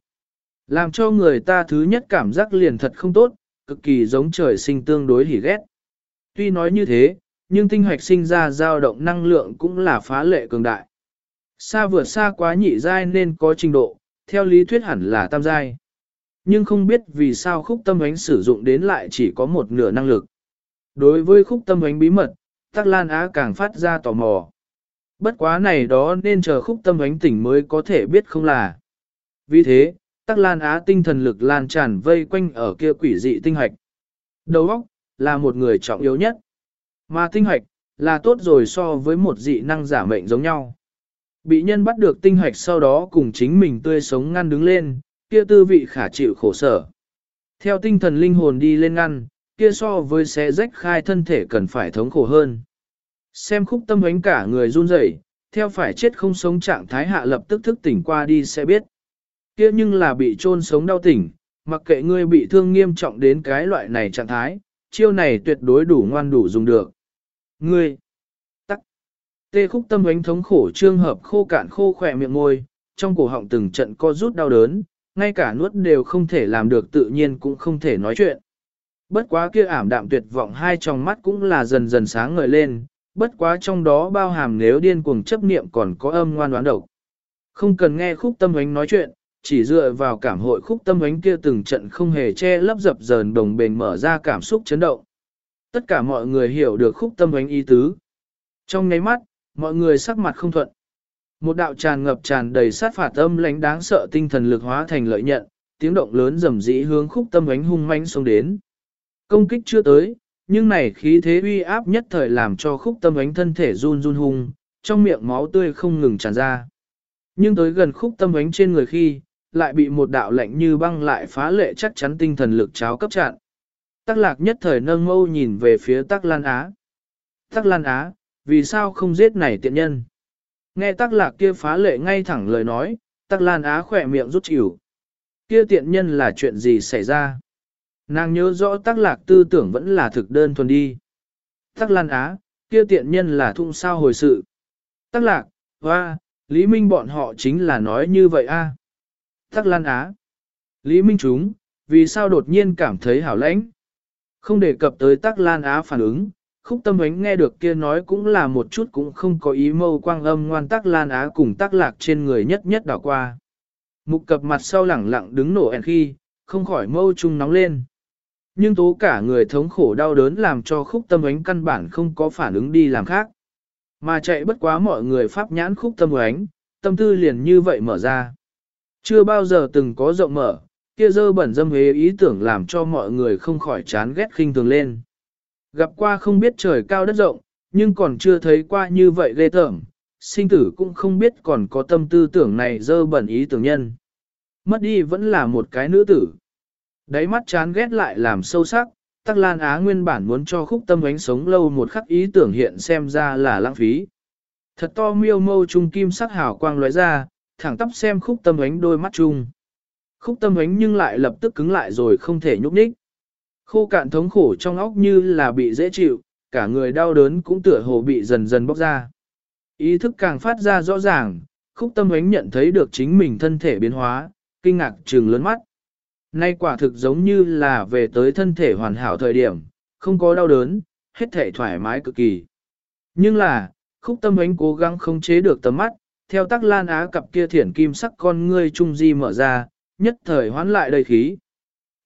Làm cho người ta thứ nhất cảm giác liền thật không tốt, cực kỳ giống trời sinh tương đối hỉ ghét. Tuy nói như thế, nhưng tinh hoạch sinh ra dao động năng lượng cũng là phá lệ cường đại. Xa vượt xa quá nhị giai nên có trình độ, theo lý thuyết hẳn là tam giai. Nhưng không biết vì sao khúc tâm ánh sử dụng đến lại chỉ có một nửa năng lực. Đối với khúc tâm ánh bí mật, Tắc Lan Á càng phát ra tò mò. Bất quá này đó nên chờ khúc tâm ánh tỉnh mới có thể biết không là. Vì thế, Tắc Lan Á tinh thần lực lan tràn vây quanh ở kia quỷ dị tinh hạch. Đầu óc là một người trọng yếu nhất. Mà tinh hạch là tốt rồi so với một dị năng giả mệnh giống nhau. Bị nhân bắt được tinh hoạch sau đó cùng chính mình tươi sống ngăn đứng lên, kia tư vị khả chịu khổ sở. Theo tinh thần linh hồn đi lên ngăn, kia so với xé rách khai thân thể cần phải thống khổ hơn. Xem khúc tâm ánh cả người run rẩy, theo phải chết không sống trạng thái hạ lập tức thức tỉnh qua đi sẽ biết. Kia nhưng là bị chôn sống đau tỉnh, mặc kệ ngươi bị thương nghiêm trọng đến cái loại này trạng thái, chiêu này tuyệt đối đủ ngoan đủ dùng được. Ngươi, tê khúc tâm ánh thống khổ trương hợp khô cạn khô khỏe miệng môi, trong cổ họng từng trận co rút đau đớn, ngay cả nuốt đều không thể làm được tự nhiên cũng không thể nói chuyện. Bất quá kia ảm đạm tuyệt vọng hai trong mắt cũng là dần dần sáng ngời lên, bất quá trong đó bao hàm nếu điên cuồng chấp niệm còn có âm ngoan đoán độc. Không cần nghe khúc tâm ánh nói chuyện, chỉ dựa vào cảm hội khúc tâm ánh kia từng trận không hề che lấp dập dờn đồng bền mở ra cảm xúc chấn động. Tất cả mọi người hiểu được khúc tâm ánh ý tứ. Trong ngáy mắt, mọi người sắc mặt không thuận. Một đạo tràn ngập tràn đầy sát phạt âm lãnh đáng sợ tinh thần lực hóa thành lợi nhận, tiếng động lớn rầm rĩ hướng khúc tâm ánh hung manh xông đến. Công kích chưa tới, nhưng này khí thế uy áp nhất thời làm cho khúc tâm ánh thân thể run run hung, trong miệng máu tươi không ngừng tràn ra. Nhưng tới gần khúc tâm ánh trên người khi, lại bị một đạo lạnh như băng lại phá lệ chắc chắn tinh thần lực cháo cấp chặn. Tắc lạc nhất thời nâng mâu nhìn về phía tắc lan á. Tắc lan á, vì sao không giết này tiện nhân? Nghe tắc lạc kia phá lệ ngay thẳng lời nói, tắc lan á khỏe miệng rút chịu. Kia tiện nhân là chuyện gì xảy ra? Nàng nhớ rõ tắc lạc tư tưởng vẫn là thực đơn thuần đi. Tắc lan á, kia tiện nhân là thung sao hồi sự. Tắc lạc, hoa, Lý Minh bọn họ chính là nói như vậy a. Tắc lan á. Lý Minh chúng, vì sao đột nhiên cảm thấy hảo lãnh? Không đề cập tới tắc lan á phản ứng, khúc tâm ánh nghe được kia nói cũng là một chút cũng không có ý mâu quang âm ngoan tắc lan á cùng tắc lạc trên người nhất nhất đảo qua. Mục cập mặt sau lẳng lặng đứng nổ ẻn khi, không khỏi mâu trung nóng lên. Nhưng tố cả người thống khổ đau đớn làm cho khúc tâm ánh căn bản không có phản ứng đi làm khác. Mà chạy bất quá mọi người pháp nhãn khúc tâm ánh, tâm tư liền như vậy mở ra. Chưa bao giờ từng có rộng mở, kia dơ bẩn dâm hế ý tưởng làm cho mọi người không khỏi chán ghét khinh thường lên. Gặp qua không biết trời cao đất rộng, nhưng còn chưa thấy qua như vậy ghê tởm, sinh tử cũng không biết còn có tâm tư tưởng này dơ bẩn ý tưởng nhân. Mất đi vẫn là một cái nữ tử. Đáy mắt chán ghét lại làm sâu sắc, Tắc Lan Á nguyên bản muốn cho khúc tâm ánh sống lâu một khắc ý tưởng hiện xem ra là lãng phí. Thật to miêu mâu trung kim sắc hào quang lóe ra, thẳng tắp xem khúc tâm ánh đôi mắt chung. Khúc tâm ánh nhưng lại lập tức cứng lại rồi không thể nhúc nhích. Khô cạn thống khổ trong óc như là bị dễ chịu, cả người đau đớn cũng tựa hồ bị dần dần bóc ra. Ý thức càng phát ra rõ ràng, khúc tâm ánh nhận thấy được chính mình thân thể biến hóa, kinh ngạc trừng lớn mắt. Nay quả thực giống như là về tới thân thể hoàn hảo thời điểm, không có đau đớn, hết thể thoải mái cực kỳ. Nhưng là, khúc tâm ánh cố gắng không chế được tầm mắt, theo tắc lan á cặp kia thiển kim sắc con ngươi trung di mở ra, nhất thời hoán lại đầy khí.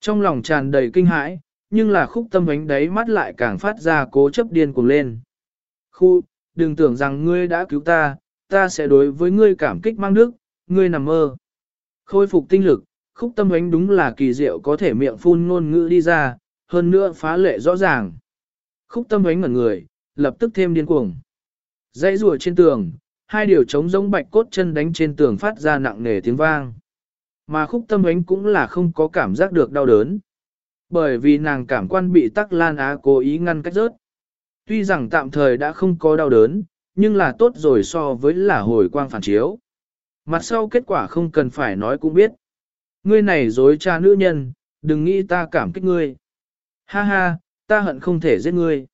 Trong lòng tràn đầy kinh hãi, nhưng là khúc tâm ánh đấy mắt lại càng phát ra cố chấp điên cuồng lên. Khu, đừng tưởng rằng ngươi đã cứu ta, ta sẽ đối với ngươi cảm kích mang đức, ngươi nằm mơ. Khôi phục tinh lực, khúc tâm ánh đúng là kỳ diệu có thể miệng phun ngôn ngữ đi ra, hơn nữa phá lệ rõ ràng. Khúc tâm ánh ngẩn người, lập tức thêm điên cuồng. Dãy rùa trên tường, hai điều trống giống bạch cốt chân đánh trên tường phát ra nặng nề tiếng vang. Mà khúc tâm ánh cũng là không có cảm giác được đau đớn. Bởi vì nàng cảm quan bị tắc lan á cố ý ngăn cách rớt. Tuy rằng tạm thời đã không có đau đớn, nhưng là tốt rồi so với là hồi quang phản chiếu. Mặt sau kết quả không cần phải nói cũng biết. Ngươi này dối cha nữ nhân, đừng nghĩ ta cảm kích ngươi. Ha ha, ta hận không thể giết ngươi.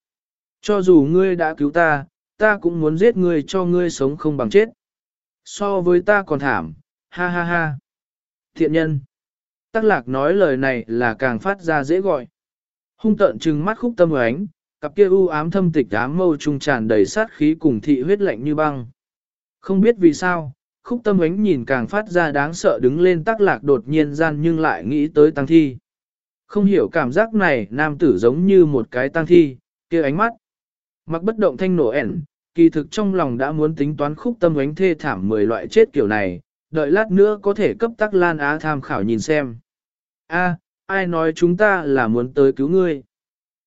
Cho dù ngươi đã cứu ta, ta cũng muốn giết ngươi cho ngươi sống không bằng chết. So với ta còn thảm, ha ha ha. Thiện nhân. Tắc lạc nói lời này là càng phát ra dễ gọi. Hung tận trừng mắt khúc tâm ánh, cặp kia u ám thâm tịch ám mâu trung tràn đầy sát khí cùng thị huyết lạnh như băng. Không biết vì sao, khúc tâm ánh nhìn càng phát ra đáng sợ đứng lên tắc lạc đột nhiên gian nhưng lại nghĩ tới tăng thi. Không hiểu cảm giác này nam tử giống như một cái tăng thi, kia ánh mắt. Mặc bất động thanh nổ ẻn, kỳ thực trong lòng đã muốn tính toán khúc tâm ánh thê thảm 10 loại chết kiểu này, đợi lát nữa có thể cấp tắc Lan Á tham khảo nhìn xem. A, ai nói chúng ta là muốn tới cứu ngươi?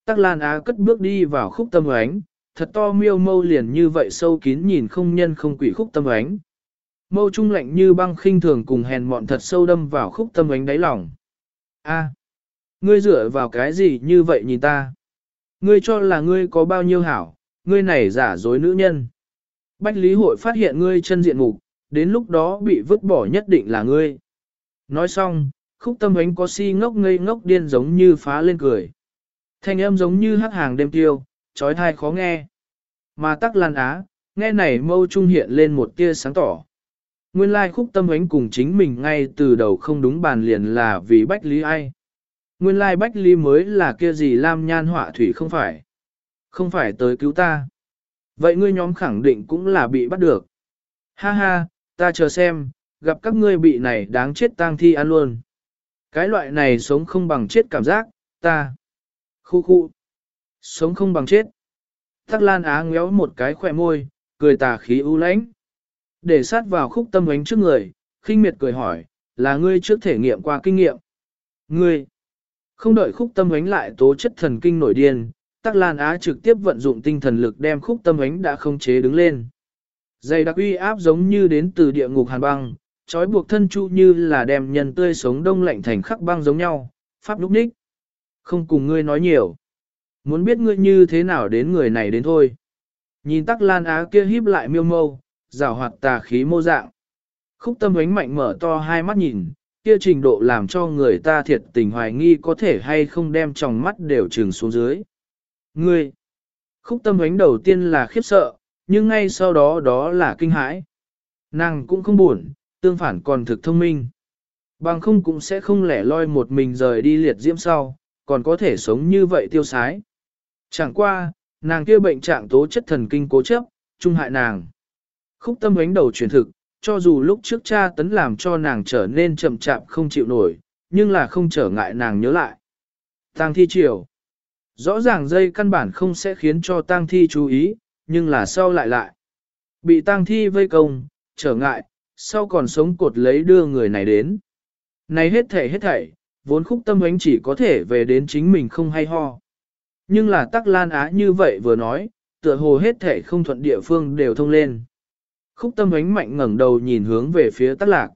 Tắc Lan Á cất bước đi vào khúc tâm ánh, thật to miêu mâu liền như vậy sâu kín nhìn không nhân không quỷ khúc tâm ánh. Mâu trung lạnh như băng khinh thường cùng hèn mọn thật sâu đâm vào khúc tâm ánh đáy lòng. A, ngươi dựa vào cái gì như vậy nhìn ta? Ngươi cho là ngươi có bao nhiêu hảo, ngươi này giả dối nữ nhân. Bách Lý hội phát hiện ngươi chân diện mục, đến lúc đó bị vứt bỏ nhất định là ngươi. Nói xong, khúc tâm ánh có si ngốc ngây ngốc điên giống như phá lên cười. Thanh âm giống như hắc hàng đêm tiêu, trói thai khó nghe. Mà tắc lan á, nghe này mâu trung hiện lên một tia sáng tỏ. Nguyên lai khúc tâm ánh cùng chính mình ngay từ đầu không đúng bàn liền là vì bách lý ai. Nguyên lai bách lý mới là kia gì lam nhan họa thủy không phải. Không phải tới cứu ta. Vậy ngươi nhóm khẳng định cũng là bị bắt được. Ha ha, ta chờ xem, gặp các ngươi bị này đáng chết tang thi ăn luôn. Cái loại này sống không bằng chết cảm giác, ta. Khu khu. Sống không bằng chết. Tắc Lan Á ngéo một cái khỏe môi, cười tà khí ưu lãnh. Để sát vào khúc tâm ánh trước người, khinh miệt cười hỏi, là ngươi trước thể nghiệm qua kinh nghiệm. Ngươi. Không đợi khúc tâm ánh lại tố chất thần kinh nổi điên, Tắc Lan Á trực tiếp vận dụng tinh thần lực đem khúc tâm ánh đã không chế đứng lên. Dày đặc uy áp giống như đến từ địa ngục hàn băng, trói buộc thân chu như là đem nhân tươi sống đông lạnh thành khắc băng giống nhau, pháp lúc ních. Không cùng ngươi nói nhiều. Muốn biết ngươi như thế nào đến người này đến thôi. Nhìn tắc lan á kia híp lại miêu mâu, rào hoạt tà khí mô dạng. Khúc tâm ánh mạnh mở to hai mắt nhìn, kia trình độ làm cho người ta thiệt tình hoài nghi có thể hay không đem tròng mắt đều trừng xuống dưới. Ngươi! Khúc tâm ánh đầu tiên là khiếp sợ, nhưng ngay sau đó đó là kinh hãi. Nàng cũng không buồn, tương phản còn thực thông minh. Bằng không cũng sẽ không lẻ loi một mình rời đi liệt diễm sau, còn có thể sống như vậy tiêu sái. Chẳng qua, nàng kia bệnh trạng tố chất thần kinh cố chấp, trung hại nàng. Khúc tâm ánh đầu truyền thực, cho dù lúc trước cha tấn làm cho nàng trở nên chậm chạp không chịu nổi, nhưng là không trở ngại nàng nhớ lại. Tang thi triều. Rõ ràng dây căn bản không sẽ khiến cho tang thi chú ý, nhưng là sau lại lại. Bị tang thi vây công, trở ngại, sau còn sống cột lấy đưa người này đến. Này hết thảy hết thảy, vốn khúc tâm ánh chỉ có thể về đến chính mình không hay ho. Nhưng là tắc lan á như vậy vừa nói, tựa hồ hết thảy không thuận địa phương đều thông lên. Khúc tâm ánh mạnh ngẩng đầu nhìn hướng về phía tắc lạc.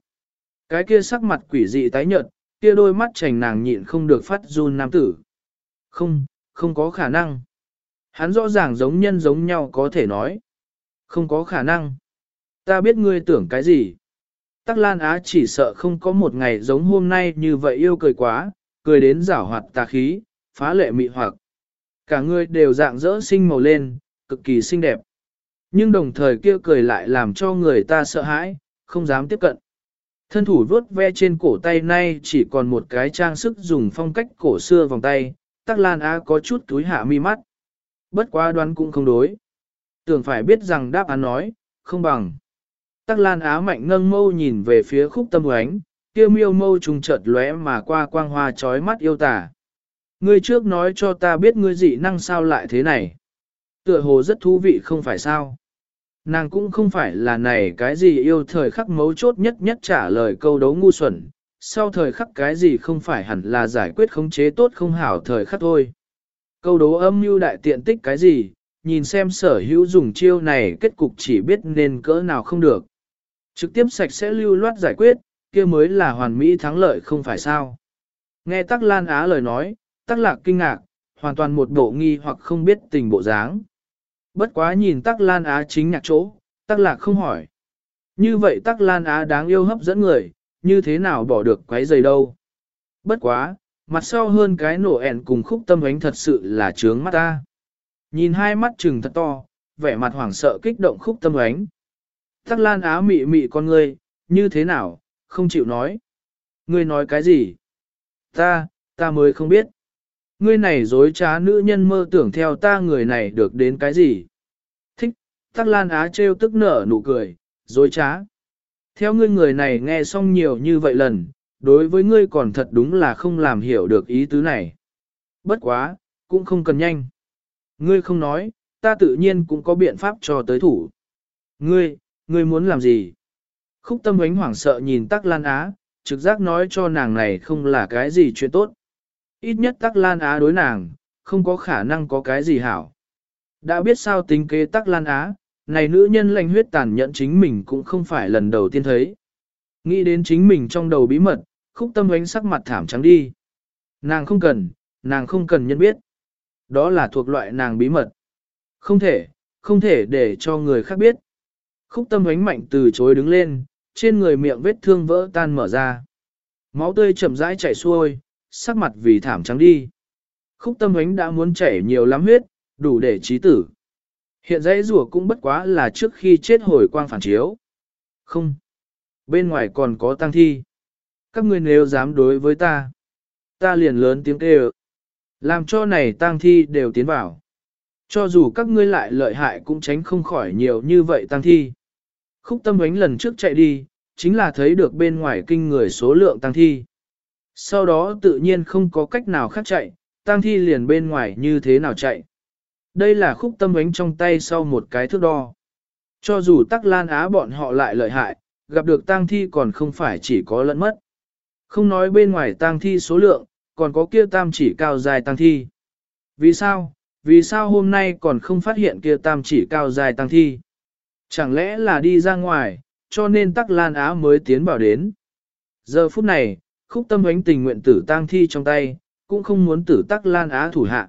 Cái kia sắc mặt quỷ dị tái nhợt, kia đôi mắt chành nàng nhịn không được phát run nam tử. Không, không có khả năng. Hắn rõ ràng giống nhân giống nhau có thể nói. Không có khả năng. Ta biết ngươi tưởng cái gì. Tắc Lan Á chỉ sợ không có một ngày giống hôm nay như vậy yêu cười quá, cười đến rảo hoạt tà khí, phá lệ mị hoặc. Cả người đều dạng dỡ sinh màu lên, cực kỳ xinh đẹp. Nhưng đồng thời kia cười lại làm cho người ta sợ hãi, không dám tiếp cận. Thân thủ vuốt ve trên cổ tay nay chỉ còn một cái trang sức dùng phong cách cổ xưa vòng tay, Tắc Lan Á có chút túi hạ mi mắt. Bất quá đoán cũng không đối. Tưởng phải biết rằng đáp án nói, không bằng. Tắc Lan Á mạnh nâng mâu nhìn về phía khúc tâm ánh, kia miêu mâu trùng chợt lóe mà qua quang hoa chói mắt yêu tả. Ngươi trước nói cho ta biết ngươi dị năng sao lại thế này. Tựa hồ rất thú vị không phải sao. Nàng cũng không phải là này cái gì yêu thời khắc mấu chốt nhất nhất trả lời câu đấu ngu xuẩn, sau thời khắc cái gì không phải hẳn là giải quyết khống chế tốt không hảo thời khắc thôi. Câu đố âm mưu đại tiện tích cái gì, nhìn xem sở hữu dùng chiêu này kết cục chỉ biết nên cỡ nào không được. Trực tiếp sạch sẽ lưu loát giải quyết, kia mới là hoàn mỹ thắng lợi không phải sao. Nghe Tắc Lan Á lời nói, Tắc Lạc kinh ngạc, hoàn toàn một bộ nghi hoặc không biết tình bộ dáng. Bất quá nhìn Tắc Lan Á chính nhạc chỗ, Tắc Lạc không hỏi. Như vậy Tắc Lan Á đáng yêu hấp dẫn người, như thế nào bỏ được quấy giày đâu. Bất quá, mặt sau hơn cái nổ ẻn cùng khúc tâm ánh thật sự là trướng mắt ta. Nhìn hai mắt trừng thật to, vẻ mặt hoảng sợ kích động khúc tâm ánh. Tắc Lan Á mị mị con ngươi, như thế nào, không chịu nói. Ngươi nói cái gì? Ta, ta mới không biết. Ngươi này dối trá nữ nhân mơ tưởng theo ta người này được đến cái gì? Thích, Tắc Lan Á trêu tức nở nụ cười, dối trá. Theo ngươi người này nghe xong nhiều như vậy lần, đối với ngươi còn thật đúng là không làm hiểu được ý tứ này. Bất quá, cũng không cần nhanh. Ngươi không nói, ta tự nhiên cũng có biện pháp cho tới thủ. Ngươi, ngươi muốn làm gì? Khúc tâm ánh hoảng sợ nhìn Tắc Lan Á, trực giác nói cho nàng này không là cái gì chuyện tốt. Ít nhất Tắc Lan Á đối nàng, không có khả năng có cái gì hảo. Đã biết sao tính kế Tắc Lan Á, này nữ nhân lành huyết tàn nhẫn chính mình cũng không phải lần đầu tiên thấy. Nghĩ đến chính mình trong đầu bí mật, khúc tâm ánh sắc mặt thảm trắng đi. Nàng không cần, nàng không cần nhân biết. Đó là thuộc loại nàng bí mật. Không thể, không thể để cho người khác biết. Khúc tâm ánh mạnh từ chối đứng lên, trên người miệng vết thương vỡ tan mở ra. Máu tươi chậm rãi chảy xuôi, sắc mặt vì thảm trắng đi. Khúc tâm ánh đã muốn chảy nhiều lắm huyết, đủ để trí tử. Hiện dãy rùa cũng bất quá là trước khi chết hồi quang phản chiếu. Không. Bên ngoài còn có tăng thi. Các ngươi nếu dám đối với ta, ta liền lớn tiếng kêu. Làm cho này tăng thi đều tiến vào. Cho dù các ngươi lại lợi hại cũng tránh không khỏi nhiều như vậy tăng thi. Khúc tâm ánh lần trước chạy đi, chính là thấy được bên ngoài kinh người số lượng tăng thi. Sau đó tự nhiên không có cách nào khác chạy, tăng thi liền bên ngoài như thế nào chạy. Đây là khúc tâm ánh trong tay sau một cái thước đo. Cho dù tắc lan á bọn họ lại lợi hại, gặp được tang thi còn không phải chỉ có lẫn mất. Không nói bên ngoài tang thi số lượng, còn có kia tam chỉ cao dài tang thi. Vì sao? Vì sao hôm nay còn không phát hiện kia tam chỉ cao dài tang thi? Chẳng lẽ là đi ra ngoài, cho nên tắc lan á mới tiến vào đến. Giờ phút này, khúc tâm ánh tình nguyện tử tang thi trong tay, cũng không muốn tử tắc lan á thủ hạ.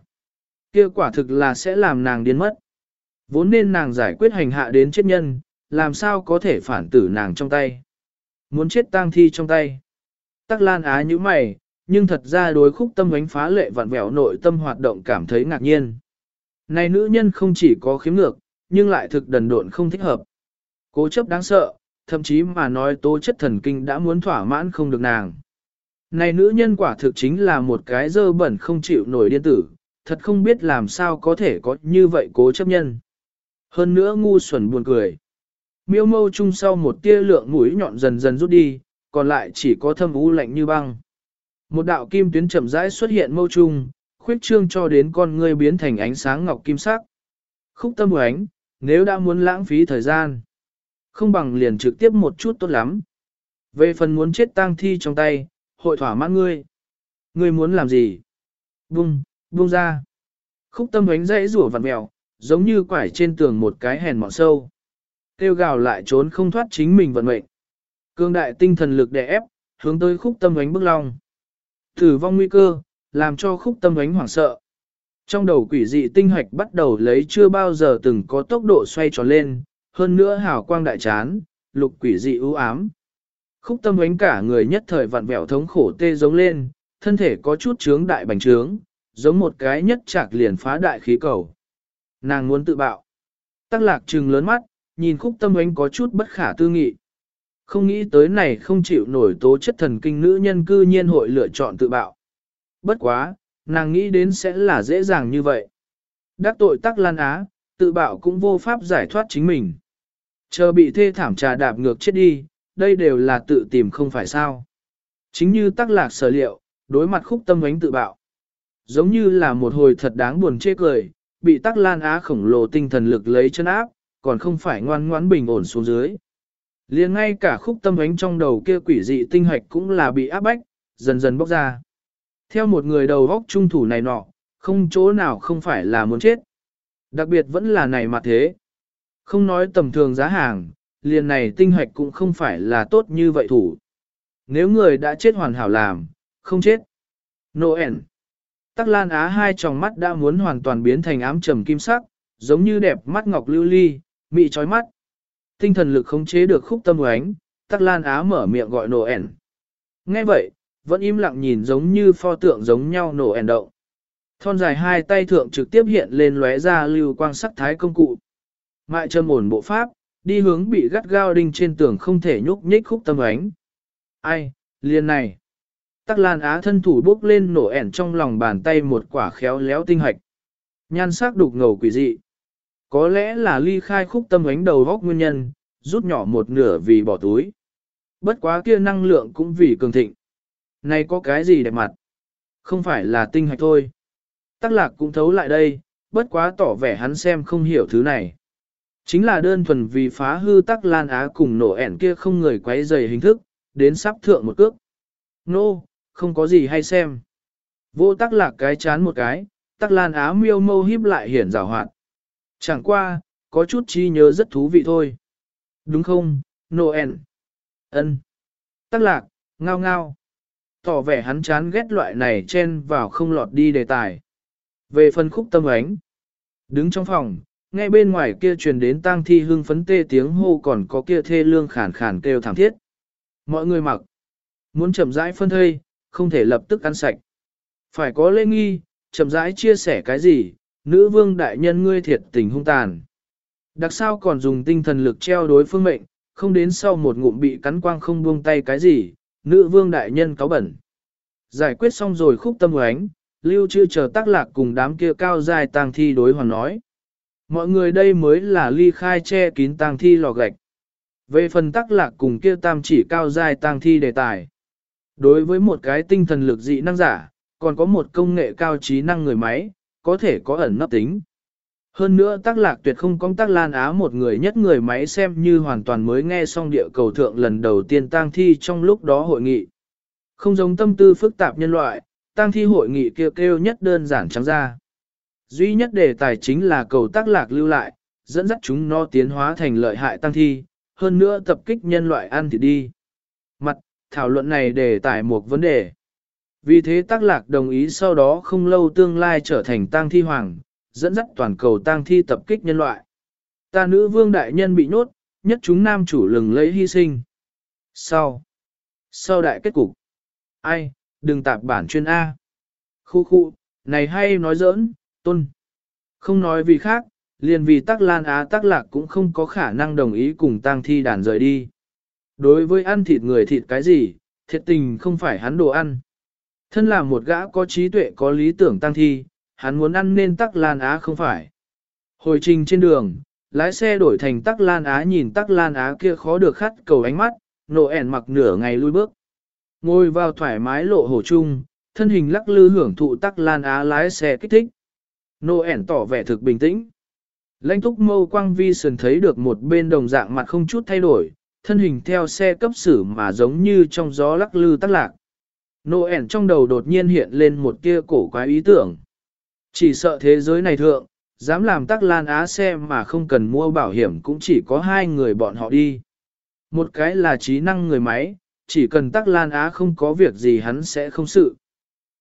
Kia quả thực là sẽ làm nàng điên mất. Vốn nên nàng giải quyết hành hạ đến chết nhân, làm sao có thể phản tử nàng trong tay. Muốn chết tang thi trong tay. Tắc lan á như mày, nhưng thật ra đối khúc tâm ánh phá lệ vặn vẹo nội tâm hoạt động cảm thấy ngạc nhiên. Này nữ nhân không chỉ có khiếm ngược, nhưng lại thực đần độn không thích hợp. Cố chấp đáng sợ, thậm chí mà nói tố chất thần kinh đã muốn thỏa mãn không được nàng. Này nữ nhân quả thực chính là một cái dơ bẩn không chịu nổi điên tử, thật không biết làm sao có thể có như vậy cố chấp nhân. Hơn nữa ngu xuẩn buồn cười. Miêu mâu chung sau một tia lượng mũi nhọn dần dần rút đi, còn lại chỉ có thâm u lạnh như băng. Một đạo kim tuyến chậm rãi xuất hiện mâu chung, khuyết trương cho đến con ngươi biến thành ánh sáng ngọc kim sắc. Khúc tâm ánh, nếu đã muốn lãng phí thời gian, không bằng liền trực tiếp một chút tốt lắm. Về phần muốn chết tang thi trong tay, hội thỏa mãn ngươi. Ngươi muốn làm gì? Bung, bung ra. Khúc tâm ánh dãy rủa vặt mèo, giống như quải trên tường một cái hèn mọn sâu. Kêu gào lại trốn không thoát chính mình vận mệnh. Cương đại tinh thần lực đè ép, hướng tới khúc tâm ánh bức long. Thử vong nguy cơ, làm cho khúc tâm ánh hoảng sợ. Trong đầu quỷ dị tinh hoạch bắt đầu lấy chưa bao giờ từng có tốc độ xoay tròn lên, hơn nữa hào quang đại chán, lục quỷ dị ưu ám. Khúc tâm ánh cả người nhất thời vặn vẹo thống khổ tê giống lên, thân thể có chút trướng đại bành trướng, giống một cái nhất chạc liền phá đại khí cầu. Nàng muốn tự bạo. Tắc lạc trừng lớn mắt, nhìn khúc tâm ánh có chút bất khả tư nghị. Không nghĩ tới này không chịu nổi tố chất thần kinh nữ nhân cư nhiên hội lựa chọn tự bạo. Bất quá, nàng nghĩ đến sẽ là dễ dàng như vậy. Đắc tội tắc lan á, tự bạo cũng vô pháp giải thoát chính mình. Chờ bị thê thảm trà đạp ngược chết đi, đây đều là tự tìm không phải sao. Chính như tắc lạc sở liệu, đối mặt khúc tâm ánh tự bạo. Giống như là một hồi thật đáng buồn chê cười, bị tắc lan á khổng lồ tinh thần lực lấy chân áp, còn không phải ngoan ngoãn bình ổn xuống dưới. liền ngay cả khúc tâm ánh trong đầu kia quỷ dị tinh hạch cũng là bị áp bách, dần dần bốc ra. Theo một người đầu góc trung thủ này nọ, không chỗ nào không phải là muốn chết. Đặc biệt vẫn là này mà thế. Không nói tầm thường giá hàng, liền này tinh hạch cũng không phải là tốt như vậy thủ. Nếu người đã chết hoàn hảo làm, không chết. Noel. Tắc Lan Á hai tròng mắt đã muốn hoàn toàn biến thành ám trầm kim sắc, giống như đẹp mắt ngọc lưu ly, mị trói mắt. Tinh thần lực khống chế được khúc tâm oánh, tắc lan á mở miệng gọi nổ ẻn. Nghe vậy, vẫn im lặng nhìn giống như pho tượng giống nhau nổ ẻn động. Thon dài hai tay thượng trực tiếp hiện lên lóe ra lưu quang sắc thái công cụ. Mại châm ổn bộ pháp, đi hướng bị gắt gao đinh trên tường không thể nhúc nhích khúc tâm ánh. Ai, liền này. Tắc Lan Á thân thủ bốc lên nổ ẻn trong lòng bàn tay một quả khéo léo tinh hạch. Nhan sắc đục ngầu quỷ dị. Có lẽ là ly khai khúc tâm ánh đầu góc nguyên nhân, rút nhỏ một nửa vì bỏ túi. Bất quá kia năng lượng cũng vì cường thịnh. Này có cái gì đẹp mặt? Không phải là tinh hạch thôi. Tắc lạc cũng thấu lại đây, bất quá tỏ vẻ hắn xem không hiểu thứ này. Chính là đơn thuần vì phá hư tắc lan á cùng nổ ẻn kia không người quấy dày hình thức, đến sắp thượng một cước. Nô, no, không có gì hay xem. Vô tắc lạc cái chán một cái, tắc lan á miêu mâu híp lại hiển rào hoạt. Chẳng qua, có chút chi nhớ rất thú vị thôi. Đúng không, Noel? ân Tắc lạc, ngao ngao. Tỏ vẻ hắn chán ghét loại này chen vào không lọt đi đề tài. Về phân khúc tâm ánh. Đứng trong phòng, nghe bên ngoài kia truyền đến tang thi hương phấn tê tiếng hô còn có kia thê lương khản khản kêu thảm thiết. Mọi người mặc. Muốn chậm rãi phân thây, không thể lập tức ăn sạch. Phải có lễ nghi, chậm rãi chia sẻ cái gì, nữ vương đại nhân ngươi thiệt tình hung tàn. Đặc sao còn dùng tinh thần lực treo đối phương mệnh, không đến sau một ngụm bị cắn quang không buông tay cái gì, nữ vương đại nhân cáo bẩn. Giải quyết xong rồi khúc tâm ánh, lưu chưa chờ tác lạc cùng đám kia cao dài tang thi đối hoàn nói. Mọi người đây mới là ly khai che kín tang thi lò gạch. Về phần tác lạc cùng kia tam chỉ cao dài tang thi đề tài. Đối với một cái tinh thần lực dị năng giả, còn có một công nghệ cao trí năng người máy, có thể có ẩn nấp tính. Hơn nữa tác lạc tuyệt không có tác lan á một người nhất người máy xem như hoàn toàn mới nghe xong địa cầu thượng lần đầu tiên tang thi trong lúc đó hội nghị. Không giống tâm tư phức tạp nhân loại, tang thi hội nghị kêu kêu nhất đơn giản trắng ra. Duy nhất đề tài chính là cầu tác lạc lưu lại, dẫn dắt chúng nó tiến hóa thành lợi hại tăng thi, hơn nữa tập kích nhân loại ăn thì đi. Mặt, thảo luận này đề tài một vấn đề. Vì thế tác lạc đồng ý sau đó không lâu tương lai trở thành tang thi hoàng, dẫn dắt toàn cầu tang thi tập kích nhân loại. Ta nữ vương đại nhân bị nhốt, nhất chúng nam chủ lừng lấy hy sinh. Sau. Sau đại kết cục. Ai, đừng tạp bản chuyên A. Khu khu, này hay nói giỡn, tôn. Không nói vì khác, liền vì tắc lan á tắc lạc cũng không có khả năng đồng ý cùng tang thi đàn rời đi. Đối với ăn thịt người thịt cái gì, thiệt tình không phải hắn đồ ăn. Thân là một gã có trí tuệ có lý tưởng tăng thi, hắn muốn ăn nên tắc lan á không phải. Hồi trình trên đường, lái xe đổi thành tắc lan á nhìn tắc lan á kia khó được khắt cầu ánh mắt, nộ ẻn mặc nửa ngày lui bước. Ngồi vào thoải mái lộ hổ chung, thân hình lắc lư hưởng thụ tắc lan á lái xe kích thích. Nô ẻn tỏ vẻ thực bình tĩnh. Lãnh túc mâu quang vi sườn thấy được một bên đồng dạng mặt không chút thay đổi, thân hình theo xe cấp xử mà giống như trong gió lắc lư tắc lạc. Nô trong đầu đột nhiên hiện lên một tia cổ quái ý tưởng. Chỉ sợ thế giới này thượng, dám làm tắc lan á xe mà không cần mua bảo hiểm cũng chỉ có hai người bọn họ đi. Một cái là trí năng người máy, chỉ cần tắc lan á không có việc gì hắn sẽ không sự.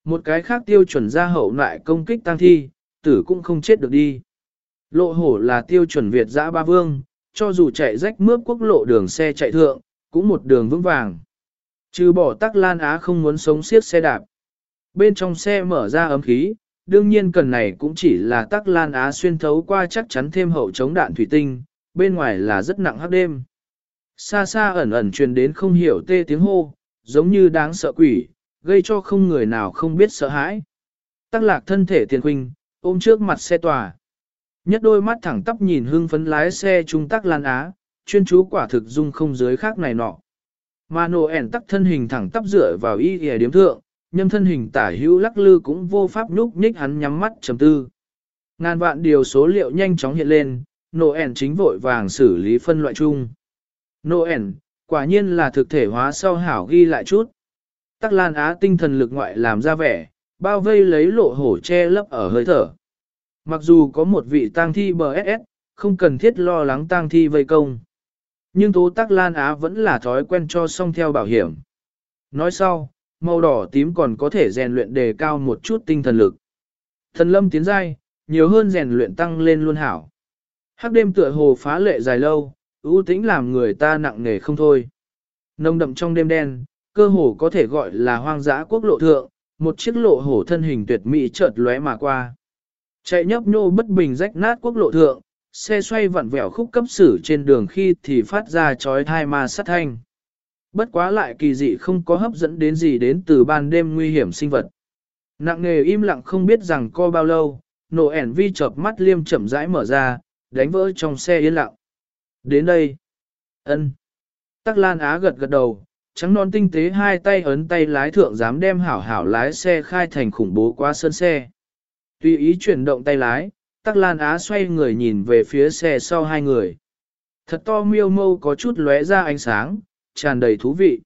Một cái khác tiêu chuẩn ra hậu lại công kích tăng thi, tử cũng không chết được đi. Lộ hổ là tiêu chuẩn Việt dã ba vương, cho dù chạy rách mướp quốc lộ đường xe chạy thượng, cũng một đường vững vàng. Trừ bỏ tắc lan á không muốn sống siết xe đạp. Bên trong xe mở ra ấm khí, đương nhiên cần này cũng chỉ là tắc lan á xuyên thấu qua chắc chắn thêm hậu chống đạn thủy tinh, bên ngoài là rất nặng hắc đêm. Xa xa ẩn ẩn truyền đến không hiểu tê tiếng hô, giống như đáng sợ quỷ, gây cho không người nào không biết sợ hãi. Tắc lạc thân thể tiền huynh, ôm trước mặt xe tòa. Nhất đôi mắt thẳng tắp nhìn hưng phấn lái xe trung tắc lan á, chuyên chú quả thực dung không dưới khác này nọ. Mà nổ ẻn tắc thân hình thẳng tắp dựa vào y ghề điếm thượng, nhâm thân hình tả hữu lắc lư cũng vô pháp nhúc nhích hắn nhắm mắt trầm tư. Ngàn vạn điều số liệu nhanh chóng hiện lên, nổ ẻn chính vội vàng xử lý phân loại chung. Nổ ẻn, quả nhiên là thực thể hóa sau hảo ghi lại chút. Tắc lan á tinh thần lực ngoại làm ra vẻ, bao vây lấy lộ hổ che lấp ở hơi thở. Mặc dù có một vị tang thi BSS, không cần thiết lo lắng tang thi vây công. Nhưng tố tắc lan á vẫn là thói quen cho song theo bảo hiểm. Nói sau, màu đỏ tím còn có thể rèn luyện đề cao một chút tinh thần lực. Thần lâm tiến giai, nhiều hơn rèn luyện tăng lên luôn hảo. Hắc đêm tựa hồ phá lệ dài lâu, ưu tĩnh làm người ta nặng nề không thôi. Nông đậm trong đêm đen, cơ hồ có thể gọi là hoang dã quốc lộ thượng, một chiếc lộ hổ thân hình tuyệt mỹ chợt lóe mà qua. Chạy nhấp nhô bất bình rách nát quốc lộ thượng, xe xoay vặn vẹo khúc cấp xử trên đường khi thì phát ra chói thai ma sát thanh. Bất quá lại kỳ dị không có hấp dẫn đến gì đến từ ban đêm nguy hiểm sinh vật. Nặng nghề im lặng không biết rằng co bao lâu, nổ ẻn vi chợp mắt liêm chậm rãi mở ra, đánh vỡ trong xe yên lặng. Đến đây. ân. Tắc Lan Á gật gật đầu, trắng non tinh tế hai tay ấn tay lái thượng dám đem hảo hảo lái xe khai thành khủng bố qua sân xe. Tùy ý chuyển động tay lái, Tắc Lan Á xoay người nhìn về phía xe sau hai người. Thật to miêu mâu có chút lóe ra ánh sáng, tràn đầy thú vị.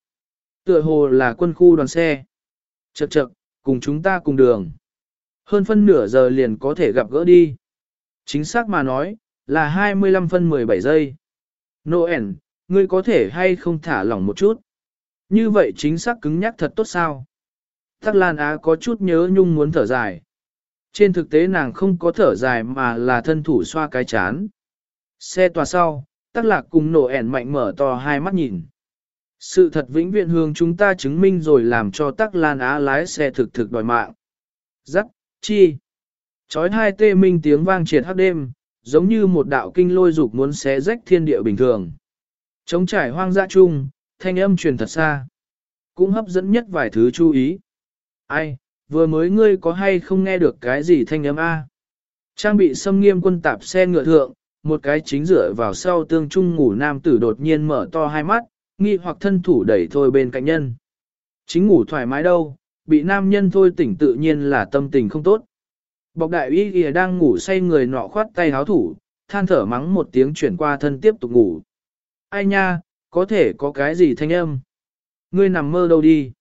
Tựa hồ là quân khu đoàn xe. Chậc chậc, cùng chúng ta cùng đường. Hơn phân nửa giờ liền có thể gặp gỡ đi. Chính xác mà nói, là 25 phân 17 giây. Noel, ngươi có thể hay không thả lỏng một chút. Như vậy chính xác cứng nhắc thật tốt sao? Tắc Lan Á có chút nhớ nhung muốn thở dài. Trên thực tế nàng không có thở dài mà là thân thủ xoa cái chán. Xe tòa sau, Tắc Lạc cùng nổ ẻn mạnh mở to hai mắt nhìn. Sự thật vĩnh viễn hướng chúng ta chứng minh rồi làm cho Tắc Lan Á lái xe thực thực đòi mạng. Giắc, chi. Chói hai tê minh tiếng vang triệt hắc đêm, giống như một đạo kinh lôi dục muốn xé rách thiên địa bình thường. Trống trải hoang dã chung, thanh âm truyền thật xa. Cũng hấp dẫn nhất vài thứ chú ý. Ai, vừa mới ngươi có hay không nghe được cái gì thanh âm A? Trang bị xâm nghiêm quân tạp xe ngựa thượng, một cái chính dựa vào sau tương trung ngủ nam tử đột nhiên mở to hai mắt, nghi hoặc thân thủ đẩy thôi bên cạnh nhân. Chính ngủ thoải mái đâu, bị nam nhân thôi tỉnh tự nhiên là tâm tình không tốt. Bọc đại y kìa đang ngủ say người nọ khoát tay háo thủ, than thở mắng một tiếng chuyển qua thân tiếp tục ngủ. Ai nha, có thể có cái gì thanh âm? Ngươi nằm mơ đâu đi?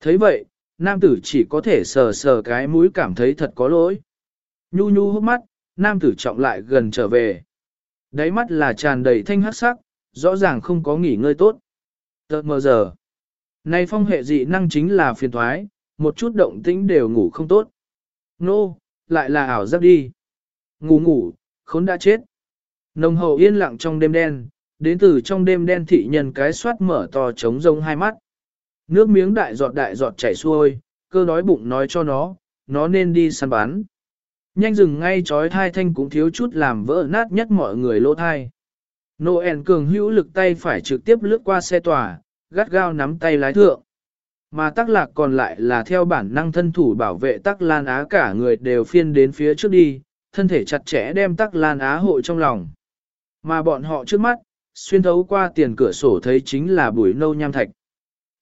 thấy vậy, nam tử chỉ có thể sờ sờ cái mũi cảm thấy thật có lỗi. Nhu nhu hốc mắt, nam tử trọng lại gần trở về. Đáy mắt là tràn đầy thanh hắc sắc, rõ ràng không có nghỉ ngơi tốt. Tợt mờ giờ. này phong hệ dị năng chính là phiền thoái, một chút động tĩnh đều ngủ không tốt. Nô, no, lại là ảo giấc đi. Ngủ ngủ, khốn đã chết. Nồng hậu yên lặng trong đêm đen, đến từ trong đêm đen thị nhân cái soát mở to trống rông hai mắt. Nước miếng đại giọt đại giọt chảy xuôi, cơ đói bụng nói cho nó, nó nên đi săn bắn. Nhanh dừng ngay trói thai thanh cũng thiếu chút làm vỡ nát nhất mọi người lỗ thai. Noel cường hữu lực tay phải trực tiếp lướt qua xe tòa, gắt gao nắm tay lái thượng. Mà tắc lạc còn lại là theo bản năng thân thủ bảo vệ tắc lan á cả người đều phiên đến phía trước đi, thân thể chặt chẽ đem tắc lan á hội trong lòng. Mà bọn họ trước mắt, xuyên thấu qua tiền cửa sổ thấy chính là bụi nâu nham thạch.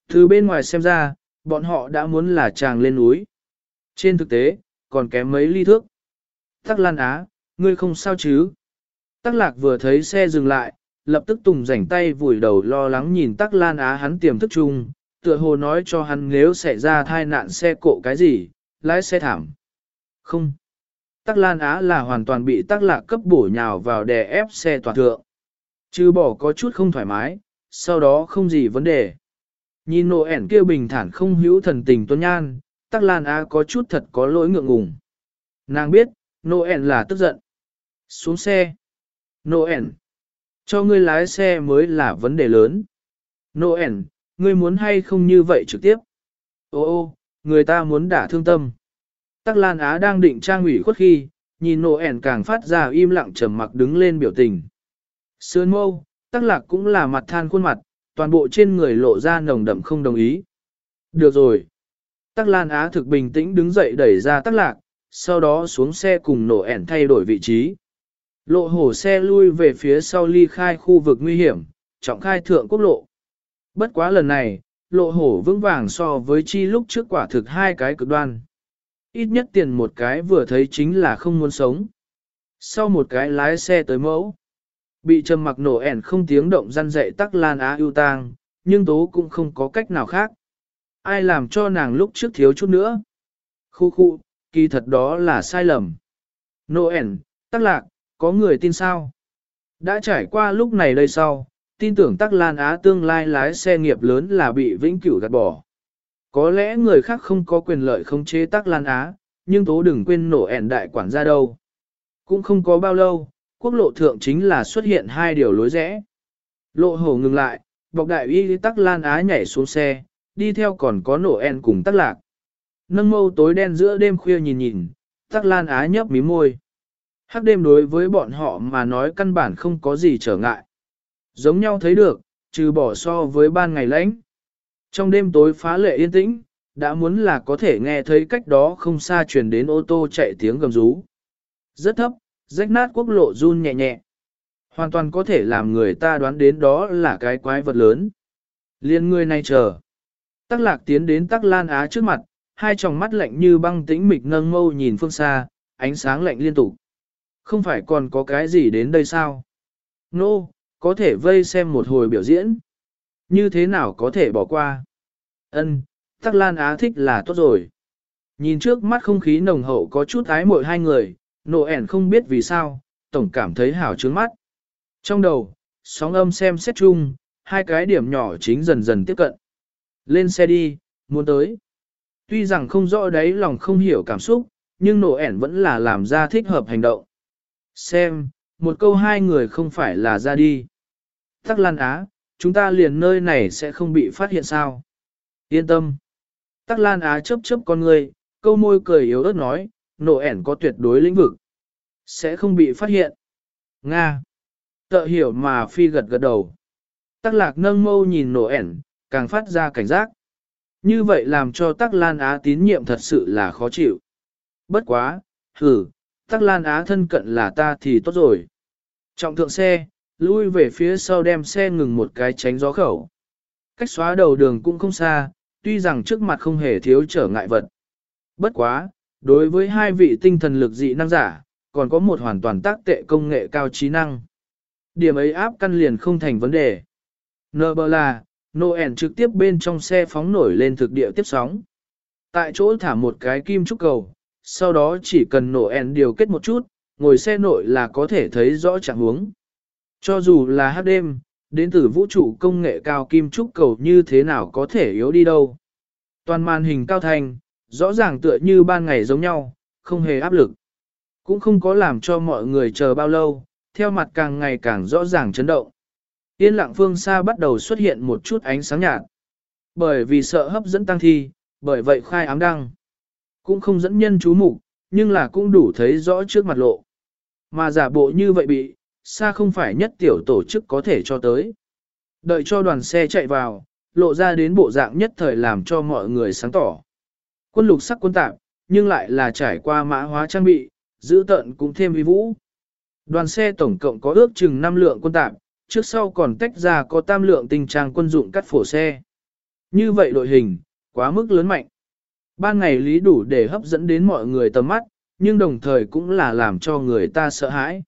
Từ bên ngoài xem ra, bọn họ đã muốn là chàng lên núi. Trên thực tế, còn kém mấy ly thước. Tắc Lan Á, ngươi không sao chứ? Tắc Lạc vừa thấy xe dừng lại, lập tức tùng rảnh tay vùi đầu lo lắng nhìn Tắc Lan Á hắn tiềm thức chung, tựa hồ nói cho hắn nếu xảy ra thai nạn xe cộ cái gì, lái xe thảm. Không. Tắc Lan Á là hoàn toàn bị Tắc Lạc cấp bổ nhào vào đè ép xe toàn thượng. Chứ bỏ có chút không thoải mái, sau đó không gì vấn đề. Nhìn nộ ẻn kia bình thản không hữu thần tình tuân nhan, Tắc Lan Á có chút thật có lỗi ngượng ngùng. Nàng biết, nộ ẻn là tức giận. Xuống xe. Nộ ẻn. Cho ngươi lái xe mới là vấn đề lớn. Nộ ẻn, ngươi muốn hay không như vậy trực tiếp. Ô ô, người ta muốn đả thương tâm. Tắc Lan Á đang định trang ủy khuất khi, nhìn nộ ẻn càng phát ra im lặng trầm mặc đứng lên biểu tình. Sườn mâu, Tắc Lạc cũng là mặt than khuôn mặt, toàn bộ trên người lộ ra nồng đậm không đồng ý. Được rồi. Tắc Lan Á thực bình tĩnh đứng dậy đẩy ra Tắc Lạc, sau đó xuống xe cùng nổ ẻn thay đổi vị trí. Lộ hổ xe lui về phía sau ly khai khu vực nguy hiểm, trọng khai thượng quốc lộ. Bất quá lần này, lộ hổ vững vàng so với chi lúc trước quả thực hai cái cực đoan. Ít nhất tiền một cái vừa thấy chính là không muốn sống. Sau một cái lái xe tới mẫu, bị trầm mặc nổ ẻn không tiếng động răn dậy tắc lan á ưu tang, nhưng tố cũng không có cách nào khác. Ai làm cho nàng lúc trước thiếu chút nữa? Khu khu, kỳ thật đó là sai lầm. nổ ẻn, tắc lạc, có người tin sao? Đã trải qua lúc này đây sau, tin tưởng Tắc Lan Á tương lai lái xe nghiệp lớn là bị vĩnh cửu gạt bỏ. Có lẽ người khác không có quyền lợi khống chế Tắc Lan Á, nhưng tố đừng quên nổ ẻn đại quản gia đâu. Cũng không có bao lâu, quốc lộ thượng chính là xuất hiện hai điều lối rẽ. Lộ hổ ngừng lại, bọc đại y tắc lan á nhảy xuống xe, đi theo còn có nổ en cùng tắc lạc. Nâng mâu tối đen giữa đêm khuya nhìn nhìn, tắc lan á nhấp mí môi. Hắc đêm đối với bọn họ mà nói căn bản không có gì trở ngại. Giống nhau thấy được, trừ bỏ so với ban ngày lãnh. Trong đêm tối phá lệ yên tĩnh, đã muốn là có thể nghe thấy cách đó không xa truyền đến ô tô chạy tiếng gầm rú. Rất thấp, rách nát quốc lộ run nhẹ nhẹ. Hoàn toàn có thể làm người ta đoán đến đó là cái quái vật lớn. Liên người này chờ. Tắc lạc tiến đến tắc lan á trước mặt, hai tròng mắt lạnh như băng tĩnh mịch nâng mâu nhìn phương xa, ánh sáng lạnh liên tục. Không phải còn có cái gì đến đây sao? Nô, no, có thể vây xem một hồi biểu diễn. Như thế nào có thể bỏ qua? Ân, Tắc Lan Á thích là tốt rồi. Nhìn trước mắt không khí nồng hậu có chút ái mội hai người, nộ ẻn không biết vì sao, tổng cảm thấy hảo trướng mắt. Trong đầu, sóng âm xem xét chung, hai cái điểm nhỏ chính dần dần tiếp cận. Lên xe đi, muốn tới. Tuy rằng không rõ đấy lòng không hiểu cảm xúc, nhưng nộ ẻn vẫn là làm ra thích hợp hành động. Xem, một câu hai người không phải là ra đi. Tắc Lan Á, chúng ta liền nơi này sẽ không bị phát hiện sao. Yên tâm. Tắc Lan Á chấp chấp con người, câu môi cười yếu ớt nói, nổ ẻn có tuyệt đối lĩnh vực. Sẽ không bị phát hiện. Nga. Tợ hiểu mà phi gật gật đầu. Tắc lạc nâng mâu nhìn nổ ẻn, càng phát ra cảnh giác. Như vậy làm cho Tắc Lan Á tín nhiệm thật sự là khó chịu. Bất quá, hử, Tắc Lan Á thân cận là ta thì tốt rồi. Trọng thượng xe, lui về phía sau đem xe ngừng một cái tránh gió khẩu. Cách xóa đầu đường cũng không xa, tuy rằng trước mặt không hề thiếu trở ngại vật. Bất quá, đối với hai vị tinh thần lực dị năng giả, còn có một hoàn toàn tác tệ công nghệ cao trí năng. Điểm ấy áp căn liền không thành vấn đề. Nơ bờ là, Noel trực tiếp bên trong xe phóng nổi lên thực địa tiếp sóng. Tại chỗ thả một cái kim trúc cầu, sau đó chỉ cần Noel điều kết một chút, ngồi xe nội là có thể thấy rõ trạng huống. Cho dù là hát đêm, đến từ vũ trụ công nghệ cao kim trúc cầu như thế nào có thể yếu đi đâu. Toàn màn hình cao thành, rõ ràng tựa như ban ngày giống nhau, không hề áp lực. Cũng không có làm cho mọi người chờ bao lâu, theo mặt càng ngày càng rõ ràng chấn động. Yên lặng phương xa bắt đầu xuất hiện một chút ánh sáng nhạt. Bởi vì sợ hấp dẫn tăng thi, bởi vậy khai ám đăng. Cũng không dẫn nhân chú mục nhưng là cũng đủ thấy rõ trước mặt lộ. Mà giả bộ như vậy bị, xa không phải nhất tiểu tổ chức có thể cho tới. Đợi cho đoàn xe chạy vào, lộ ra đến bộ dạng nhất thời làm cho mọi người sáng tỏ. Quân lục sắc quân tạp, nhưng lại là trải qua mã hóa trang bị, giữ tận cũng thêm vi vũ. Đoàn xe tổng cộng có ước chừng 5 lượng quân tạp, trước sau còn tách ra có tam lượng tình trang quân dụng cắt phổ xe. Như vậy đội hình, quá mức lớn mạnh. Ban ngày lý đủ để hấp dẫn đến mọi người tầm mắt, nhưng đồng thời cũng là làm cho người ta sợ hãi.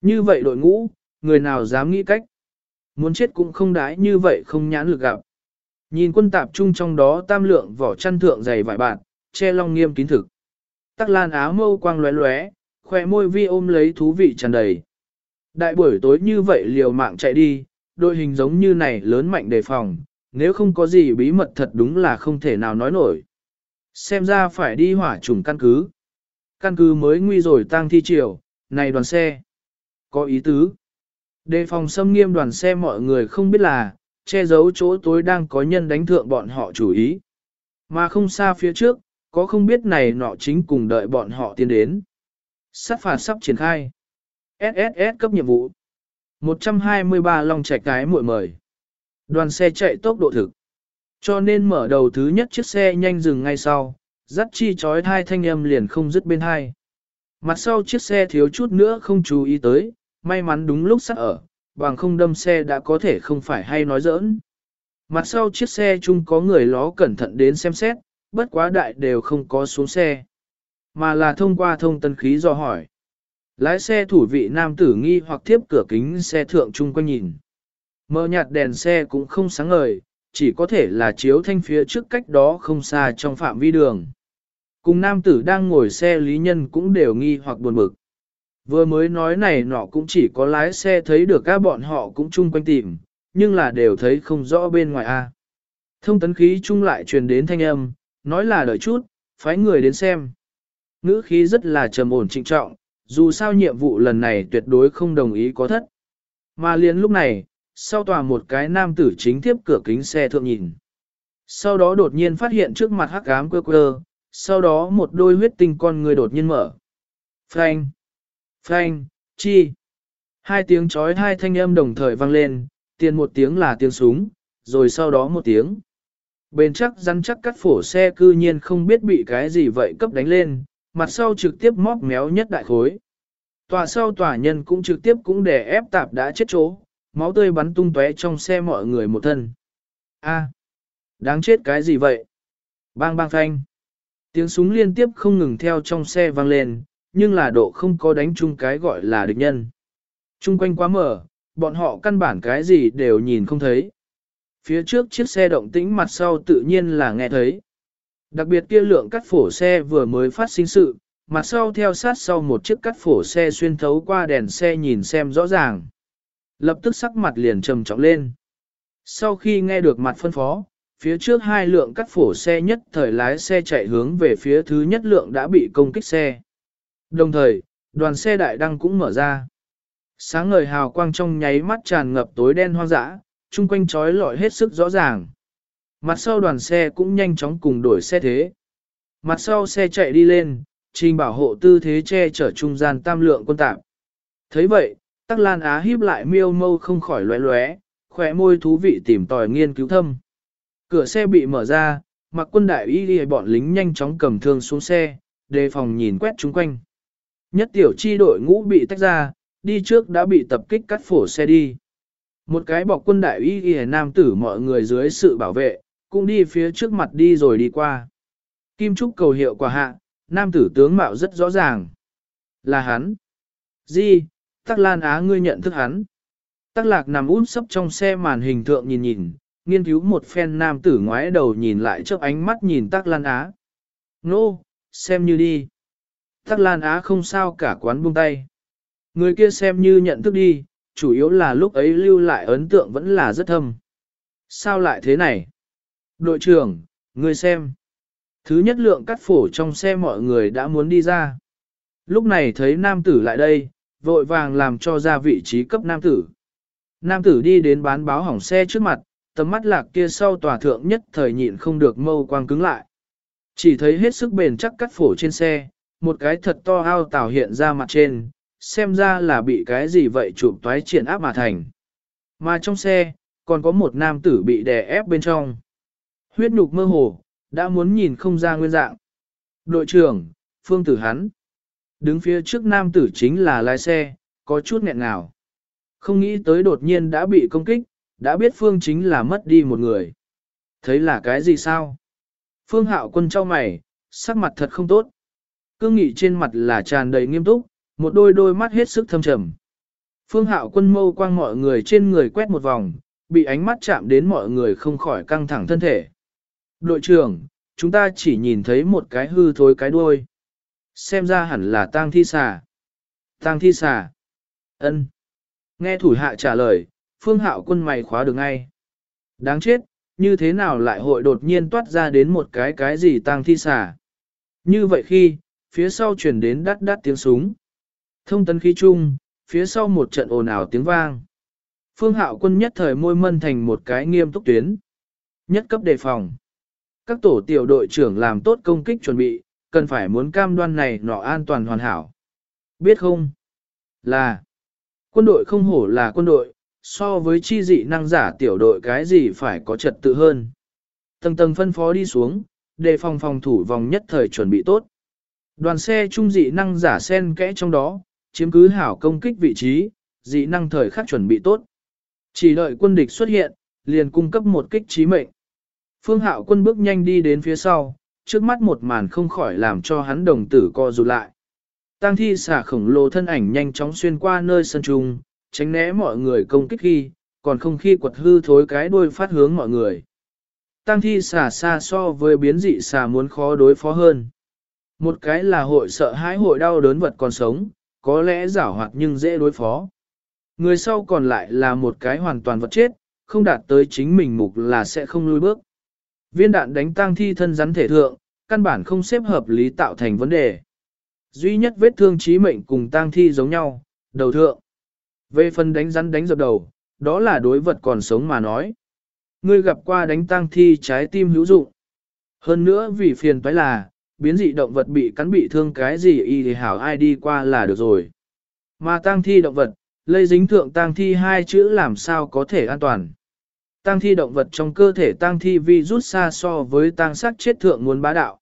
Như vậy đội ngũ, người nào dám nghĩ cách. Muốn chết cũng không đái như vậy không nhãn lực gặp. Nhìn quân tạp trung trong đó tam lượng vỏ chăn thượng dày vải bạn, che long nghiêm kín thực. Tắc lan áo mâu quang lóe lóe, khoe môi vi ôm lấy thú vị tràn đầy. Đại buổi tối như vậy liều mạng chạy đi, đội hình giống như này lớn mạnh đề phòng, nếu không có gì bí mật thật đúng là không thể nào nói nổi. Xem ra phải đi hỏa trùng căn cứ. Căn cứ mới nguy rồi tang thi triều, này đoàn xe. Có ý tứ. Đề phòng xâm nghiêm đoàn xe mọi người không biết là, che giấu chỗ tối đang có nhân đánh thượng bọn họ chủ ý. Mà không xa phía trước, có không biết này nọ chính cùng đợi bọn họ tiến đến. Sát phạt sắp triển khai. SSS cấp nhiệm vụ. 123 long chạy cái muội mời. Đoàn xe chạy tốc độ thực. Cho nên mở đầu thứ nhất chiếc xe nhanh dừng ngay sau, dắt chi chói hai thanh âm liền không dứt bên hai. Mặt sau chiếc xe thiếu chút nữa không chú ý tới, may mắn đúng lúc sắt ở, bằng không đâm xe đã có thể không phải hay nói giỡn. Mặt sau chiếc xe chung có người ló cẩn thận đến xem xét, bất quá đại đều không có xuống xe. Mà là thông qua thông tân khí do hỏi. Lái xe thủ vị nam tử nghi hoặc thiếp cửa kính xe thượng chung quanh nhìn. Mờ nhạt đèn xe cũng không sáng ngời, chỉ có thể là chiếu thanh phía trước cách đó không xa trong phạm vi đường. Cùng nam tử đang ngồi xe lý nhân cũng đều nghi hoặc buồn bực. Vừa mới nói này nọ cũng chỉ có lái xe thấy được các bọn họ cũng chung quanh tìm, nhưng là đều thấy không rõ bên ngoài a. Thông tấn khí chung lại truyền đến thanh âm, nói là đợi chút, phái người đến xem. Ngữ khí rất là trầm ổn trịnh trọng, dù sao nhiệm vụ lần này tuyệt đối không đồng ý có thất. Mà liền lúc này, sau tòa một cái nam tử chính tiếp cửa kính xe thượng nhìn. Sau đó đột nhiên phát hiện trước mặt hắc ám quơ quơ, sau đó một đôi huyết tinh con người đột nhiên mở. frank Phanh! Chi! Hai tiếng chói hai thanh âm đồng thời vang lên, tiền một tiếng là tiếng súng, rồi sau đó một tiếng. Bên chắc rắn chắc cắt phổ xe cư nhiên không biết bị cái gì vậy cấp đánh lên, mặt sau trực tiếp móc méo nhất đại khối. Tòa sau tòa nhân cũng trực tiếp cũng để ép tạp đã chết chỗ, máu tươi bắn tung tóe trong xe mọi người một thân. A, đáng chết cái gì vậy? Bang bang phanh. Tiếng súng liên tiếp không ngừng theo trong xe vang lên, nhưng là độ không có đánh chung cái gọi là địch nhân. Trung quanh quá mở, bọn họ căn bản cái gì đều nhìn không thấy. Phía trước chiếc xe động tĩnh mặt sau tự nhiên là nghe thấy. Đặc biệt kia lượng cắt phổ xe vừa mới phát sinh sự, mặt sau theo sát sau một chiếc cắt phổ xe xuyên thấu qua đèn xe nhìn xem rõ ràng. Lập tức sắc mặt liền trầm trọng lên. Sau khi nghe được mặt phân phó, phía trước hai lượng cắt phổ xe nhất thời lái xe chạy hướng về phía thứ nhất lượng đã bị công kích xe. Đồng thời, đoàn xe đại đăng cũng mở ra. Sáng ngời hào quang trong nháy mắt tràn ngập tối đen hoang dã, chung quanh trói lọi hết sức rõ ràng. Mặt sau đoàn xe cũng nhanh chóng cùng đổi xe thế. Mặt sau xe chạy đi lên, trình bảo hộ tư thế che chở trung gian tam lượng quân tạp. thấy vậy, tắc lan á híp lại miêu mâu không khỏi lóe lóe, khỏe môi thú vị tìm tòi nghiên cứu thâm. Cửa xe bị mở ra, mặc quân đại y bọn lính nhanh chóng cầm thương xuống xe, đề phòng nhìn quét chung quanh. Nhất tiểu chi đội ngũ bị tách ra, đi trước đã bị tập kích cắt phổ xe đi. Một cái bọc quân đại y ghi nam tử mọi người dưới sự bảo vệ, cũng đi phía trước mặt đi rồi đi qua. Kim Trúc cầu hiệu quả hạ, nam tử tướng mạo rất rõ ràng. Là hắn. Di, Tắc Lan Á ngươi nhận thức hắn. Tắc Lạc nằm út sấp trong xe màn hình thượng nhìn nhìn, nghiên cứu một phen nam tử ngoái đầu nhìn lại trước ánh mắt nhìn Tắc Lan Á. Nô, no, xem như đi. Tắc Lan Á không sao cả quán buông tay. Người kia xem như nhận thức đi, chủ yếu là lúc ấy lưu lại ấn tượng vẫn là rất thâm. Sao lại thế này? Đội trưởng, người xem. Thứ nhất lượng cắt phổ trong xe mọi người đã muốn đi ra. Lúc này thấy nam tử lại đây, vội vàng làm cho ra vị trí cấp nam tử. Nam tử đi đến bán báo hỏng xe trước mặt, tầm mắt lạc kia sau tòa thượng nhất thời nhịn không được mâu quang cứng lại. Chỉ thấy hết sức bền chắc cắt phổ trên xe, một cái thật to ao tảo hiện ra mặt trên, xem ra là bị cái gì vậy chụp toái triển áp mà thành. Mà trong xe, còn có một nam tử bị đè ép bên trong. Huyết nhục mơ hồ, đã muốn nhìn không ra nguyên dạng. Đội trưởng, phương tử hắn. Đứng phía trước nam tử chính là lái xe, có chút nghẹn ngào. Không nghĩ tới đột nhiên đã bị công kích, đã biết phương chính là mất đi một người. Thấy là cái gì sao? Phương hạo quân trao mày, sắc mặt thật không tốt. Cương nghị trên mặt là tràn đầy nghiêm túc, một đôi đôi mắt hết sức thâm trầm. Phương hạo quân mâu quang mọi người trên người quét một vòng, bị ánh mắt chạm đến mọi người không khỏi căng thẳng thân thể. Đội trưởng, chúng ta chỉ nhìn thấy một cái hư thối cái đuôi. Xem ra hẳn là tang thi xà. Tang thi xà. ân. Nghe thủ hạ trả lời, phương hạo quân mày khóa được ngay. Đáng chết, như thế nào lại hội đột nhiên toát ra đến một cái cái gì tang thi xà. Như vậy khi, phía sau truyền đến đắt đắt tiếng súng. Thông tấn khí chung, phía sau một trận ồn ào tiếng vang. Phương hạo quân nhất thời môi mân thành một cái nghiêm túc tuyến. Nhất cấp đề phòng. Các tổ tiểu đội trưởng làm tốt công kích chuẩn bị, cần phải muốn cam đoan này nọ an toàn hoàn hảo. Biết không? Là. Quân đội không hổ là quân đội, so với chi dị năng giả tiểu đội cái gì phải có trật tự hơn. Tầng tầng phân phó đi xuống, đề phòng phòng thủ vòng nhất thời chuẩn bị tốt. Đoàn xe trung dị năng giả sen kẽ trong đó, chiếm cứ hảo công kích vị trí, dị năng thời khắc chuẩn bị tốt. Chỉ đợi quân địch xuất hiện, liền cung cấp một kích trí mệnh. Phương hạo quân bước nhanh đi đến phía sau, trước mắt một màn không khỏi làm cho hắn đồng tử co rụt lại. Tăng thi xả khổng lồ thân ảnh nhanh chóng xuyên qua nơi sân trung, tránh né mọi người công kích khi, còn không khi quật hư thối cái đuôi phát hướng mọi người. Tăng thi xả xa so với biến dị xả muốn khó đối phó hơn. Một cái là hội sợ hãi hội đau đớn vật còn sống, có lẽ giảo hoạt nhưng dễ đối phó. Người sau còn lại là một cái hoàn toàn vật chết, không đạt tới chính mình mục là sẽ không lùi bước. Viên đạn đánh tang thi thân rắn thể thượng, căn bản không xếp hợp lý tạo thành vấn đề. Duy nhất vết thương chí mệnh cùng tang thi giống nhau, đầu thượng. Về phần đánh rắn đánh dập đầu, đó là đối vật còn sống mà nói. Ngươi gặp qua đánh tang thi trái tim hữu dụng. Hơn nữa vì phiền toái là, biến dị động vật bị cắn bị thương cái gì y thì hảo ai đi qua là được rồi. Mà tang thi động vật, lây dính thượng tang thi hai chữ làm sao có thể an toàn. Tang thi động vật trong cơ thể tang thi vi rút xa so với tang sắc chết thượng muốn bá đạo.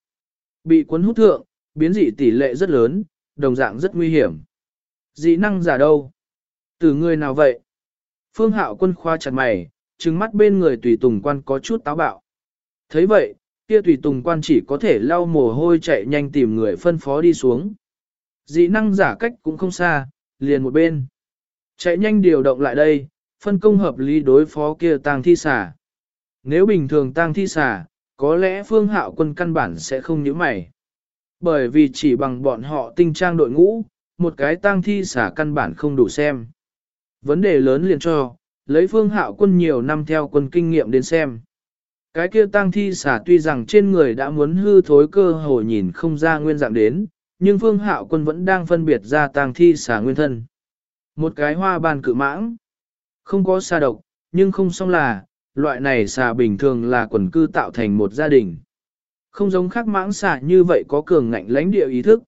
Bị cuốn hút thượng, biến dị tỷ lệ rất lớn, đồng dạng rất nguy hiểm. Dị năng giả đâu? Từ người nào vậy? Phương hạo quân khoa chặt mày, trừng mắt bên người tùy tùng quan có chút táo bạo. thấy vậy, kia tùy tùng quan chỉ có thể lau mồ hôi chạy nhanh tìm người phân phó đi xuống. Dị năng giả cách cũng không xa, liền một bên. Chạy nhanh điều động lại đây, phân công hợp lý đối phó kia tang thi xả. Nếu bình thường tang thi xả, có lẽ phương hạo quân căn bản sẽ không nhíu mày. Bởi vì chỉ bằng bọn họ tinh trang đội ngũ, một cái tang thi xả căn bản không đủ xem. Vấn đề lớn liền cho, lấy phương hạo quân nhiều năm theo quân kinh nghiệm đến xem. Cái kia tang thi xả tuy rằng trên người đã muốn hư thối cơ hồ nhìn không ra nguyên dạng đến, nhưng phương hạo quân vẫn đang phân biệt ra tang thi xả nguyên thân. Một cái hoa bàn cự mãng, không có xa độc, nhưng không xong là, loại này xà bình thường là quần cư tạo thành một gia đình. Không giống khác mãng xà như vậy có cường ngạnh lãnh địa ý thức.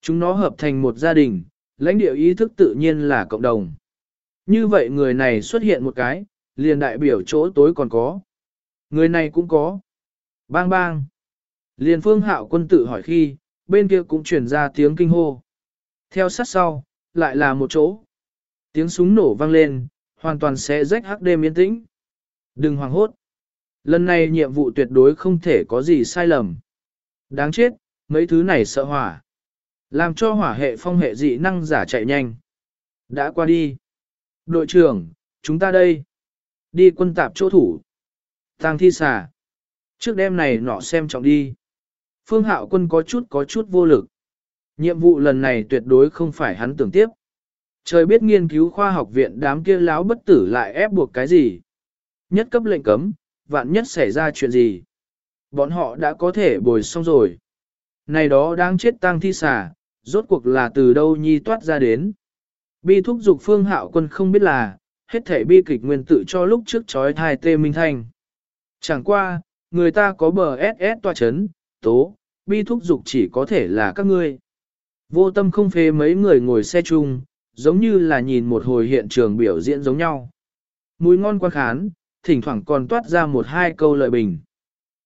Chúng nó hợp thành một gia đình, lãnh địa ý thức tự nhiên là cộng đồng. Như vậy người này xuất hiện một cái, liền đại biểu chỗ tối còn có. Người này cũng có. Bang bang. Liền phương hạo quân tự hỏi khi, bên kia cũng truyền ra tiếng kinh hô. Theo sát sau, lại là một chỗ. Tiếng súng nổ vang lên, hoàn toàn sẽ rách hắc đêm yên tĩnh. Đừng hoảng hốt. Lần này nhiệm vụ tuyệt đối không thể có gì sai lầm. Đáng chết, mấy thứ này sợ hỏa. Làm cho hỏa hệ phong hệ dị năng giả chạy nhanh. Đã qua đi. Đội trưởng, chúng ta đây. Đi quân tạp chỗ thủ. Tang thi xà. Trước đêm này nọ xem trọng đi. Phương hạo quân có chút có chút vô lực. Nhiệm vụ lần này tuyệt đối không phải hắn tưởng tiếp. Trời biết nghiên cứu khoa học viện đám kia láo bất tử lại ép buộc cái gì. Nhất cấp lệnh cấm, vạn nhất xảy ra chuyện gì. Bọn họ đã có thể bồi xong rồi. Này đó đang chết tang thi xà, rốt cuộc là từ đâu nhi toát ra đến. Bi thúc dục phương hạo quân không biết là, hết thể bi kịch nguyên tự cho lúc trước trói thai tê minh thanh. Chẳng qua, người ta có bờ SS toa chấn, tố, bi thúc dục chỉ có thể là các ngươi. Vô tâm không phê mấy người ngồi xe chung, giống như là nhìn một hồi hiện trường biểu diễn giống nhau. Mùi ngon quan khán, thỉnh thoảng còn toát ra một hai câu lời bình.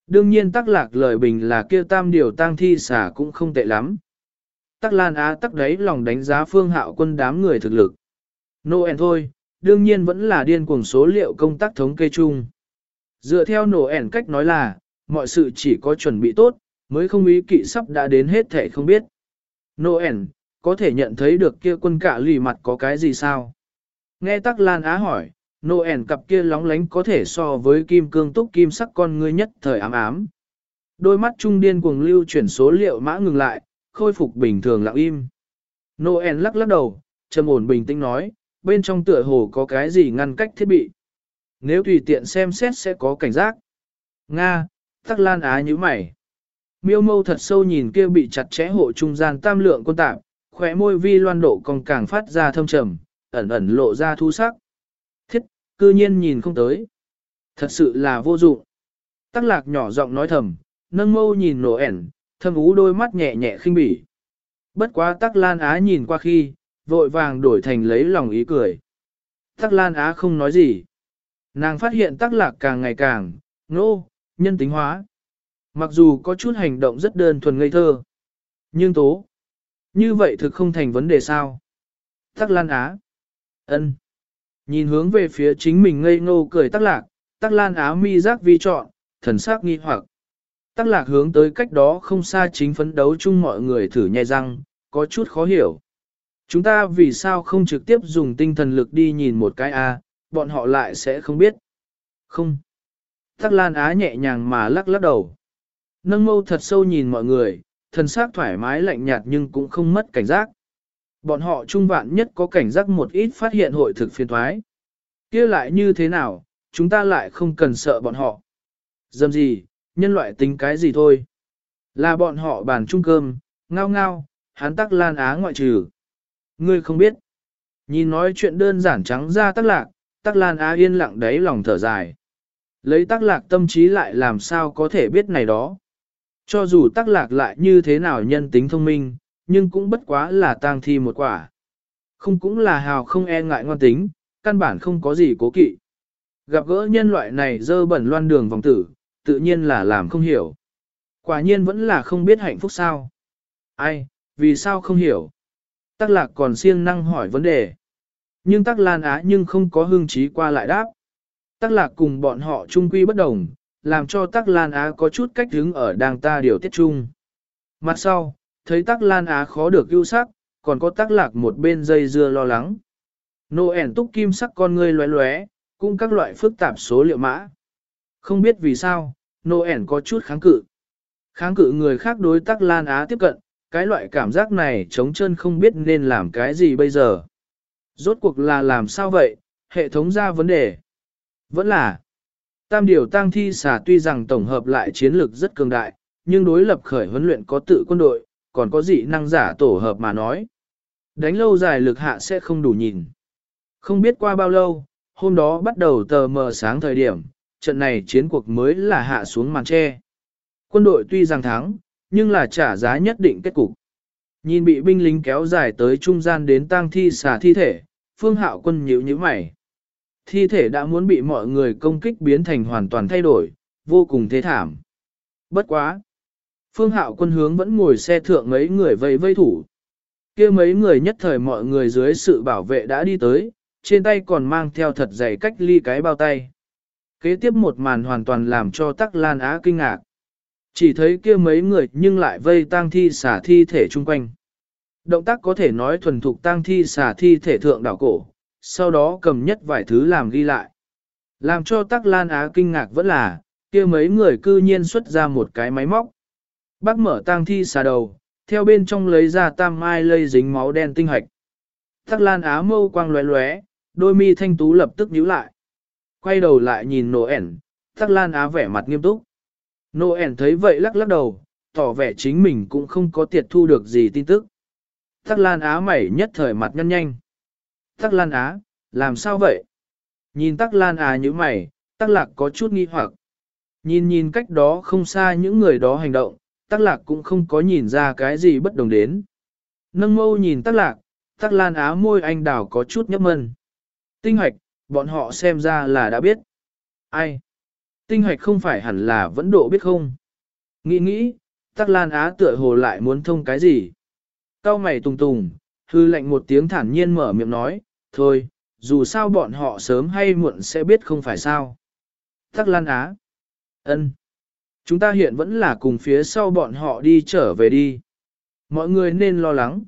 Đương nhiên tắc lạc lời bình là kia tam điều tang thi xả cũng không tệ lắm. Tắc Lan Á tắc đấy lòng đánh giá phương hạo quân đám người thực lực. Noel thôi, đương nhiên vẫn là điên cuồng số liệu công tác thống kê chung. Dựa theo Noel cách nói là, mọi sự chỉ có chuẩn bị tốt, mới không ý kỵ sắp đã đến hết thể không biết. Noel, có thể nhận thấy được kia quân cả lì mặt có cái gì sao? Nghe Tắc Lan Á hỏi, Noel cặp kia lóng lánh có thể so với kim cương túc kim sắc con ngươi nhất thời ám ám. Đôi mắt trung điên cuồng lưu chuyển số liệu mã ngừng lại, khôi phục bình thường lặng im. Noel lắc lắc đầu, trầm ổn bình tĩnh nói, bên trong tựa hồ có cái gì ngăn cách thiết bị. Nếu tùy tiện xem xét sẽ có cảnh giác. Nga, tắc lan á như mày. Miêu mâu thật sâu nhìn kia bị chặt chẽ hộ trung gian tam lượng quân tạp, khỏe môi vi loan độ còn càng phát ra thâm trầm, ẩn ẩn lộ ra thu sắc. Thiết, cư nhiên nhìn không tới. Thật sự là vô dụng. Tắc lạc nhỏ giọng nói thầm, nâng mâu nhìn nổ ẻn, thâm ú đôi mắt nhẹ nhẹ khinh bỉ. Bất quá tắc lan á nhìn qua khi, vội vàng đổi thành lấy lòng ý cười. Tắc lan á không nói gì. Nàng phát hiện tắc lạc càng ngày càng, nô, nhân tính hóa. Mặc dù có chút hành động rất đơn thuần ngây thơ. Nhưng tố. Như vậy thực không thành vấn đề sao. Tắc lan á. ân Nhìn hướng về phía chính mình ngây ngô cười tắc lạc, tắc lan á mi giác vi trọn, thần sắc nghi hoặc. Tắc lạc hướng tới cách đó không xa chính phấn đấu chung mọi người thử nhai răng, có chút khó hiểu. Chúng ta vì sao không trực tiếp dùng tinh thần lực đi nhìn một cái A, bọn họ lại sẽ không biết. Không. Tắc Lan Á nhẹ nhàng mà lắc lắc đầu. Nâng mâu thật sâu nhìn mọi người, thần sắc thoải mái lạnh nhạt nhưng cũng không mất cảnh giác. Bọn họ trung vạn nhất có cảnh giác một ít phát hiện hội thực phiền thoái. kia lại như thế nào, chúng ta lại không cần sợ bọn họ. Dâm gì, nhân loại tính cái gì thôi. Là bọn họ bàn chung cơm, ngao ngao, hắn tắc lan á ngoại trừ. Ngươi không biết. Nhìn nói chuyện đơn giản trắng ra tắc lạc, tắc lan á yên lặng đấy lòng thở dài. Lấy tắc lạc tâm trí lại làm sao có thể biết này đó. Cho dù tắc lạc lại như thế nào nhân tính thông minh, nhưng cũng bất quá là tang thi một quả. Không cũng là hào không e ngại ngoan tính, căn bản không có gì cố kỵ. Gặp gỡ nhân loại này dơ bẩn loan đường vòng tử, tự nhiên là làm không hiểu. Quả nhiên vẫn là không biết hạnh phúc sao. Ai, vì sao không hiểu? Tắc lạc còn siêng năng hỏi vấn đề. Nhưng tắc lan á nhưng không có hương trí qua lại đáp. Tắc lạc cùng bọn họ trung quy bất đồng, làm cho tắc lan á có chút cách hứng ở đàng ta điều tiết chung. Mặt sau, thấy tắc lan á khó được ưu sắc, còn có tắc lạc một bên dây dưa lo lắng. Nô ẻn túc kim sắc con ngươi lóe lóe, cũng các loại phức tạp số liệu mã. Không biết vì sao, nô ẻn có chút kháng cự. Kháng cự người khác đối tắc lan á tiếp cận, cái loại cảm giác này trống chân không biết nên làm cái gì bây giờ. Rốt cuộc là làm sao vậy, hệ thống ra vấn đề. Vẫn là, tam điều tăng thi xà tuy rằng tổng hợp lại chiến lược rất cường đại, nhưng đối lập khởi huấn luyện có tự quân đội, còn có dị năng giả tổ hợp mà nói. Đánh lâu dài lực hạ sẽ không đủ nhìn. Không biết qua bao lâu, hôm đó bắt đầu tờ mờ sáng thời điểm, trận này chiến cuộc mới là hạ xuống màn tre. Quân đội tuy rằng thắng, nhưng là trả giá nhất định kết cục. Nhìn bị binh lính kéo dài tới trung gian đến tang thi xả thi thể, phương hạo quân nhíu nhíu mày. Thi thể đã muốn bị mọi người công kích biến thành hoàn toàn thay đổi, vô cùng thế thảm. Bất quá. Phương hạo quân hướng vẫn ngồi xe thượng mấy người vây vây thủ. kia mấy người nhất thời mọi người dưới sự bảo vệ đã đi tới, trên tay còn mang theo thật dày cách ly cái bao tay. Kế tiếp một màn hoàn toàn làm cho tắc lan á kinh ngạc. Chỉ thấy kia mấy người nhưng lại vây tang thi xả thi thể chung quanh. Động tác có thể nói thuần thục tang thi xả thi thể thượng đảo cổ, sau đó cầm nhất vài thứ làm ghi lại. Làm cho tắc lan á kinh ngạc vẫn là, kia mấy người cư nhiên xuất ra một cái máy móc. Bác mở tang thi xả đầu, theo bên trong lấy ra tam mai lây dính máu đen tinh hạch. Tắc lan á mâu quang lóe lóe, đôi mi thanh tú lập tức nhíu lại. Quay đầu lại nhìn nổ ẻn, tắc lan á vẻ mặt nghiêm túc. Nô ẻn thấy vậy lắc lắc đầu, tỏ vẻ chính mình cũng không có tiệt thu được gì tin tức. Tắc Lan Á mẩy nhất thời mặt nhăn nhanh. Tắc Lan Á, làm sao vậy? Nhìn Tắc Lan Á như mày, Tắc Lạc có chút nghi hoặc. Nhìn nhìn cách đó không xa những người đó hành động, Tắc Lạc cũng không có nhìn ra cái gì bất đồng đến. Nâng mâu nhìn Tắc Lạc, Tắc Lan Á môi anh đào có chút nhấp mân. Tinh hoạch, bọn họ xem ra là đã biết. Ai? Tinh hoạch không phải hẳn là vẫn độ biết không? Nghĩ nghĩ, Tắc Lan Á tựa hồ lại muốn thông cái gì? Cao mày tùng tùng, hư lệnh một tiếng thản nhiên mở miệng nói, thôi, dù sao bọn họ sớm hay muộn sẽ biết không phải sao. Tắc Lan Á. ân, Chúng ta hiện vẫn là cùng phía sau bọn họ đi trở về đi. Mọi người nên lo lắng.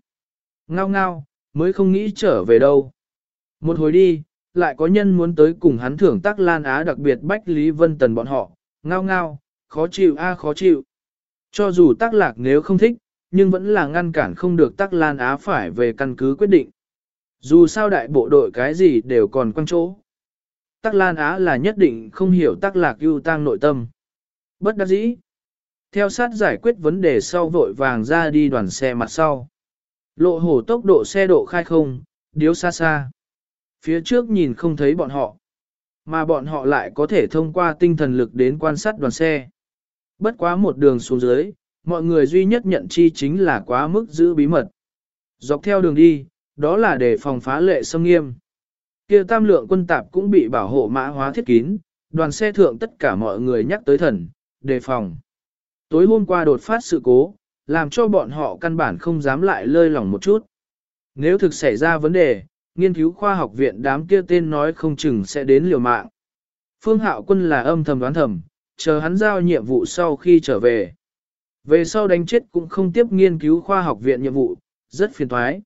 Ngao ngao, mới không nghĩ trở về đâu. Một hồi đi, lại có nhân muốn tới cùng hắn thưởng Tắc Lan Á đặc biệt Bách Lý Vân Tần bọn họ, ngao ngao, khó chịu a khó chịu. Cho dù tắc lạc nếu không thích, nhưng vẫn là ngăn cản không được Tắc Lan Á phải về căn cứ quyết định. Dù sao đại bộ đội cái gì đều còn quăng chỗ. Tắc Lan Á là nhất định không hiểu tắc lạc ưu tang nội tâm. Bất đắc dĩ. Theo sát giải quyết vấn đề sau vội vàng ra đi đoàn xe mặt sau. Lộ hổ tốc độ xe độ khai không, điếu xa xa. Phía trước nhìn không thấy bọn họ, mà bọn họ lại có thể thông qua tinh thần lực đến quan sát đoàn xe. Bất quá một đường xuống dưới, mọi người duy nhất nhận chi chính là quá mức giữ bí mật. Dọc theo đường đi, đó là để phòng phá lệ xâm nghiêm. kia tam lượng quân tạp cũng bị bảo hộ mã hóa thiết kín, đoàn xe thượng tất cả mọi người nhắc tới thần, đề phòng. Tối hôm qua đột phát sự cố, làm cho bọn họ căn bản không dám lại lơi lỏng một chút. Nếu thực xảy ra vấn đề, nghiên cứu khoa học viện đám kia tên nói không chừng sẽ đến liều mạng. Phương Hạo Quân là âm thầm đoán thầm, chờ hắn giao nhiệm vụ sau khi trở về. Về sau đánh chết cũng không tiếp nghiên cứu khoa học viện nhiệm vụ, rất phiền thoái.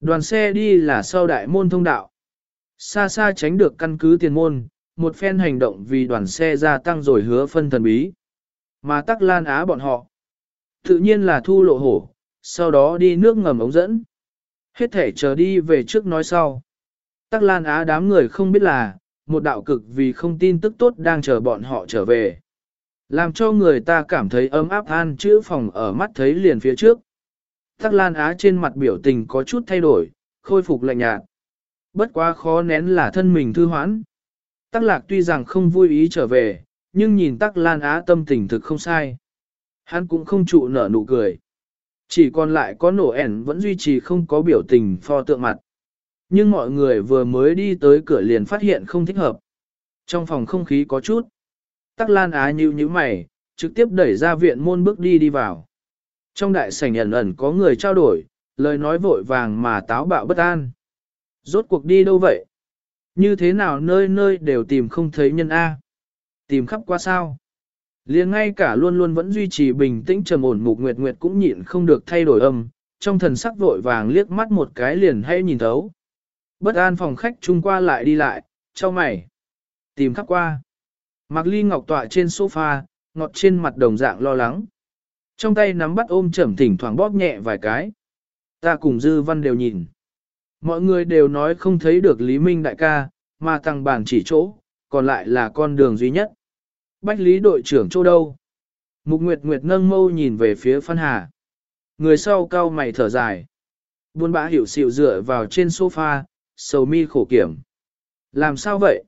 Đoàn xe đi là sau đại môn thông đạo. Xa xa tránh được căn cứ tiền môn, một phen hành động vì đoàn xe gia tăng rồi hứa phân thần bí. Mà tắc lan á bọn họ. Tự nhiên là thu lộ hổ, sau đó đi nước ngầm ống dẫn. Hết thể chờ đi về trước nói sau. Tắc Lan Á đám người không biết là, một đạo cực vì không tin tức tốt đang chờ bọn họ trở về. Làm cho người ta cảm thấy ấm áp an chữ phòng ở mắt thấy liền phía trước. Tắc Lan Á trên mặt biểu tình có chút thay đổi, khôi phục lạnh nhạt. Bất quá khó nén là thân mình thư hoãn. Tắc Lạc tuy rằng không vui ý trở về, nhưng nhìn Tắc Lan Á tâm tình thực không sai. Hắn cũng không trụ nở nụ cười. Chỉ còn lại có nổ ẻn vẫn duy trì không có biểu tình pho tượng mặt. Nhưng mọi người vừa mới đi tới cửa liền phát hiện không thích hợp. Trong phòng không khí có chút. Tắc Lan Á như như mày, trực tiếp đẩy ra viện môn bước đi đi vào. Trong đại sảnh ẩn ẩn có người trao đổi, lời nói vội vàng mà táo bạo bất an. Rốt cuộc đi đâu vậy? Như thế nào nơi nơi đều tìm không thấy nhân A? Tìm khắp qua sao? liền ngay cả luôn luôn vẫn duy trì bình tĩnh trầm ổn mục nguyệt nguyệt cũng nhịn không được thay đổi âm, trong thần sắc vội vàng liếc mắt một cái liền hay nhìn thấu. Bất an phòng khách chung qua lại đi lại, cho mày. Tìm khắp qua. Mạc Ly Ngọc tọa trên sofa, ngọt trên mặt đồng dạng lo lắng. Trong tay nắm bắt ôm trầm thỉnh thoảng bóp nhẹ vài cái. Ta cùng Dư Văn đều nhìn. Mọi người đều nói không thấy được Lý Minh đại ca, mà tăng bản chỉ chỗ, còn lại là con đường duy nhất. Bách Lý đội trưởng chỗ đâu? Mục Nguyệt Nguyệt nâng mâu nhìn về phía Phan Hà. Người sau cao mày thở dài. Buôn bã hiểu xịu dựa vào trên sofa, sầu mi khổ kiểm. Làm sao vậy?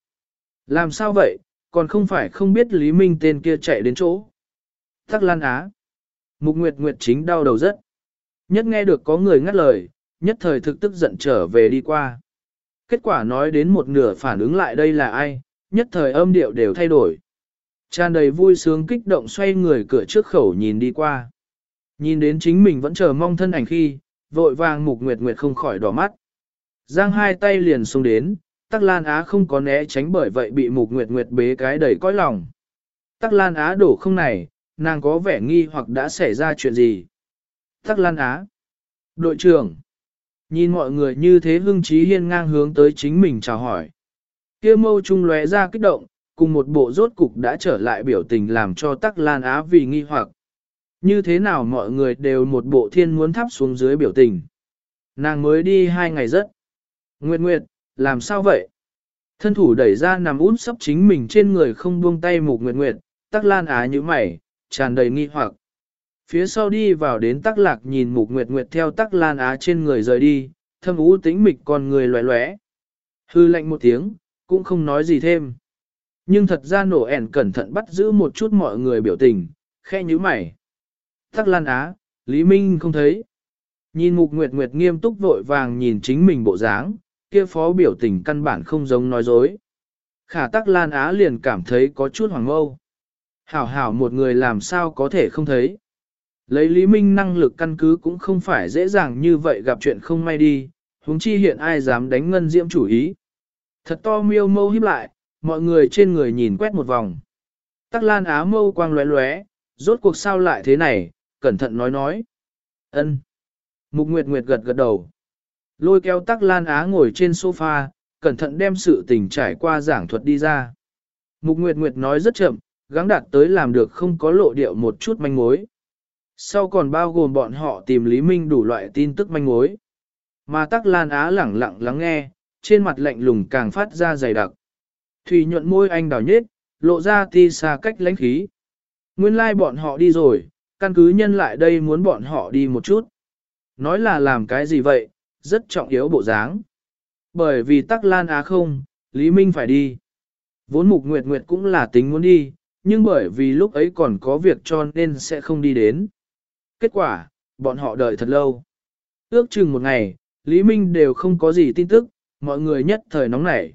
Làm sao vậy? Còn không phải không biết Lý Minh tên kia chạy đến chỗ. Tắc Lan Á. Mục Nguyệt Nguyệt chính đau đầu rất. Nhất nghe được có người ngắt lời, nhất thời thực tức giận trở về đi qua. Kết quả nói đến một nửa phản ứng lại đây là ai, nhất thời âm điệu đều thay đổi. Tràn đầy vui sướng kích động xoay người cửa trước khẩu nhìn đi qua. Nhìn đến chính mình vẫn chờ mong thân ảnh khi, vội vàng mục nguyệt nguyệt không khỏi đỏ mắt. Giang hai tay liền xuống đến, Tắc Lan Á không có né tránh bởi vậy bị mục nguyệt nguyệt bế cái đầy cõi lòng. Tắc Lan Á đổ không này, nàng có vẻ nghi hoặc đã xảy ra chuyện gì. Tắc Lan Á. Đội trưởng. Nhìn mọi người như thế hưng trí hiên ngang hướng tới chính mình chào hỏi. kia mâu trung lóe ra kích động, cùng một bộ rốt cục đã trở lại biểu tình làm cho Tắc Lan Á vì nghi hoặc. Như thế nào mọi người đều một bộ thiên muốn thắp xuống dưới biểu tình. Nàng mới đi hai ngày rất. Nguyệt Nguyệt, làm sao vậy? Thân thủ đẩy ra nằm út sắp chính mình trên người không buông tay mục Nguyệt Nguyệt, Tắc Lan Á như mày, tràn đầy nghi hoặc. Phía sau đi vào đến Tắc Lạc nhìn mục Nguyệt Nguyệt theo Tắc Lan Á trên người rời đi, thâm ú tĩnh mịch con người loé loé. Hư lạnh một tiếng, cũng không nói gì thêm. Nhưng thật ra nổ ẻn cẩn thận bắt giữ một chút mọi người biểu tình, khe như mày. Tắc Lan Á, Lý Minh không thấy. Nhìn Mục Nguyệt Nguyệt nghiêm túc vội vàng nhìn chính mình bộ dáng, kia phó biểu tình căn bản không giống nói dối. Khả Tắc Lan Á liền cảm thấy có chút hoàng mâu. Hảo hảo một người làm sao có thể không thấy. Lấy Lý Minh năng lực căn cứ cũng không phải dễ dàng như vậy gặp chuyện không may đi, huống chi hiện ai dám đánh ngân diễm chủ ý. Thật to miêu mâu híp lại, mọi người trên người nhìn quét một vòng. Tắc Lan Á mâu quang lóe lóe, rốt cuộc sao lại thế này, cẩn thận nói nói. ân. Mục Nguyệt Nguyệt gật gật đầu. Lôi kéo Tắc Lan Á ngồi trên sofa, cẩn thận đem sự tình trải qua giảng thuật đi ra. Mục Nguyệt Nguyệt nói rất chậm, gắng đạt tới làm được không có lộ điệu một chút manh mối. Sau còn bao gồm bọn họ tìm Lý Minh đủ loại tin tức manh mối. Mà Tắc Lan Á lẳng lặng lắng nghe, trên mặt lạnh lùng càng phát ra dày đặc. Thủy nhuận môi anh đào nhết, lộ ra ti xa cách lãnh khí. Nguyên lai like bọn họ đi rồi, căn cứ nhân lại đây muốn bọn họ đi một chút. Nói là làm cái gì vậy, rất trọng yếu bộ dáng. Bởi vì tắc lan á không, Lý Minh phải đi. Vốn mục nguyệt nguyệt cũng là tính muốn đi, nhưng bởi vì lúc ấy còn có việc cho nên sẽ không đi đến. Kết quả, bọn họ đợi thật lâu. Ước chừng một ngày, Lý Minh đều không có gì tin tức, mọi người nhất thời nóng nảy.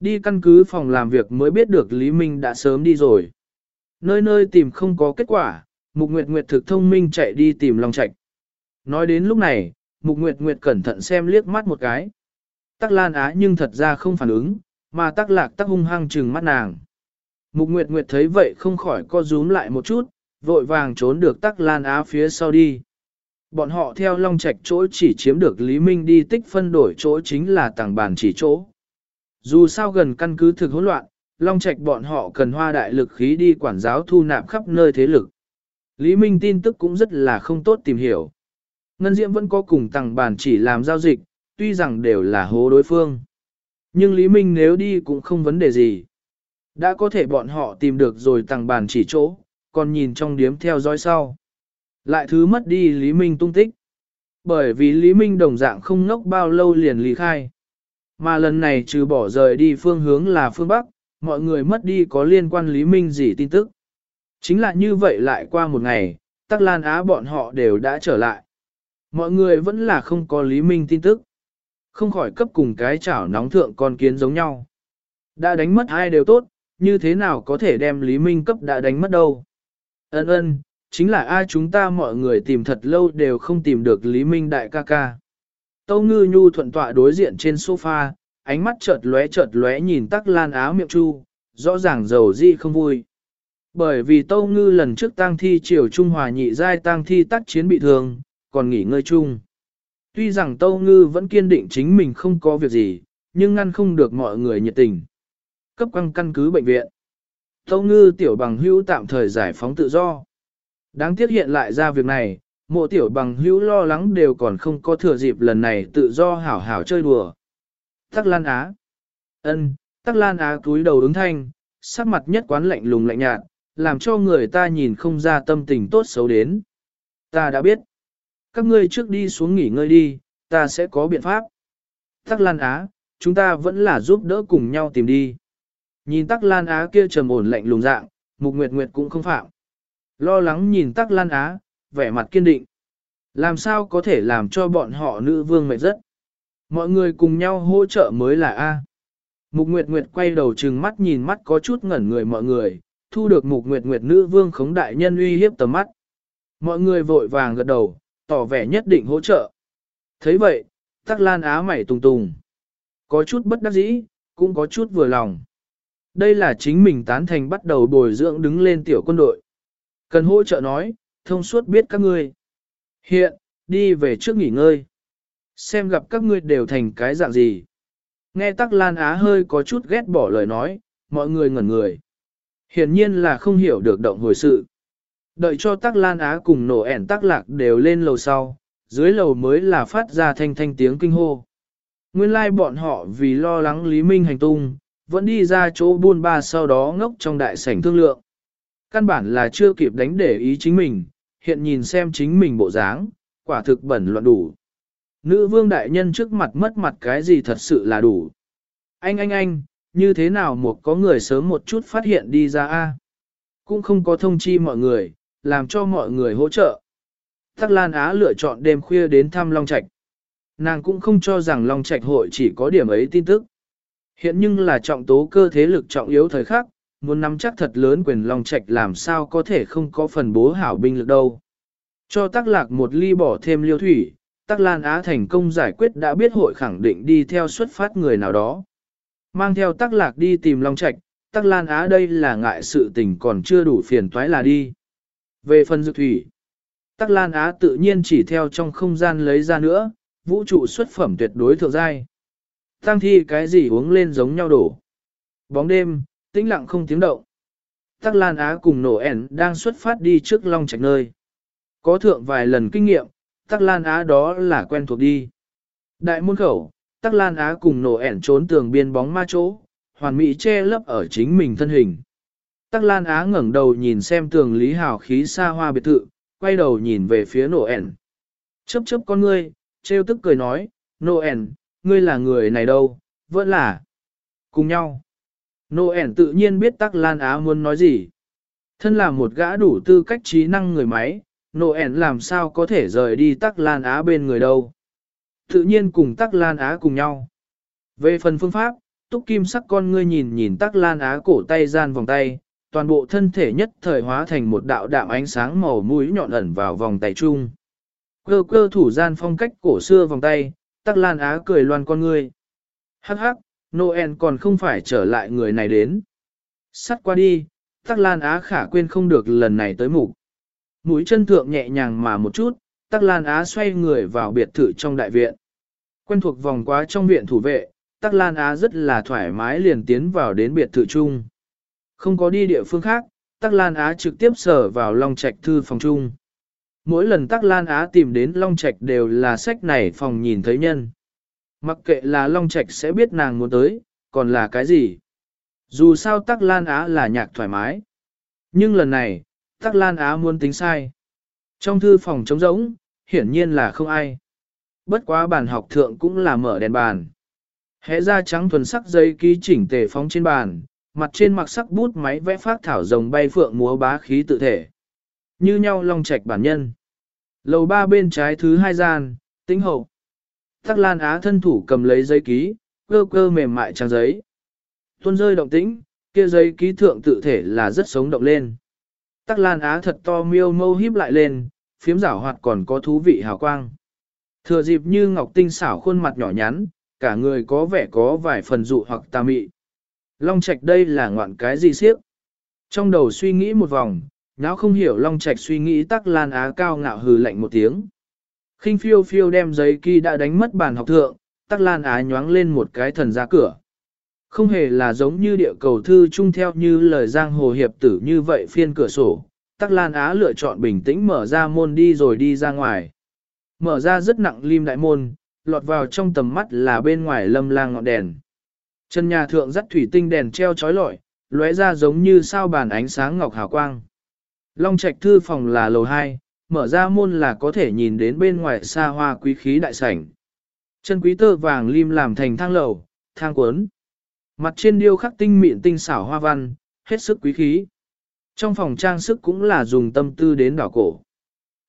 Đi căn cứ phòng làm việc mới biết được Lý Minh đã sớm đi rồi. Nơi nơi tìm không có kết quả, Mục Nguyệt Nguyệt thực thông minh chạy đi tìm Long Trạch. Nói đến lúc này, Mục Nguyệt Nguyệt cẩn thận xem liếc mắt một cái. Tắc Lan Á nhưng thật ra không phản ứng, mà Tắc Lạc Tắc hung hăng trừng mắt nàng. Mục Nguyệt Nguyệt thấy vậy không khỏi co rúm lại một chút, vội vàng trốn được Tắc Lan Á phía sau đi. Bọn họ theo Long Trạch chỗ chỉ chiếm được Lý Minh đi tích phân đổi chỗ chính là tàng bàn chỉ chỗ. Dù sao gần căn cứ thực hỗn loạn, Long Trạch bọn họ cần hoa đại lực khí đi quản giáo thu nạp khắp nơi thế lực. Lý Minh tin tức cũng rất là không tốt tìm hiểu. Ngân Diễm vẫn có cùng tặng bản chỉ làm giao dịch, tuy rằng đều là hố đối phương. Nhưng Lý Minh nếu đi cũng không vấn đề gì. Đã có thể bọn họ tìm được rồi tặng bản chỉ chỗ, còn nhìn trong điếm theo dõi sau. Lại thứ mất đi Lý Minh tung tích. Bởi vì Lý Minh đồng dạng không ngốc bao lâu liền lý khai. Mà lần này trừ bỏ rời đi phương hướng là phương Bắc, mọi người mất đi có liên quan Lý Minh gì tin tức. Chính là như vậy lại qua một ngày, Tắc Lan Á bọn họ đều đã trở lại. Mọi người vẫn là không có Lý Minh tin tức. Không khỏi cấp cùng cái chảo nóng thượng con kiến giống nhau. Đã đánh mất ai đều tốt, như thế nào có thể đem Lý Minh cấp đã đánh mất đâu. Ân ân, chính là ai chúng ta mọi người tìm thật lâu đều không tìm được Lý Minh đại ca ca. Tâu ngư nhu thuận tọa đối diện trên sofa, ánh mắt chợt lóe chợt lóe nhìn tắc lan áo miệng chu, rõ ràng dầu di không vui. Bởi vì Tâu Ngư lần trước tang thi triều Trung Hòa nhị giai tang thi tác chiến bị thương, còn nghỉ ngơi chung. Tuy rằng Tâu Ngư vẫn kiên định chính mình không có việc gì, nhưng ngăn không được mọi người nhiệt tình. Cấp quăng căn cứ bệnh viện. Tâu Ngư tiểu bằng hữu tạm thời giải phóng tự do. Đáng tiếc hiện lại ra việc này, mộ tiểu bằng hữu lo lắng đều còn không có thừa dịp lần này tự do hảo hảo chơi đùa. Tắc Lan Á ân, Tắc Lan Á cúi đầu ứng thanh, sắc mặt nhất quán lạnh lùng lạnh nhạt, làm cho người ta nhìn không ra tâm tình tốt xấu đến. Ta đã biết. Các ngươi trước đi xuống nghỉ ngơi đi, ta sẽ có biện pháp. Tắc Lan Á, chúng ta vẫn là giúp đỡ cùng nhau tìm đi. Nhìn Tắc Lan Á kia trầm ổn lạnh lùng dạng, Mục Nguyệt Nguyệt cũng không phạm. Lo lắng nhìn Tắc Lan Á, vẻ mặt kiên định. Làm sao có thể làm cho bọn họ nữ vương mệt rất. Mọi người cùng nhau hỗ trợ mới là A. Mục Nguyệt Nguyệt quay đầu trừng mắt nhìn mắt có chút ngẩn người mọi người, thu được Mục Nguyệt Nguyệt nữ vương khống đại nhân uy hiếp tầm mắt. Mọi người vội vàng gật đầu, tỏ vẻ nhất định hỗ trợ. thấy vậy, Tắc Lan Á mày tùng tùng. Có chút bất đắc dĩ, cũng có chút vừa lòng. Đây là chính mình tán thành bắt đầu bồi dưỡng đứng lên tiểu quân đội. Cần hỗ trợ nói, thông suốt biết các ngươi. Hiện, đi về trước nghỉ ngơi. Xem gặp các ngươi đều thành cái dạng gì. Nghe Tắc Lan Á hơi có chút ghét bỏ lời nói, mọi người ngẩn người. Hiển nhiên là không hiểu được động hồi sự. Đợi cho Tắc Lan Á cùng nổ ẻn Tắc Lạc đều lên lầu sau, dưới lầu mới là phát ra thanh thanh tiếng kinh hô. Nguyên lai like bọn họ vì lo lắng Lý Minh hành tung, vẫn đi ra chỗ buôn ba sau đó ngốc trong đại sảnh thương lượng. Căn bản là chưa kịp đánh để ý chính mình, hiện nhìn xem chính mình bộ dáng, quả thực bẩn loạn đủ. Nữ vương đại nhân trước mặt mất mặt cái gì thật sự là đủ. Anh anh anh, như thế nào một có người sớm một chút phát hiện đi ra a Cũng không có thông chi mọi người, làm cho mọi người hỗ trợ. Tắc Lan Á lựa chọn đêm khuya đến thăm Long Trạch. Nàng cũng không cho rằng Long Trạch hội chỉ có điểm ấy tin tức. Hiện nhưng là trọng tố cơ thế lực trọng yếu thời khắc, muốn nắm chắc thật lớn quyền Long Trạch làm sao có thể không có phần bố hảo binh lực đâu. Cho Tắc Lạc một ly bỏ thêm liêu thủy, Tắc Lan Á thành công giải quyết đã biết hội khẳng định đi theo xuất phát người nào đó. Mang theo Tắc Lạc đi tìm Long Trạch, Tắc Lan Á đây là ngại sự tình còn chưa đủ phiền toái là đi. Về phần dược thủy, Tắc Lan Á tự nhiên chỉ theo trong không gian lấy ra nữa, vũ trụ xuất phẩm tuyệt đối thượng giai. Tăng thi cái gì uống lên giống nhau đổ. Bóng đêm, tĩnh lặng không tiếng động. Tắc Lan Á cùng nổ ẻn đang xuất phát đi trước Long Trạch nơi. Có thượng vài lần kinh nghiệm, Tắc Lan Á đó là quen thuộc đi. Đại môn khẩu, Tắc Lan Á cùng nổ ẻn trốn tường biên bóng ma chỗ, hoàn mỹ che lấp ở chính mình thân hình. Tắc Lan Á ngẩng đầu nhìn xem tường lý Hảo khí xa hoa biệt thự, quay đầu nhìn về phía nổ ẻn. Chấp chấp con ngươi, trêu tức cười nói, nổ ẻn, ngươi là người này đâu, vẫn là cùng nhau. Nô ẻn tự nhiên biết Tắc Lan Á muốn nói gì. Thân là một gã đủ tư cách trí năng người máy, Nô ẻn làm sao có thể rời đi Tắc Lan Á bên người đâu. Tự nhiên cùng Tắc Lan Á cùng nhau. Về phần phương pháp, Túc Kim sắc con ngươi nhìn nhìn Tắc Lan Á cổ tay gian vòng tay, toàn bộ thân thể nhất thời hóa thành một đạo đạm ánh sáng màu mũi nhọn ẩn vào vòng tay chung. Cơ cơ thủ gian phong cách cổ xưa vòng tay, Tắc Lan Á cười loan con ngươi. Hắc hắc, Noel còn không phải trở lại người này đến. Sắt qua đi, Tắc Lan Á khả quên không được lần này tới mục. Mũi chân thượng nhẹ nhàng mà một chút, Tắc Lan Á xoay người vào biệt thự trong đại viện. Quen thuộc vòng quá trong viện thủ vệ, Tắc Lan Á rất là thoải mái liền tiến vào đến biệt thự chung. Không có đi địa phương khác, Tắc Lan Á trực tiếp sở vào Long Trạch thư phòng chung. Mỗi lần Tắc Lan Á tìm đến Long Trạch đều là sách này phòng nhìn thấy nhân. Mặc kệ là Long Trạch sẽ biết nàng muốn tới, còn là cái gì. Dù sao Tắc Lan Á là nhạc thoải mái. Nhưng lần này, Tắc Lan Á muốn tính sai. Trong thư phòng trống rỗng, hiển nhiên là không ai. bất quá bàn học thượng cũng là mở đèn bàn. Hẽ ra trắng thuần sắc giấy ký chỉnh tề phóng trên bàn, mặt trên mặc sắc bút máy vẽ phát thảo rồng bay phượng múa bá khí tự thể. Như nhau long trạch bản nhân. Lầu ba bên trái thứ hai gian, tính hậu. Tắc Lan Á thân thủ cầm lấy giấy ký, cơ cơ mềm mại trang giấy. Tuôn rơi động tĩnh, kia giấy ký thượng tự thể là rất sống động lên. Tắc Lan Á thật to miêu mâu híp lại lên, phiếm giảo hoạt còn có thú vị hào quang. Thừa dịp như ngọc tinh xảo khuôn mặt nhỏ nhắn, cả người có vẻ có vài phần dụ hoặc tà mị. Long Trạch đây là ngoạn cái gì siếc? Trong đầu suy nghĩ một vòng, nháo không hiểu Long Trạch suy nghĩ tắc lan á cao ngạo hừ lạnh một tiếng. khinh phiêu phiêu đem giấy kỳ đã đánh mất bàn học thượng, tắc lan á nhoáng lên một cái thần ra cửa. Không hề là giống như địa cầu thư chung theo như lời giang hồ hiệp tử như vậy phiên cửa sổ, tắc lan á lựa chọn bình tĩnh mở ra môn đi rồi đi ra ngoài. Mở ra rất nặng lim đại môn, lọt vào trong tầm mắt là bên ngoài lâm lang ngọn đèn. Chân nhà thượng dắt thủy tinh đèn treo chói lọi, lóe ra giống như sao bàn ánh sáng ngọc hào quang. Long Trạch thư phòng là lầu 2, mở ra môn là có thể nhìn đến bên ngoài xa hoa quý khí đại sảnh. Chân quý tơ vàng lim làm thành thang lầu, thang cuốn. Mặt trên điêu khắc tinh mịn tinh xảo hoa văn, hết sức quý khí. Trong phòng trang sức cũng là dùng tâm tư đến đảo cổ.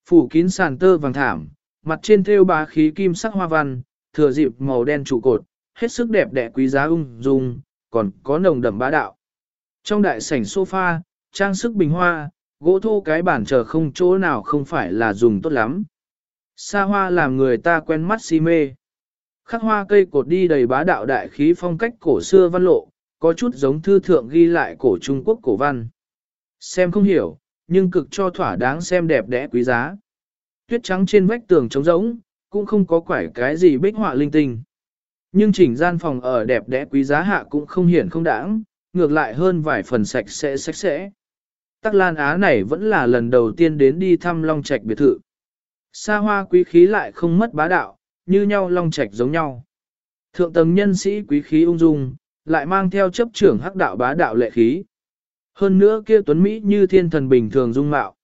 Phủ kín sàn tơ vàng thảm, mặt trên thêu bá khí kim sắc hoa văn, thừa dịp màu đen trụ cột, hết sức đẹp đẽ quý giá ung dung, còn có nồng đậm bá đạo. Trong đại sảnh sofa, trang sức bình hoa, gỗ thô cái bản chờ không chỗ nào không phải là dùng tốt lắm. Sa hoa làm người ta quen mắt si mê. Khắc hoa cây cột đi đầy bá đạo đại khí phong cách cổ xưa văn lộ, có chút giống thư thượng ghi lại cổ Trung Quốc cổ văn. Xem không hiểu, nhưng cực cho thỏa đáng xem đẹp đẽ quý giá. Tuyết trắng trên vách tường trống rỗng, cũng không có quải cái gì bích họa linh tinh. Nhưng chỉnh gian phòng ở đẹp đẽ quý giá hạ cũng không hiển không đãng, ngược lại hơn vài phần sạch sẽ sạch sẽ. Tắc Lan Á này vẫn là lần đầu tiên đến đi thăm Long Trạch biệt thự. Xa hoa quý khí lại không mất bá đạo, như nhau Long Trạch giống nhau. Thượng tầng nhân sĩ quý khí ung dung, lại mang theo chấp trưởng hắc đạo bá đạo lệ khí. Hơn nữa kia tuấn Mỹ như thiên thần bình thường dung mạo.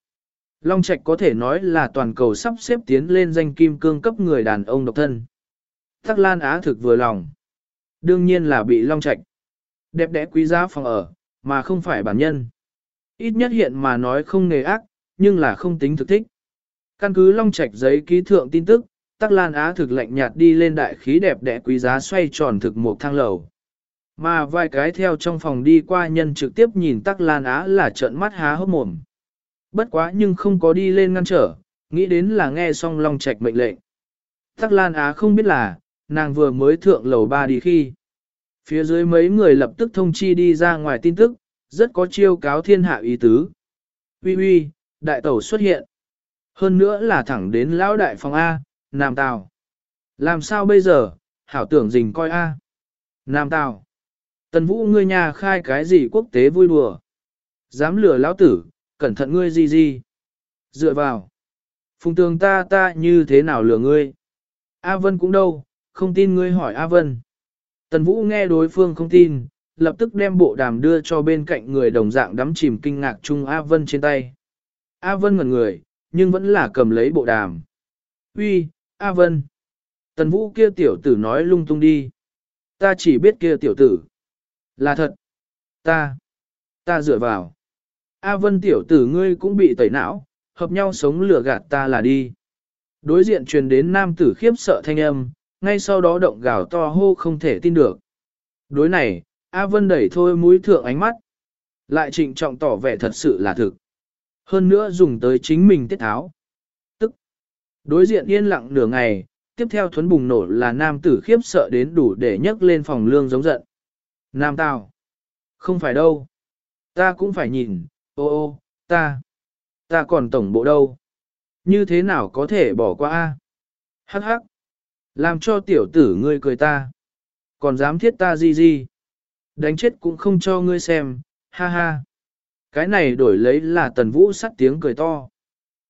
Long Trạch có thể nói là toàn cầu sắp xếp tiến lên danh kim cương cấp người đàn ông độc thân. Tắc Lan Á thực vừa lòng. Đương nhiên là bị Long Trạch. Đẹp đẽ quý giá phòng ở, mà không phải bản nhân. Ít nhất hiện mà nói không nghề ác, nhưng là không tính thực thích. Căn cứ Long Trạch giấy ký thượng tin tức, Tắc Lan Á thực lạnh nhạt đi lên đại khí đẹp đẽ quý giá xoay tròn thực một thang lầu. Mà vài cái theo trong phòng đi qua nhân trực tiếp nhìn Tắc Lan Á là trợn mắt há hốc mồm. Bất quá nhưng không có đi lên ngăn trở, nghĩ đến là nghe xong Long Trạch mệnh lệnh. Tắc Lan Á không biết là, nàng vừa mới thượng lầu ba đi khi. Phía dưới mấy người lập tức thông chi đi ra ngoài tin tức, rất có chiêu cáo thiên hạ ý tứ. Uy uy, đại tẩu xuất hiện. Hơn nữa là thẳng đến lão đại phòng A, Nam Tào. Làm sao bây giờ, hảo tưởng dình coi A. Nam Tào. Tần vũ ngươi nhà khai cái gì quốc tế vui đùa. Dám lừa lão tử, cẩn thận ngươi gì gì. Dựa vào. Phùng tường ta ta như thế nào lừa ngươi. A Vân cũng đâu, không tin ngươi hỏi A Vân. Tần Vũ nghe đối phương không tin, lập tức đem bộ đàm đưa cho bên cạnh người đồng dạng đắm chìm kinh ngạc chung A Vân trên tay. A Vân ngẩn người, nhưng vẫn là cầm lấy bộ đàm. Uy, A Vân. Tần Vũ kia tiểu tử nói lung tung đi. Ta chỉ biết kia tiểu tử. Là thật. Ta. Ta dựa vào. A Vân tiểu tử ngươi cũng bị tẩy não, hợp nhau sống lửa gạt ta là đi. Đối diện truyền đến nam tử khiếp sợ thanh âm, ngay sau đó động gào to hô không thể tin được. Đối này, A Vân đẩy thôi mũi thượng ánh mắt. Lại trịnh trọng tỏ vẻ thật sự là thực. Hơn nữa dùng tới chính mình tiết tháo. Tức, đối diện yên lặng nửa ngày, tiếp theo thuấn bùng nổ là nam tử khiếp sợ đến đủ để nhấc lên phòng lương giống giận. Nam tào. Không phải đâu. Ta cũng phải nhìn, ô ô, ta. Ta còn tổng bộ đâu. Như thế nào có thể bỏ qua a? Hắc hắc. Làm cho tiểu tử ngươi cười ta. Còn dám thiết ta gì gì. Đánh chết cũng không cho ngươi xem, ha ha. Cái này đổi lấy là tần vũ sắt tiếng cười to.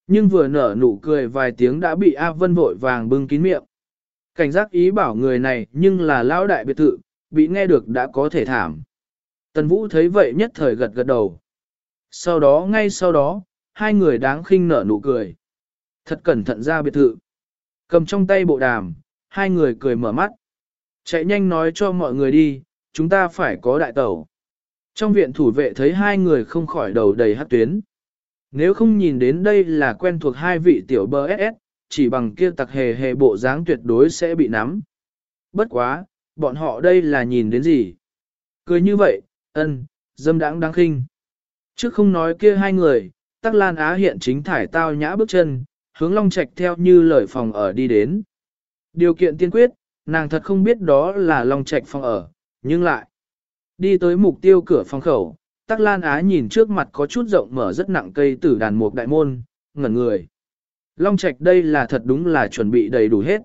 Nhưng vừa nở nụ cười vài tiếng đã bị A Vân vội vàng bưng kín miệng. Cảnh giác ý bảo người này nhưng là lão đại biệt thự, bị nghe được đã có thể thảm. Tần Vũ thấy vậy nhất thời gật gật đầu. Sau đó ngay sau đó, hai người đáng khinh nở nụ cười. Thật cẩn thận ra biệt thự. Cầm trong tay bộ đàm, hai người cười mở mắt. Chạy nhanh nói cho mọi người đi, chúng ta phải có đại tẩu. Trong viện thủ vệ thấy hai người không khỏi đầu đầy hát tuyến. Nếu không nhìn đến đây là quen thuộc hai vị tiểu bơ SS, chỉ bằng kia tặc hề hề bộ dáng tuyệt đối sẽ bị nắm. Bất quá, bọn họ đây là nhìn đến gì? Cười như vậy, ân, dâm đãng đáng khinh. Trước không nói kia hai người, Tắc Lan Á hiện chính thải tao nhã bước chân, hướng Long Trạch theo như lời phòng ở đi đến. Điều kiện tiên quyết, nàng thật không biết đó là Long Trạch phòng ở, nhưng lại đi tới mục tiêu cửa phòng khẩu, Tắc Lan Á nhìn trước mặt có chút rộng mở rất nặng cây tử đàn mục đại môn, ngẩn người. Long Trạch đây là thật đúng là chuẩn bị đầy đủ hết.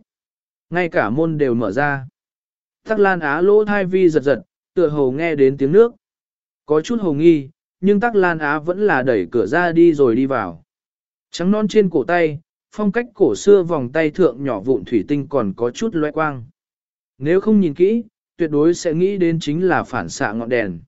Ngay cả môn đều mở ra. Tắc Lan Á lỗ thai vi giật giật, tựa hồ nghe đến tiếng nước. Có chút hồ nghi, nhưng Tắc Lan Á vẫn là đẩy cửa ra đi rồi đi vào. Trắng non trên cổ tay, phong cách cổ xưa vòng tay thượng nhỏ vụn thủy tinh còn có chút loe quang. Nếu không nhìn kỹ, tuyệt đối sẽ nghĩ đến chính là phản xạ ngọn đèn.